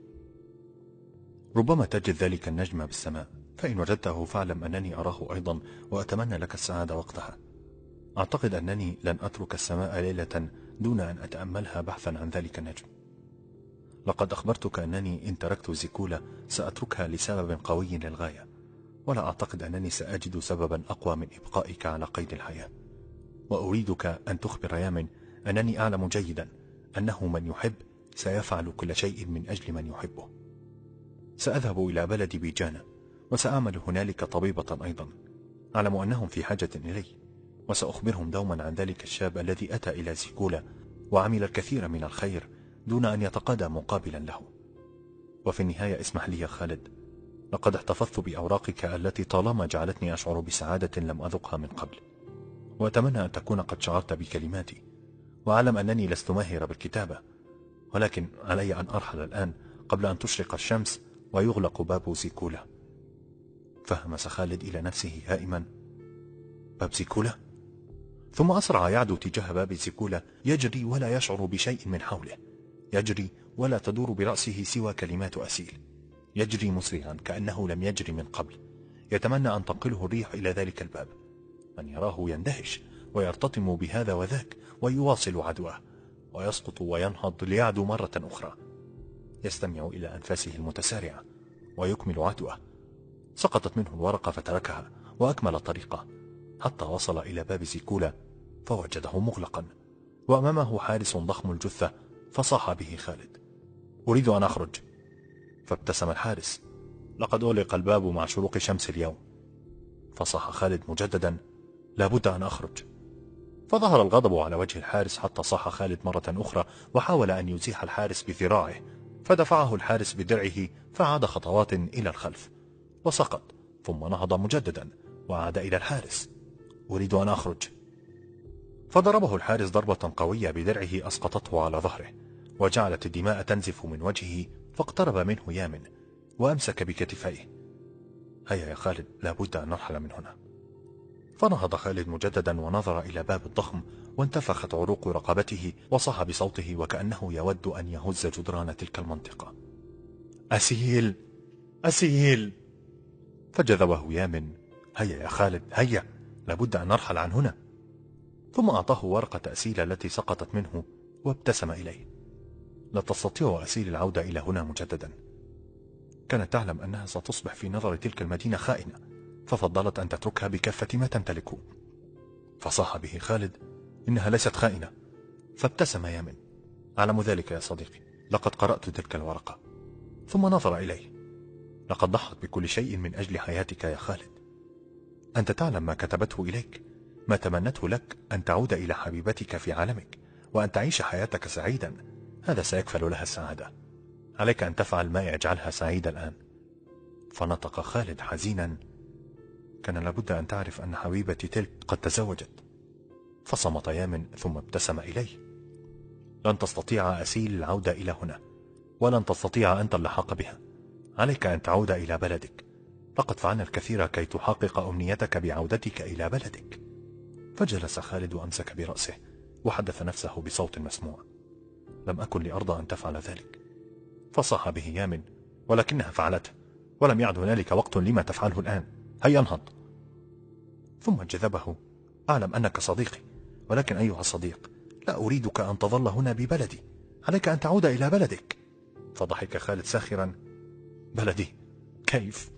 ربما تجد ذلك النجم بالسماء فإن وجدته فاعلم أنني أراه أيضا وأتمنى لك السعادة وقتها. أعتقد أنني لن أترك السماء ليلة دون أن أتأملها بحثا عن ذلك النجم. لقد أخبرتك أنني إن تركت زيكولا سأتركها لسبب قوي للغاية. ولا أعتقد أنني سأجد سببا أقوى من إبقائك على قيد الحياة. وأريدك أن تخبر يامن أنني أعلم جيدا أنه من يحب سيفعل كل شيء من أجل من يحبه. سأذهب إلى بلد بيجانا وسأعمل هنالك طبيبة أيضا. أعلم أنهم في حاجة إلي وسأخبرهم دوما عن ذلك الشاب الذي أتى إلى زيكولا وعمل الكثير من الخير دون أن يتقاضى مقابلا له. وفي النهاية اسمح لي يا خالد لقد احتفظت بأوراقك التي طالما جعلتني أشعر بسعادة لم أذقها من قبل. وأتمنى أن تكون قد شعرت بكلماتي. وأعلم أنني لست ماهرة بالكتابة. ولكن علي أن أرحل الآن قبل أن تشرق الشمس ويغلق باب سيكولا. فهمس خالد إلى نفسه هائما. باب سيكولا؟ ثم أسرع يعدو تجاه باب سيكولا. يجري ولا يشعر بشيء من حوله. يجري ولا تدور برأسه سوى كلمات أسيل. يجري مسرعا كأنه لم يجري من قبل. يتمنى أن تنقله الريح إلى ذلك الباب. من يراه يندهش ويرتطم بهذا وذاك ويواصل عدوه ويسقط وينهض ليعدو مرة أخرى. يستمع إلى أنفاسه المتسارعة ويكمل عدوه. سقطت منه الورقة فتركها وأكمل طريقه. حتى وصل إلى باب زيكولا فوجده مغلقا. وأمامه حارس ضخم الجثة فصاح به خالد. أريد أن أخرج. فابتسم الحارس. لقد أغلق الباب مع شروق شمس اليوم. فصاح خالد مجددا لابد أن أخرج. فظهر الغضب على وجه الحارس حتى صاح خالد مرة أخرى وحاول أن يزيح الحارس بذراعه. فدفعه الحارس بدرعه فعاد خطوات إلى الخلف. وسقط ثم نهض مجددا وعاد إلى الحارس. أريد أن أخرج. فضربه الحارس ضربة قوية بدرعه أسقطته على ظهره وجعلت الدماء تنزف من وجهه فاقترب منه يامن وأمسك بكتفيه. هيا يا خالد لابد أن نرحل من هنا. فنهض خالد مجددا ونظر إلى باب الضخم وانتفخت عروق رقبته وصاح بصوته وكأنه يود أن يهز جدران تلك المنطقة. أسيل! أسيل! فجذبه يامن. هيا يا خالد هيا! لابد أن نرحل عن هنا. ثم أعطاه ورقة أسيل التي سقطت منه وابتسم إليه. لا تستطيع أسيل العودة إلى هنا مجددا. كانت تعلم أنها ستصبح في نظر تلك المدينة خائنة ففضلت أن تتركها بكافة ما تمتلك. فصاح به خالد إنها ليست خائنة. فابتسم يامن أعلم ذلك يا صديقي. لقد قرأت تلك الورقة. ثم نظر إليه. لقد ضحت بكل شيء من أجل حياتك يا خالد. أنت تعلم ما كتبته إليك. ما تمنته لك أن تعود إلى حبيبتك في عالمك وأن تعيش حياتك سعيدا. هذا سيكفل لها السعادة. عليك أن تفعل ما يجعلها سعيدة الآن. فنطق خالد حزينا. كان لابد أن تعرف أن حبيبتي تلك قد تزوجت. فصمت يامن ثم ابتسم إليه. لن تستطيع أسيل العودة إلى هنا ولن تستطيع أنت اللحاق بها. عليك أن تعود إلى بلدك. لقد فعلنا الكثير كي تحقق أمنيتك بعودتك إلى بلدك. فجلس خالد وأمسك برأسه وحدث نفسه بصوت مسموع. لم أكن لأرضى أن تفعل ذلك. فصاح به يامن ولكنها فعلته ولم يعد هنالك وقت لما تفعله الآن. هيا انهض. ثم جذبه. أعلم أنك صديقي ولكن أيها الصديق لا أريدك أن تظل هنا ببلدي. عليك أن تعود إلى بلدك. فضحك خالد ساخرا. بلدي؟ كيف؟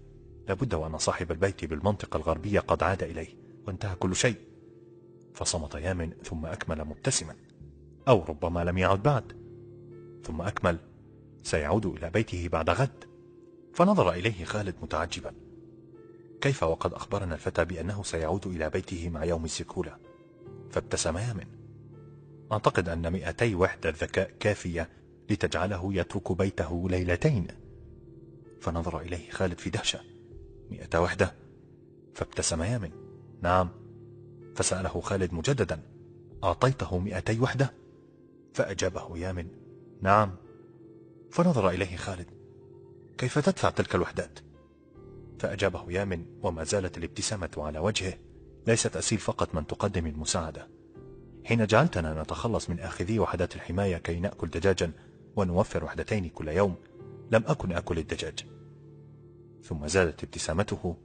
لابد وأن صاحب البيت بالمنطقة الغربية قد عاد إليه وانتهى كل شيء. فصمت يامن ثم أكمل مبتسما. أو ربما لم يعد بعد. ثم أكمل سيعود إلى بيته بعد غد. فنظر إليه خالد متعجبا. كيف وقد أخبرنا الفتى بأنه سيعود إلى بيته مع يوم السكولة؟ فابتسم يامن أعتقد أن مئتي وحدة ذكاء كافية لتجعله يترك بيته ليلتين. فنظر إليه خالد في دهشة. مئة وحدة؟ فابتسم يامن نعم. فسأله خالد مجددا. أعطيته مئتي وحدة؟ فأجابه يامن نعم. فنظر إليه خالد. كيف تدفع تلك الوحدات؟ فأجابه يامن وما زالت الابتسامة على وجهه. ليست أسيل فقط من تقدم المساعدة. حين جعلتنا نتخلص من آخذي وحدات الحماية كي نأكل دجاجا ونوفر وحدتين كل يوم لم أكن أكل الدجاج. ثم زادت ابتسامته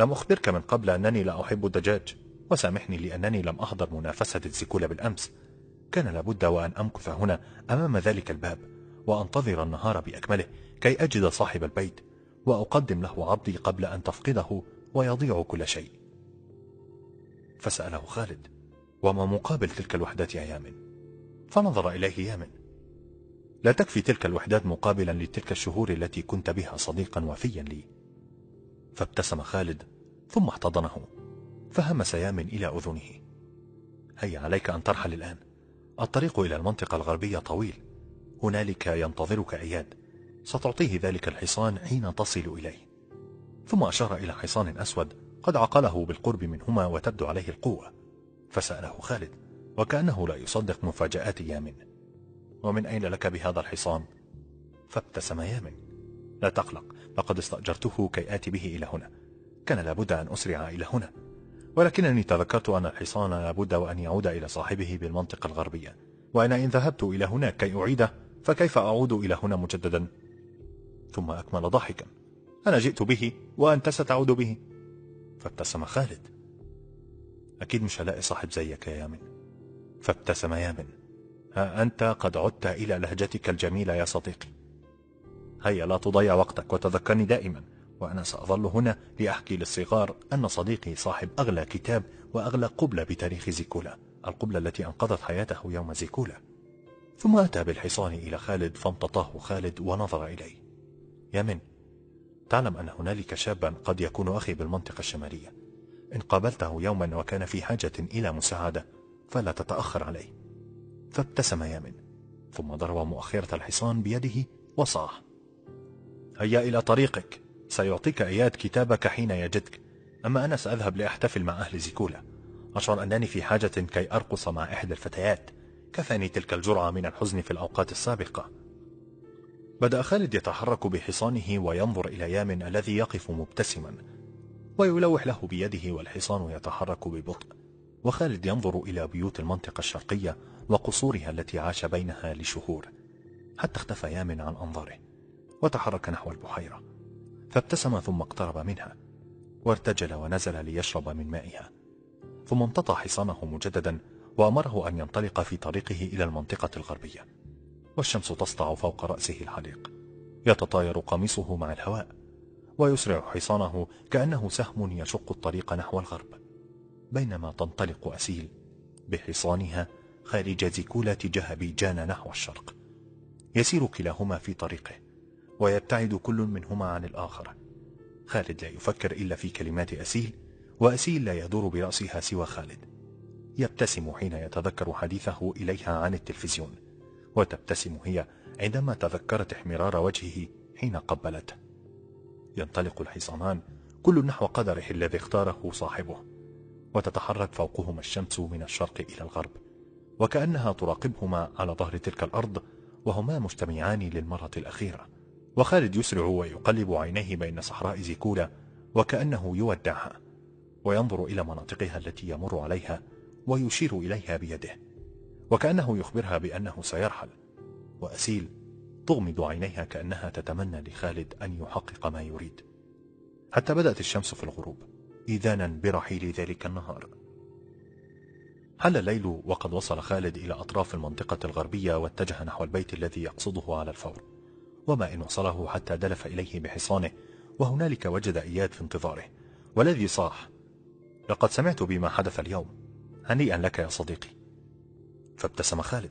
لم أخبرك من قبل أنني لا أحب الدجاج وسامحني لأنني لم أحضر منافسة الزكولة بالأمس. كان لابد وأن أمكث هنا أمام ذلك الباب وأنتظر النهار بأكمله كي أجد صاحب البيت وأقدم له عبدي قبل أن تفقده ويضيع كل شيء. فسأله خالد وما مقابل تلك الوحدات يا يامن؟ فنظر إليه يامن لا تكفي تلك الوحدات مقابلا لتلك الشهور التي كنت بها صديقا وفيا لي. فابتسم خالد ثم احتضنه فهمس يامن إلى أذنه. هيا عليك أن ترحل الآن. الطريق إلى المنطقة الغربية طويل. هنالك ينتظرك إياد ستعطيه ذلك الحصان حين تصل إليه. ثم أشار إلى حصان أسود قد عقله بالقرب منهما وتبدو عليه القوة. فسأله خالد وكأنه لا يصدق مفاجآت يامن. ومن أين لك بهذا الحصان؟ فابتسم يامن. لا تقلق لقد استأجرته كي آتي به إلى هنا. كان لابد أن أسرع إلى هنا. ولكنني تذكرت أن الحصان لابد وأن يعود إلى صاحبه بالمنطقة الغربية وأنا إن ذهبت إلى هناك كي أعيده فكيف أعود إلى هنا مجددا؟ ثم أكمل ضاحكا. أنا جئت به وأنت ستعود به. فابتسم خالد. أكيد مش هلاقي صاحب زيك يا يامن. فابتسم يامن. ها أنت قد عدت إلى لهجتك الجميلة يا صديقي. هيا لا تضيع وقتك وتذكرني دائما. وأنا سأظل هنا لأحكي للصغار أن صديقي صاحب أغلى كتاب وأغلى قبلة بتاريخ زيكولا القبلة التي أنقذت حياته يوم زيكولا. ثم أتى بالحصان إلى خالد فامتطاه خالد ونظر إليه. يمن تعلم أن هنالك شابا قد يكون أخي بالمنطقة الشمالية. إن قابلته يوما وكان في حاجة إلى مساعدة فلا تتأخر عليه. فابتسم يامن ثم ضرب مؤخرة الحصان بيده وصاح. هيا إلى طريقك. سيعطيك إياد كتابك حين يجدك. أما أنا سأذهب لأحتفل مع أهل زيكولا. أشعر أنني في حاجة كي أرقص مع إحدى الفتيات. كفاني تلك الجرعة من الحزن في الأوقات السابقة. بدأ خالد يتحرك بحصانه وينظر إلى يامن الذي يقف مبتسما ويلوح له بيده والحصان يتحرك ببطء. وخالد ينظر إلى بيوت المنطقة الشرقية وقصورها التي عاش بينها لشهور حتى اختفى يامن عن أنظاره وتحرك نحو البحيرة. فابتسم ثم اقترب منها وارتجل ونزل ليشرب من مائها. ثم امتطى حصانه مجددا وأمره أن ينطلق في طريقه إلى المنطقة الغربية. والشمس تسطع فوق رأسه الحليق يتطاير قميصه مع الهواء ويسرع حصانه كأنه سهم يشق الطريق نحو الغرب. بينما تنطلق أسيل بحصانها خارج زيكولا تجاه بيجان نحو الشرق. يسير كلاهما في طريقه. ويبتعد كل منهما عن الآخر. خالد لا يفكر إلا في كلمات أسيل وأسيل لا يدور برأسها سوى خالد. يبتسم حين يتذكر حديثه إليها عن التلفزيون وتبتسم هي عندما تذكرت احمرار وجهه حين قبلته. ينطلق الحصانان كل نحو قدره الذي اختاره صاحبه وتتحرك فوقهما الشمس من الشرق إلى الغرب وكأنها تراقبهما على ظهر تلك الأرض وهما مجتمعان للمرة الأخيرة. وخالد يسرع ويقلب عينيه بين صحراء زيكولا وكأنه يودعها وينظر إلى مناطقها التي يمر عليها ويشير إليها بيده وكأنه يخبرها بأنه سيرحل وأسيل تغمض عينيها كأنها تتمنى لخالد أن يحقق ما يريد. حتى بدأت الشمس في الغروب إذانا برحيل ذلك النهار. حل الليل وقد وصل خالد إلى أطراف المنطقة الغربية واتجه نحو البيت الذي يقصده على الفور. وما إن وصله حتى دلف إليه بحصانه وهنالك وجد إياد في انتظاره. والذي صاح لقد سمعت بما حدث اليوم. هنيئا لك يا صديقي. فابتسم خالد.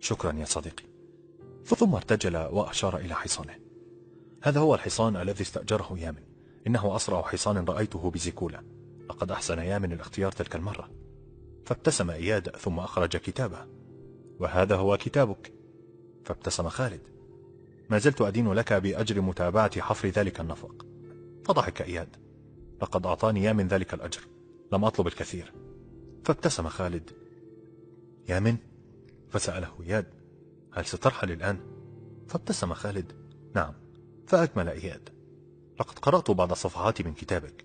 شكرا يا صديقي. ثم ارتجل وأشار إلى حصانه. هذا هو الحصان الذي استأجره يامن. إنه أسرع حصان رأيته بزيكولا. لقد أحسن يامن الاختيار تلك المرة. فابتسم إياد ثم أخرج كتابه. وهذا هو كتابك. فابتسم خالد. ما زلت أدين لك بأجر متابعة حفر ذلك النفق. فضحك إياد. لقد أعطاني يامن ذلك الأجر. لم أطلب الكثير. فابتسم خالد. يامن فسأله إياد. هل سترحل الآن؟ فابتسم خالد. نعم. فأكمل إياد. لقد قرأت بعض الصفحات من كتابك.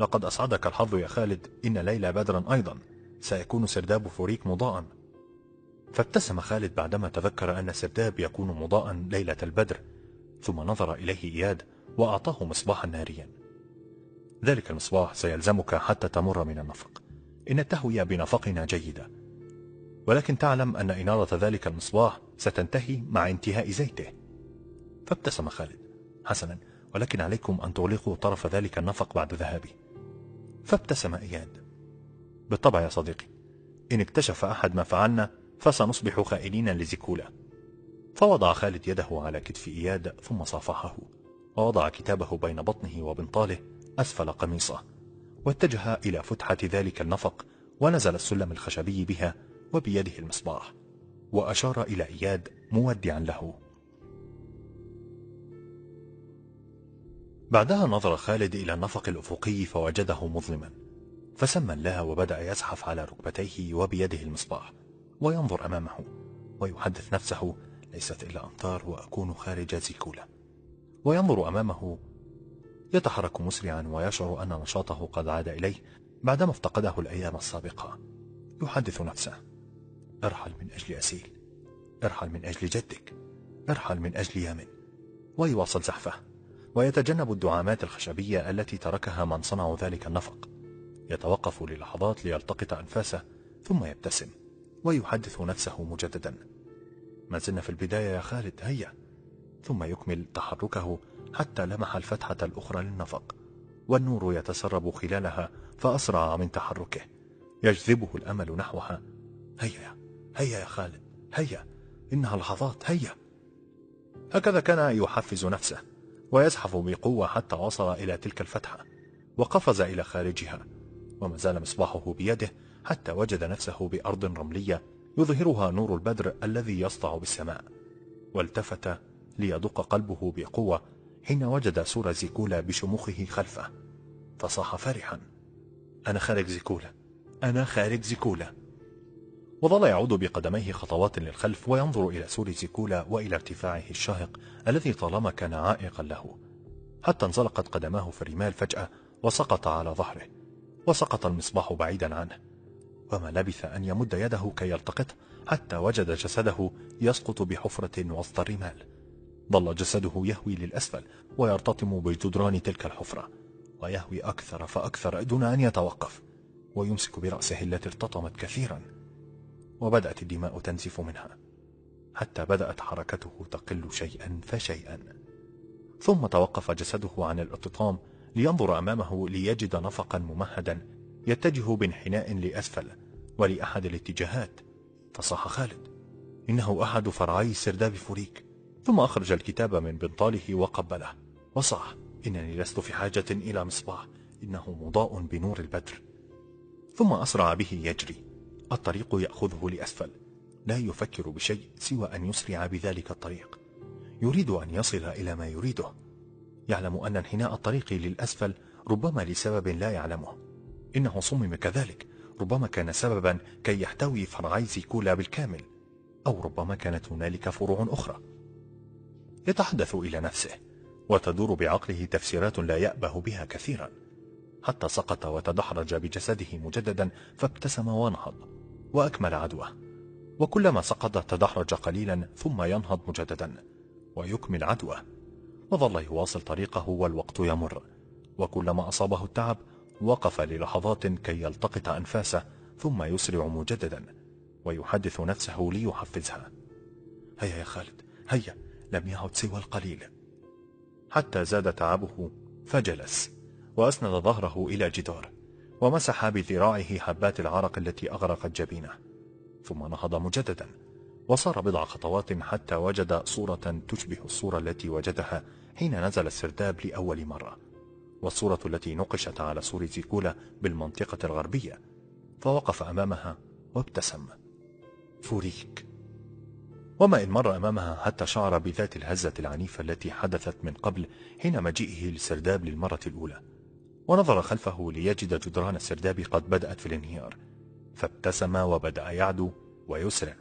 لقد أسعدك الحظ يا خالد. إن ليلى بدرا أيضا. سيكون سرداب فوريك مضاء. فابتسم خالد بعدما تذكر أن سرداب يكون مضاء ليلة البدر ثم نظر إليه إياد وأعطاه مصباحا ناريا. ذلك المصباح سيلزمك حتى تمر من النفق. إن التهوية بنفقنا جيدة. ولكن تعلم أن إنارة ذلك المصباح ستنتهي مع انتهاء زيته. فابتسم خالد. حسنا ولكن عليكم أن تغلقوا طرف ذلك النفق بعد ذهابي. فابتسم إياد. بالطبع يا صديقي إن اكتشف أحد ما فعلنا فسنصبح خائنين لزيكولا. فوضع خالد يده على كتف إياد ثم صافحه. ووضع كتابه بين بطنه وبنطاله أسفل قميصه. واتجه إلى فتحة ذلك النفق ونزل السلم الخشبي بها وبيده المصباح. وأشار إلى إياد مودعا له. بعدها نظر خالد إلى النفق الأفقي فوجده مظلما. فسمى الله وبدأ يزحف على ركبتيه وبيده المصباح. وينظر أمامه ويحدث نفسه ليست إلا أمطار وأكون خارج زيكولا. وينظر أمامه يتحرك مسرعا ويشعر أن نشاطه قد عاد إليه بعدما افتقده الأيام السابقة. يحدث نفسه ارحل من أجل أسيل ارحل من أجل جدك ارحل من أجل يامن. ويواصل زحفه ويتجنب الدعامات الخشبية التي تركها من صنعوا ذلك النفق. يتوقف للحظات ليلتقط أنفاسه ثم يبتسم. ويحدث نفسه مجددا. ما زلنا في البداية يا خالد هيا. ثم يكمل تحركه حتى لمح الفتحة الأخرى للنفق والنور يتسرب خلالها فأسرع من تحركه. يجذبه الأمل نحوها. هيا هيا يا خالد هيا. إنها لحظات هيا. هكذا كان يحفز نفسه ويزحف بقوة حتى وصل إلى تلك الفتحة وقفز إلى خارجها وما زال مصباحه بيده حتى وجد نفسه بأرض رملية يظهرها نور البدر الذي يسطع بالسماء. والتفت ليدق قلبه بقوة حين وجد سور زيكولا بشموخه خلفه. فصاح فرحا. أنا خارج زيكولا. أنا خارج زيكولا. وظل يعود بقدميه خطوات للخلف وينظر إلى سور زيكولا وإلى ارتفاعه الشاهق الذي طالما كان عائقا له. حتى انزلقت قدماه في الرمال فجأة وسقط على ظهره. وسقط المصباح بعيدا عنه. وما لبث أن يمد يده كي يلتقطه حتى وجد جسده يسقط بحفرة وسط الرمال. ظل جسده يهوي للأسفل ويرتطم بجدران تلك الحفرة ويهوي أكثر فأكثر دون أن يتوقف ويمسك برأسه التي ارتطمت كثيرا. وبدأت الدماء تنزف منها حتى بدأت حركته تقل شيئا فشيئا. ثم توقف جسده عن الارتطام لينظر أمامه ليجد نفقا ممهدا يتجه بانحناء لأسفل ولأحد الاتجاهات. فصاح خالد إنه أحد فرعي سرداب فوريك. ثم أخرج الكتاب من بنطاله وقبله. وصاح إنني لست في حاجة إلى مصباح. إنه مضاء بنور البدر. ثم أسرع به يجري. الطريق يأخذه لأسفل. لا يفكر بشيء سوى أن يسرع بذلك الطريق. يريد أن يصل إلى ما يريده. يعلم أن انحناء الطريق للأسفل ربما لسبب لا يعلمه. إنه صمم كذلك. ربما كان سببا كي يحتوي فرعي زيكولا بالكامل أو ربما كانت هنالك فروع أخرى. يتحدث إلى نفسه وتدور بعقله تفسيرات لا يأبه بها كثيرا. حتى سقط وتدحرج بجسده مجددا فابتسم ونهض وأكمل عدوه. وكلما سقط تدحرج قليلا ثم ينهض مجددا ويكمل عدوه. وظل يواصل طريقه والوقت يمر. وكلما أصابه التعب وقف للحظات كي يلتقط أنفاسه ثم يسرع مجددا ويحدث نفسه ليحفزها. هيا يا خالد هيا لم يعد سوى القليل. حتى زاد تعبه فجلس وأسند ظهره إلى جدار ومسح بذراعه حبات العرق التي أغرقت جبينه. ثم نهض مجددا وصار بضع خطوات حتى وجد صورة تشبه الصورة التي وجدها حين نزل السرداب لأول مرة. والصورة التي نقشت على سور زيكولا بالمنطقة الغربية فوقف أمامها وابتسم. فوريك. وما إن مر أمامها حتى شعر بذات الهزة العنيفة التي حدثت من قبل حين مجيئه للسرداب للمرة الأولى. ونظر خلفه ليجد جدران السرداب قد بدأت في الانهيار. فابتسم وبدأ يعدو ويسرع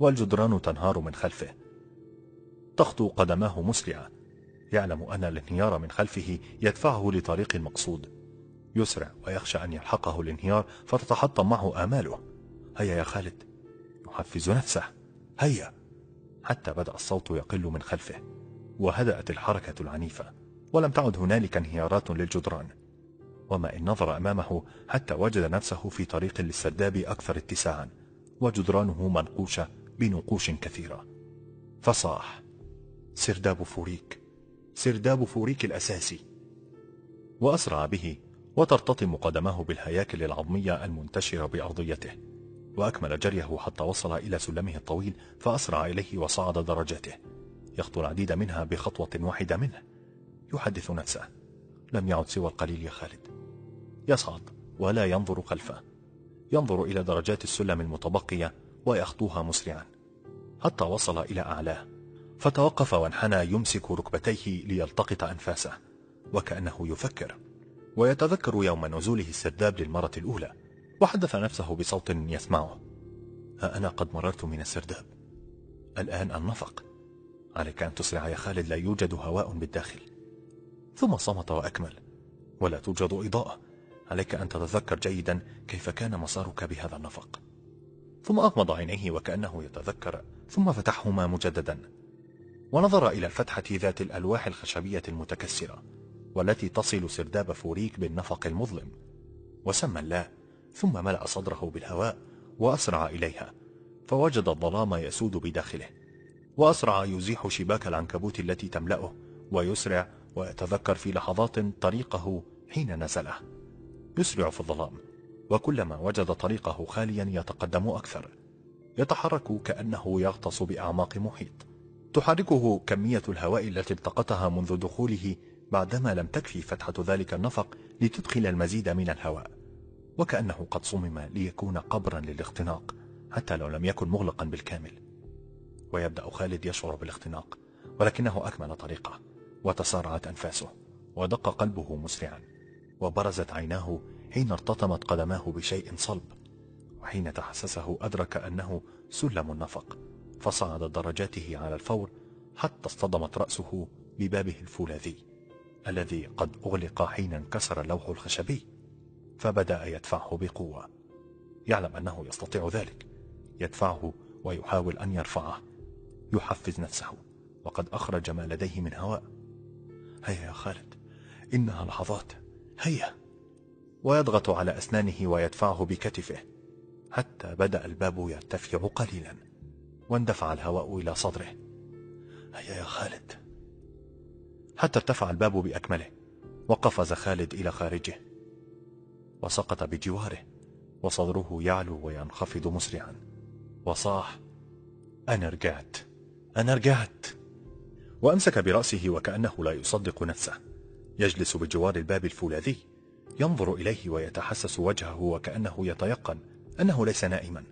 والجدران تنهار من خلفه. تخطو قدماه مسرعة يعلم أن الانهيار من خلفه يدفعه لطريق مقصود يسرع ويخشى أن يلحقه الانهيار فتتحطم معه آماله. هيا يا خالد يحفز نفسه. هيا. حتى بدأ الصوت يقل من خلفه وهدأت الحركة العنيفة ولم تعد هنالك انهيارات للجدران. وما إن نظر أمامه حتى وجد نفسه في طريق للسداب أكثر اتساعا وجدرانه منقوشة بنقوش كثيرة. فصاح. سرداب فوريك. سرداب فوريك الأساسي. وأسرع به وترتطم قدماه بالهياكل العظمية المنتشرة بأرضيته وأكمل جريه حتى وصل إلى سلمه الطويل فأسرع إليه وصعد درجاته يخطو العديد منها بخطوة واحدة منه. يحدث نفسه. لم يعد سوى القليل يا خالد. يصعد ولا ينظر خلفه. ينظر إلى درجات السلم المتبقية ويخطوها مسرعا حتى وصل إلى أعلاه. فتوقف وانحنى يمسك ركبتيه ليلتقط أنفاسه وكأنه يفكر ويتذكر يوم نزوله السرداب للمرة الأولى وحدث نفسه بصوت يسمعه. ها أنا قد مررت من السرداب. الآن النفق. عليك أن تسرع يا خالد لا يوجد هواء بالداخل. ثم صمت وأكمل. ولا توجد إضاءة. عليك أن تتذكر جيدا كيف كان مسارك بهذا النفق. ثم أغمض عينيه وكأنه يتذكر ثم فتحهما مجددا. ونظر إلى الفتحة ذات الألواح الخشبية المتكسرة والتي تصل سرداب فوريك بالنفق المظلم. وسمى الله ثم ملأ صدره بالهواء وأسرع إليها فوجد الظلام يسود بداخله وأسرع يزيح شباك العنكبوت التي تملأه ويسرع ويتذكر في لحظات طريقه حين نزله. يسرع في الظلام وكلما وجد طريقه خاليا يتقدم أكثر يتحرك كأنه يغطس بأعماق محيط. تحركه كمية الهواء التي التقطها منذ دخوله بعدما لم تكفي فتحة ذلك النفق لتدخل المزيد من الهواء. وكأنه قد صمم ليكون قبرا للاختناق حتى لو لم يكن مغلقا بالكامل. ويبدأ خالد يشعر بالاختناق ولكنه أكمل طريقه وتسارعت أنفاسه ودق قلبه مسرعا وبرزت عيناه حين ارتطمت قدماه بشيء صلب وحين تحسسه أدرك أنه سلم النفق. فصعد درجاته على الفور حتى اصطدمت رأسه ببابه الفولاذي الذي قد أغلق حين انكسر اللوح الخشبي فبدأ يدفعه بقوة. يعلم أنه يستطيع ذلك. يدفعه ويحاول أن يرفعه. يحفز نفسه. وقد أخرج ما لديه من هواء. هيا يا خالد إنها لحظات. هيا. ويضغط على أسنانه ويدفعه بكتفه. حتى بدأ الباب يرتفع قليلا. واندفع الهواء إلى صدره. هيا يا خالد. حتى ارتفع الباب بأكمله. وقفز خالد إلى خارجه. وسقط بجواره. وصدره يعلو وينخفض مسرعا. وصاح أنا رجعت. أنا رجعت. وأمسك برأسه وكأنه لا يصدق نفسه. يجلس بجوار الباب الفولاذي. ينظر إليه ويتحسس وجهه وكأنه يتيقن أنه ليس نائما.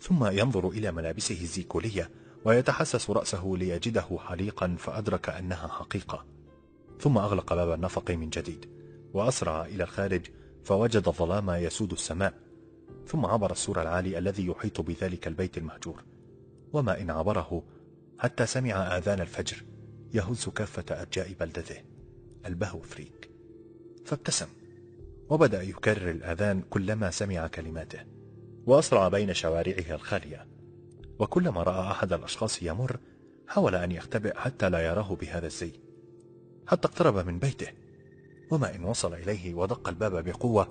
ثم ينظر إلى ملابسه الزيكولية ويتحسس رأسه ليجده حليقا فأدرك أنها حقيقة. ثم أغلق باب النفق من جديد وأسرع إلى الخارج فوجد الظلام يسود السماء. ثم عبر السور العالي الذي يحيط بذلك البيت المهجور. وما إن عبره حتى سمع آذان الفجر يهز كافة أرجاء بلدته. البهو فريك. فابتسم وبدأ يكرر الآذان كلما سمع كلماته. وأسرع بين شوارعها الخالية. وكلما رأى أحد الأشخاص يمر حاول أن يختبئ حتى لا يراه بهذا الزي حتى اقترب من بيته. وما إن وصل إليه ودق الباب بقوة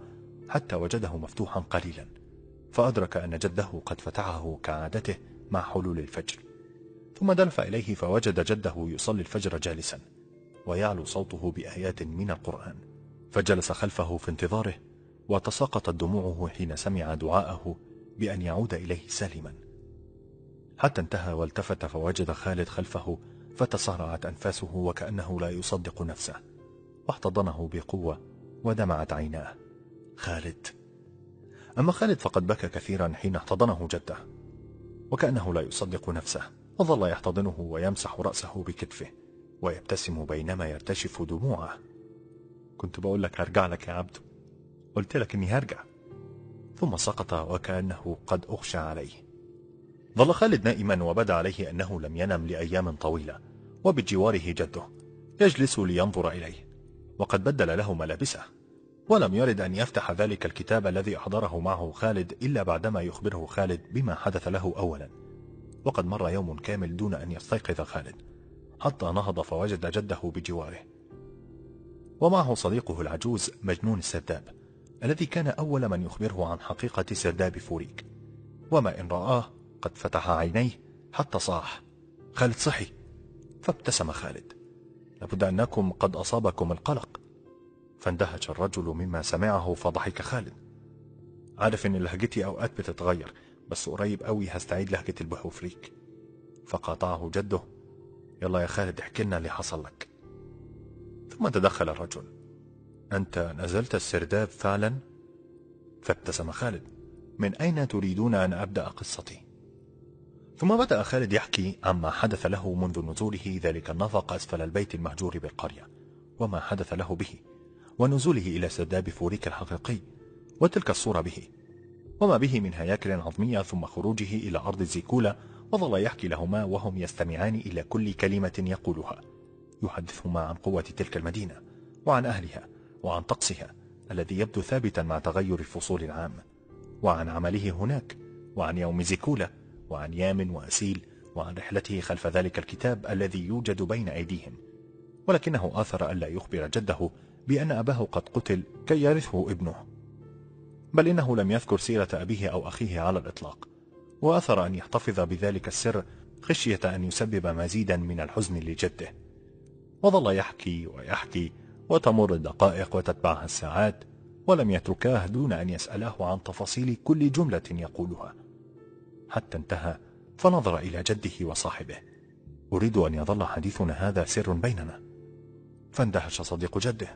حتى وجده مفتوحا قليلا. فأدرك أن جده قد فتحه كعادته مع حلول الفجر. ثم دلف إليه فوجد جده يصلي الفجر جالسا ويعلو صوته بآيات من القرآن. فجلس خلفه في انتظاره وتساقطت دموعه حين سمع دعاءه بأن يعود إليه سالما. حتى انتهى والتفت فوجد خالد خلفه فتسارعت أنفاسه وكأنه لا يصدق نفسه. واحتضنه بقوة ودمعت عيناه. خالد. أما خالد فقد بكى كثيرا حين احتضنه جده وكأنه لا يصدق نفسه وظل يحتضنه ويمسح رأسه بكتفه ويبتسم بينما يرتشف دموعه. كنت بقول لك هرجع لك يا عبد. قلت لك إني هرجع. ثم سقط وكأنه قد أغشى عليه. ظل خالد نائما وبدأ عليه أنه لم ينم لأيام طويلة وبجواره جده يجلس لينظر إليه وقد بدل له ملابسه. ولم يرد أن يفتح ذلك الكتاب الذي أحضره معه خالد إلا بعدما يخبره خالد بما حدث له أولا. وقد مر يوم كامل دون أن يستيقظ خالد حتى نهض فوجد جده بجواره. ومعه صديقه العجوز مجنون السرداب الذي كان أول من يخبره عن حقيقة سرداب فوريك. وما إن رآه قد فتح عينيه حتى صاح. خالد صحي فابتسم خالد. لابد أنكم قد أصابكم القلق. فاندهش الرجل مما سمعه فضحك خالد. عارف إن لهجتي أوقات بتتغير بس قريب قوي هستعيد لهجة البحوفريك فقاطعه جده يلا يا خالد احكي لنا اللي حصل لك. ثم تدخل الرجل. أنت نزلت السرداب فعلا؟ فابتسم خالد من أين تريدون أن أبدأ قصتي؟ ثم بدأ خالد يحكي عما حدث له منذ نزوله ذلك النفق أسفل البيت المهجور بالقرية وما حدث له به ونزوله إلى سرداب فوريك الحقيقي وتلك الصورة به وما به من هياكل عظمية ثم خروجه إلى أرض الزيكولة وظل يحكي لهما وهم يستمعان إلى كل كلمة يقولها يحدثهما عن قوة تلك المدينة وعن أهلها وعن طقسها الذي يبدو ثابتا مع تغير الفصول العام وعن عمله هناك وعن يوم زيكولة وعن يام وأسيل وعن رحلته خلف ذلك الكتاب الذي يوجد بين أيديهم. ولكنه آثر ألا يخبر جده بأن أباه قد قتل كي يرثه ابنه. بل إنه لم يذكر سيرة أبيه أو أخيه على الإطلاق وأثر أن يحتفظ بذلك السر خشية أن يسبب مزيدا من الحزن لجده. وظل يحكي ويحكي وتمر الدقائق وتتبعها الساعات ولم يتركاه دون أن يسأله عن تفاصيل كل جملة يقولها. حتى انتهى فنظر إلى جده وصاحبه. أريد أن يظل حديثنا هذا سر بيننا. فاندهش صديق جده.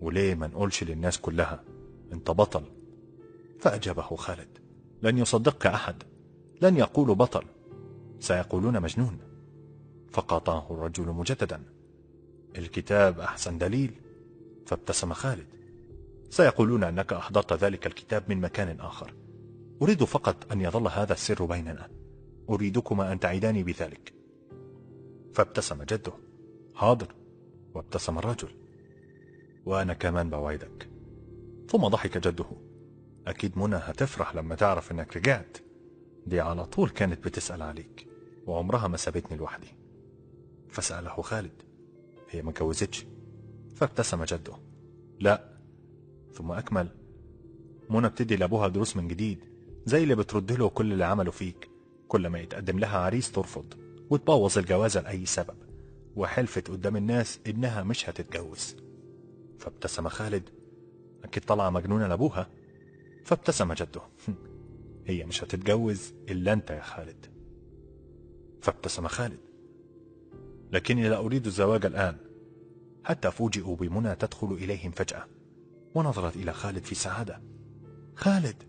وليه ما نقولش للناس كلها؟ انت بطل. فأجابه خالد. لن يصدقك أحد. لن يقولوا بطل. سيقولون مجنون. فقاطعه الرجل مجددا. الكتاب أحسن دليل. فابتسم خالد. سيقولون أنك أحضرت ذلك الكتاب من مكان آخر. أريد فقط أن يظل هذا السر بيننا. أريدكما أن تعيداني بذلك. فابتسم جده. حاضر. وابتسم الرجل. وأنا كمان بوعدك. ثم ضحك جده. أكيد منى هتفرح لما تعرف إنك رجعت. دي على طول كانت بتسأل عليك. وعمرها ما سابتني لوحدي. فسأله خالد. هي ما اتجوزتش؟ فابتسم جده. لا ثم أكمل. منى بتدي لأبوها دروس من جديد زي اللي بترد له كل اللي عمله فيك. كل ما يتقدم لها عريس ترفض وتبوظ الجوازة لأي سبب. وحلفت قدام الناس إنها مش هتتجوز. فابتسم خالد. أكيد طلع مجنونة لأبوها. فابتسم جده. هي مش هتتجوز إلا أنت يا خالد. فابتسم خالد. لكني لا أريد الزواج الآن. حتى فوجئوا بمنى تدخل إليهم فجأة ونظرت إلى خالد في سعادة. خالد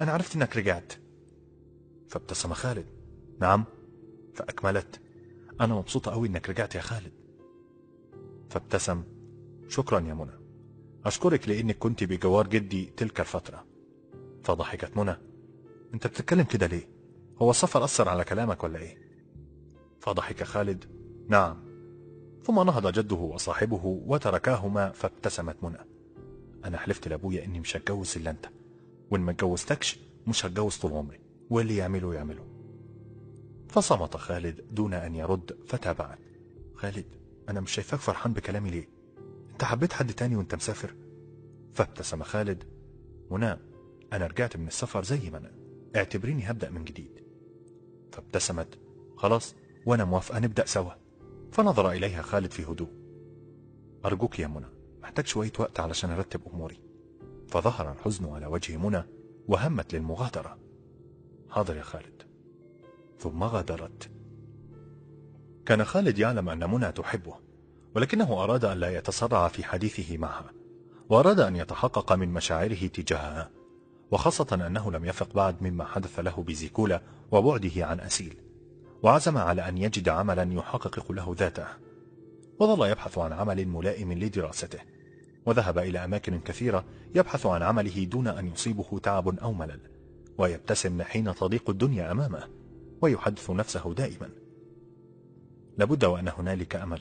أنا عرفت أنك رجعت. فابتسم خالد. نعم. فأكملت. أنا مبسوطة أوي أنك رجعت يا خالد. فابتسم. شكرا يا منى. أشكرك لأنك كنت بجوار جدي تلك الفترة. فضحكت منى. أنت بتتكلم كده ليه؟ هو السفر أثر على كلامك ولا إيه؟ فضحك خالد. نعم. ثم نهض جده وصاحبه وتركاهما فابتسمت منى. أنا حلفت لأبويا إني مش هتجوز إلا أنت وإن ما اتجوزتكش مش هتجوز طول عمري واللي يعمله يعمله. فصمت خالد دون أن يرد فتابعت. خالد أنا مش شايفاك فرحان بكلامي ليه؟ أنت حبيت حد تاني وأنت مسافر؟ فابتسم خالد. منى أنا رجعت من السفر زي ما أنا. اعتبريني هبدأ من جديد. فابتسمت. خلاص وأنا موافقة نبدأ سوا. فنظر إليها خالد في هدوء. أرجوك يا منى محتاج شوية وقت علشان أرتب أموري. فظهر الحزن على وجه منى وهمت للمغادرة. حاضر يا خالد. ثم غادرت. كان خالد يعلم أن منى تحبه ولكنه أراد أن لا يتسرع في حديثه معها وأراد أن يتحقق من مشاعره تجاهها وخاصة أنه لم يفق بعد مما حدث له بزيكولا وبعده عن أسيل. وعزم على أن يجد عملا يحقق له ذاته. وظل يبحث عن عمل ملائم لدراسته وذهب إلى أماكن كثيرة يبحث عن عمله دون أن يصيبه تعب أو ملل ويبتسم حين تضيق الدنيا أمامه ويحدث نفسه دائما. لابد وأن هنالك أمل.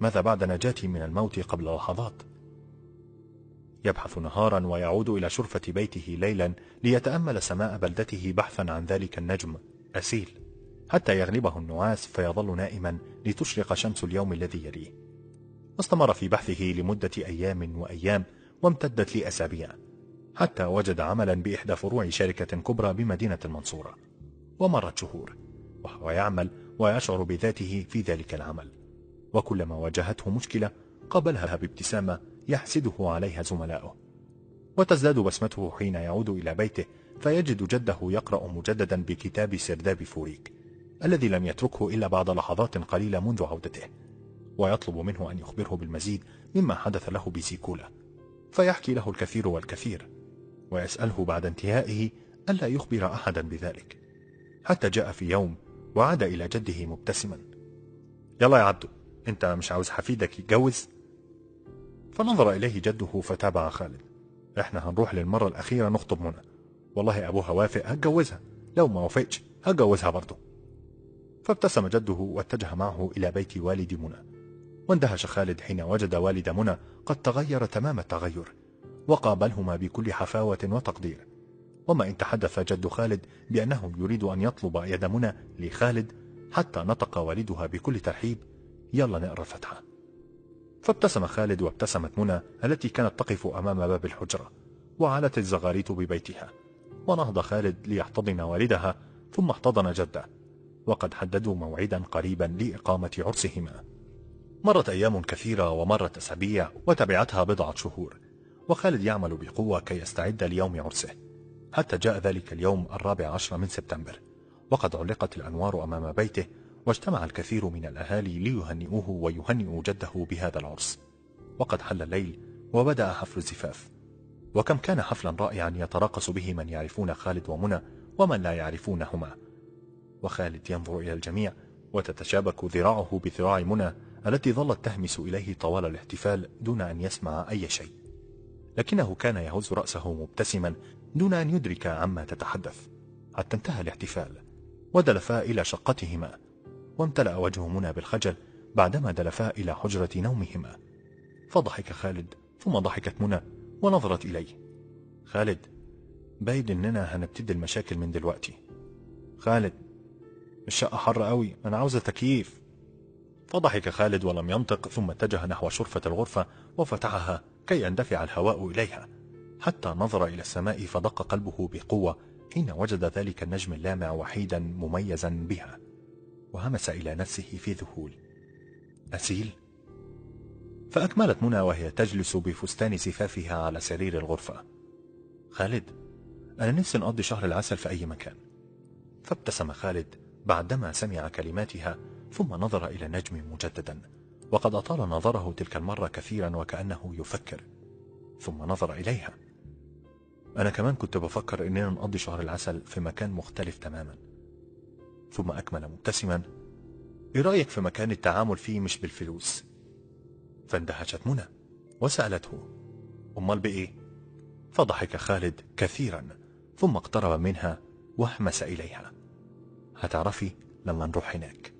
ماذا بعد نجاتي من الموت قبل لحظات؟ يبحث نهارا ويعود إلى شرفة بيته ليلا ليتأمل سماء بلدته بحثا عن ذلك النجم أسيل. حتى يغلبه النعاس فيظل نائما لتشرق شمس اليوم الذي يليه. واستمر في بحثه لمدة أيام وأيام وامتدت لأسابيع حتى وجد عملا بإحدى فروع شركة كبرى بمدينة المنصورة. ومرت شهور وهو يعمل ويشعر بذاته في ذلك العمل. وكلما واجهته مشكلة قبلها بابتسامة يحسده عليها زملاؤه. وتزداد بسمته حين يعود إلى بيته فيجد جده يقرأ مجددا بكتاب سرداب فوريك. الذي لم يتركه إلا بعد لحظات قليلة منذ عودته ويطلب منه أن يخبره بالمزيد مما حدث له بسيكولا فيحكي له الكثير والكثير ويسأله بعد انتهائه ألا يخبر أحدا بذلك حتى جاء في يوم وعاد إلى جده مبتسما. يلا يا عبدو أنت مش عاوز حفيدك يتجوز؟ فنظر إليه جده فتابع خالد. إحنا هنروح للمرة الأخيرة نخطب منى والله أبوها وافق هتجوزها لو ما وافقش هتجوزها برضه. فابتسم جده واتجه معه إلى بيت والد منى. واندهش خالد حين وجد والد منى قد تغير تمام التغير وقابلهما بكل حفاوة وتقدير. وما إن تحدث جد خالد بأنه يريد أن يطلب يد منى لخالد حتى نطق والدها بكل ترحيب يلا نقرأ الفتحة. فابتسم خالد وابتسمت منى التي كانت تقف أمام باب الحجرة وعلت الزغاريت ببيتها. ونهض خالد ليحتضن والدها ثم احتضن جده. وقد حددوا موعدا قريبا لإقامة عرسهما. مرت أيام كثيرة ومرت أسابيع وتبعتها بضعة شهور وخالد يعمل بقوة كي يستعد ليوم عرسه. حتى جاء ذلك اليوم الرابع عشر من سبتمبر وقد علقت الأنوار أمام بيته واجتمع الكثير من الأهالي ليهنئوه ويهنئوا جده بهذا العرس. وقد حل الليل وبدأ حفل الزفاف. وكم كان حفلا رائعا يتراقص به من يعرفون خالد ومنى ومن لا يعرفونهما. وخالد ينظر إلى الجميع وتتشابك ذراعه بذراع منى التي ظلت تهمس إليه طوال الاحتفال دون أن يسمع أي شيء. لكنه كان يهز رأسه مبتسما دون أن يدرك عما تتحدث. حتى انتهى الاحتفال ودلفا إلى شقتهما وامتلأ وجه منى بالخجل بعدما دلفا إلى حجرة نومهما. فضحك خالد ثم ضحكت منى ونظرت إليه. خالد باين إننا هنبتدي المشاكل من دلوقتي. خالد الشقة حر قوي. أنا عاوزة تكييف فضحك خالد ولم ينطق ثم اتجه نحو شرفة الغرفة وفتحها كي يندفع الهواء إليها. حتى نظر إلى السماء فدق قلبه بقوة. حين وجد ذلك النجم اللامع وحيدا مميزا بها. وهمس إلى نفسه في ذهول. أسيل؟ فأكملت منى وهي تجلس بفستان زفافها على سرير الغرفة. خالد أنا نفسي نقضي شهر العسل في أي مكان. فابتسم خالد. بعدما سمع كلماتها ثم نظر إلى النجم مجددا وقد أطال نظره تلك المرة كثيرا وكأنه يفكر. ثم نظر إليها. أنا كمان كنت بفكر إننا نقضي شهر العسل في مكان مختلف تماما. ثم أكمل مبتسما. إيه رأيك في مكان التعامل فيه مش بالفلوس؟ فاندهشت منى وسألته. أمال بإيه؟ فضحك خالد كثيرا ثم اقترب منها وهمس إليها. هتعرفي لما نروح هناك.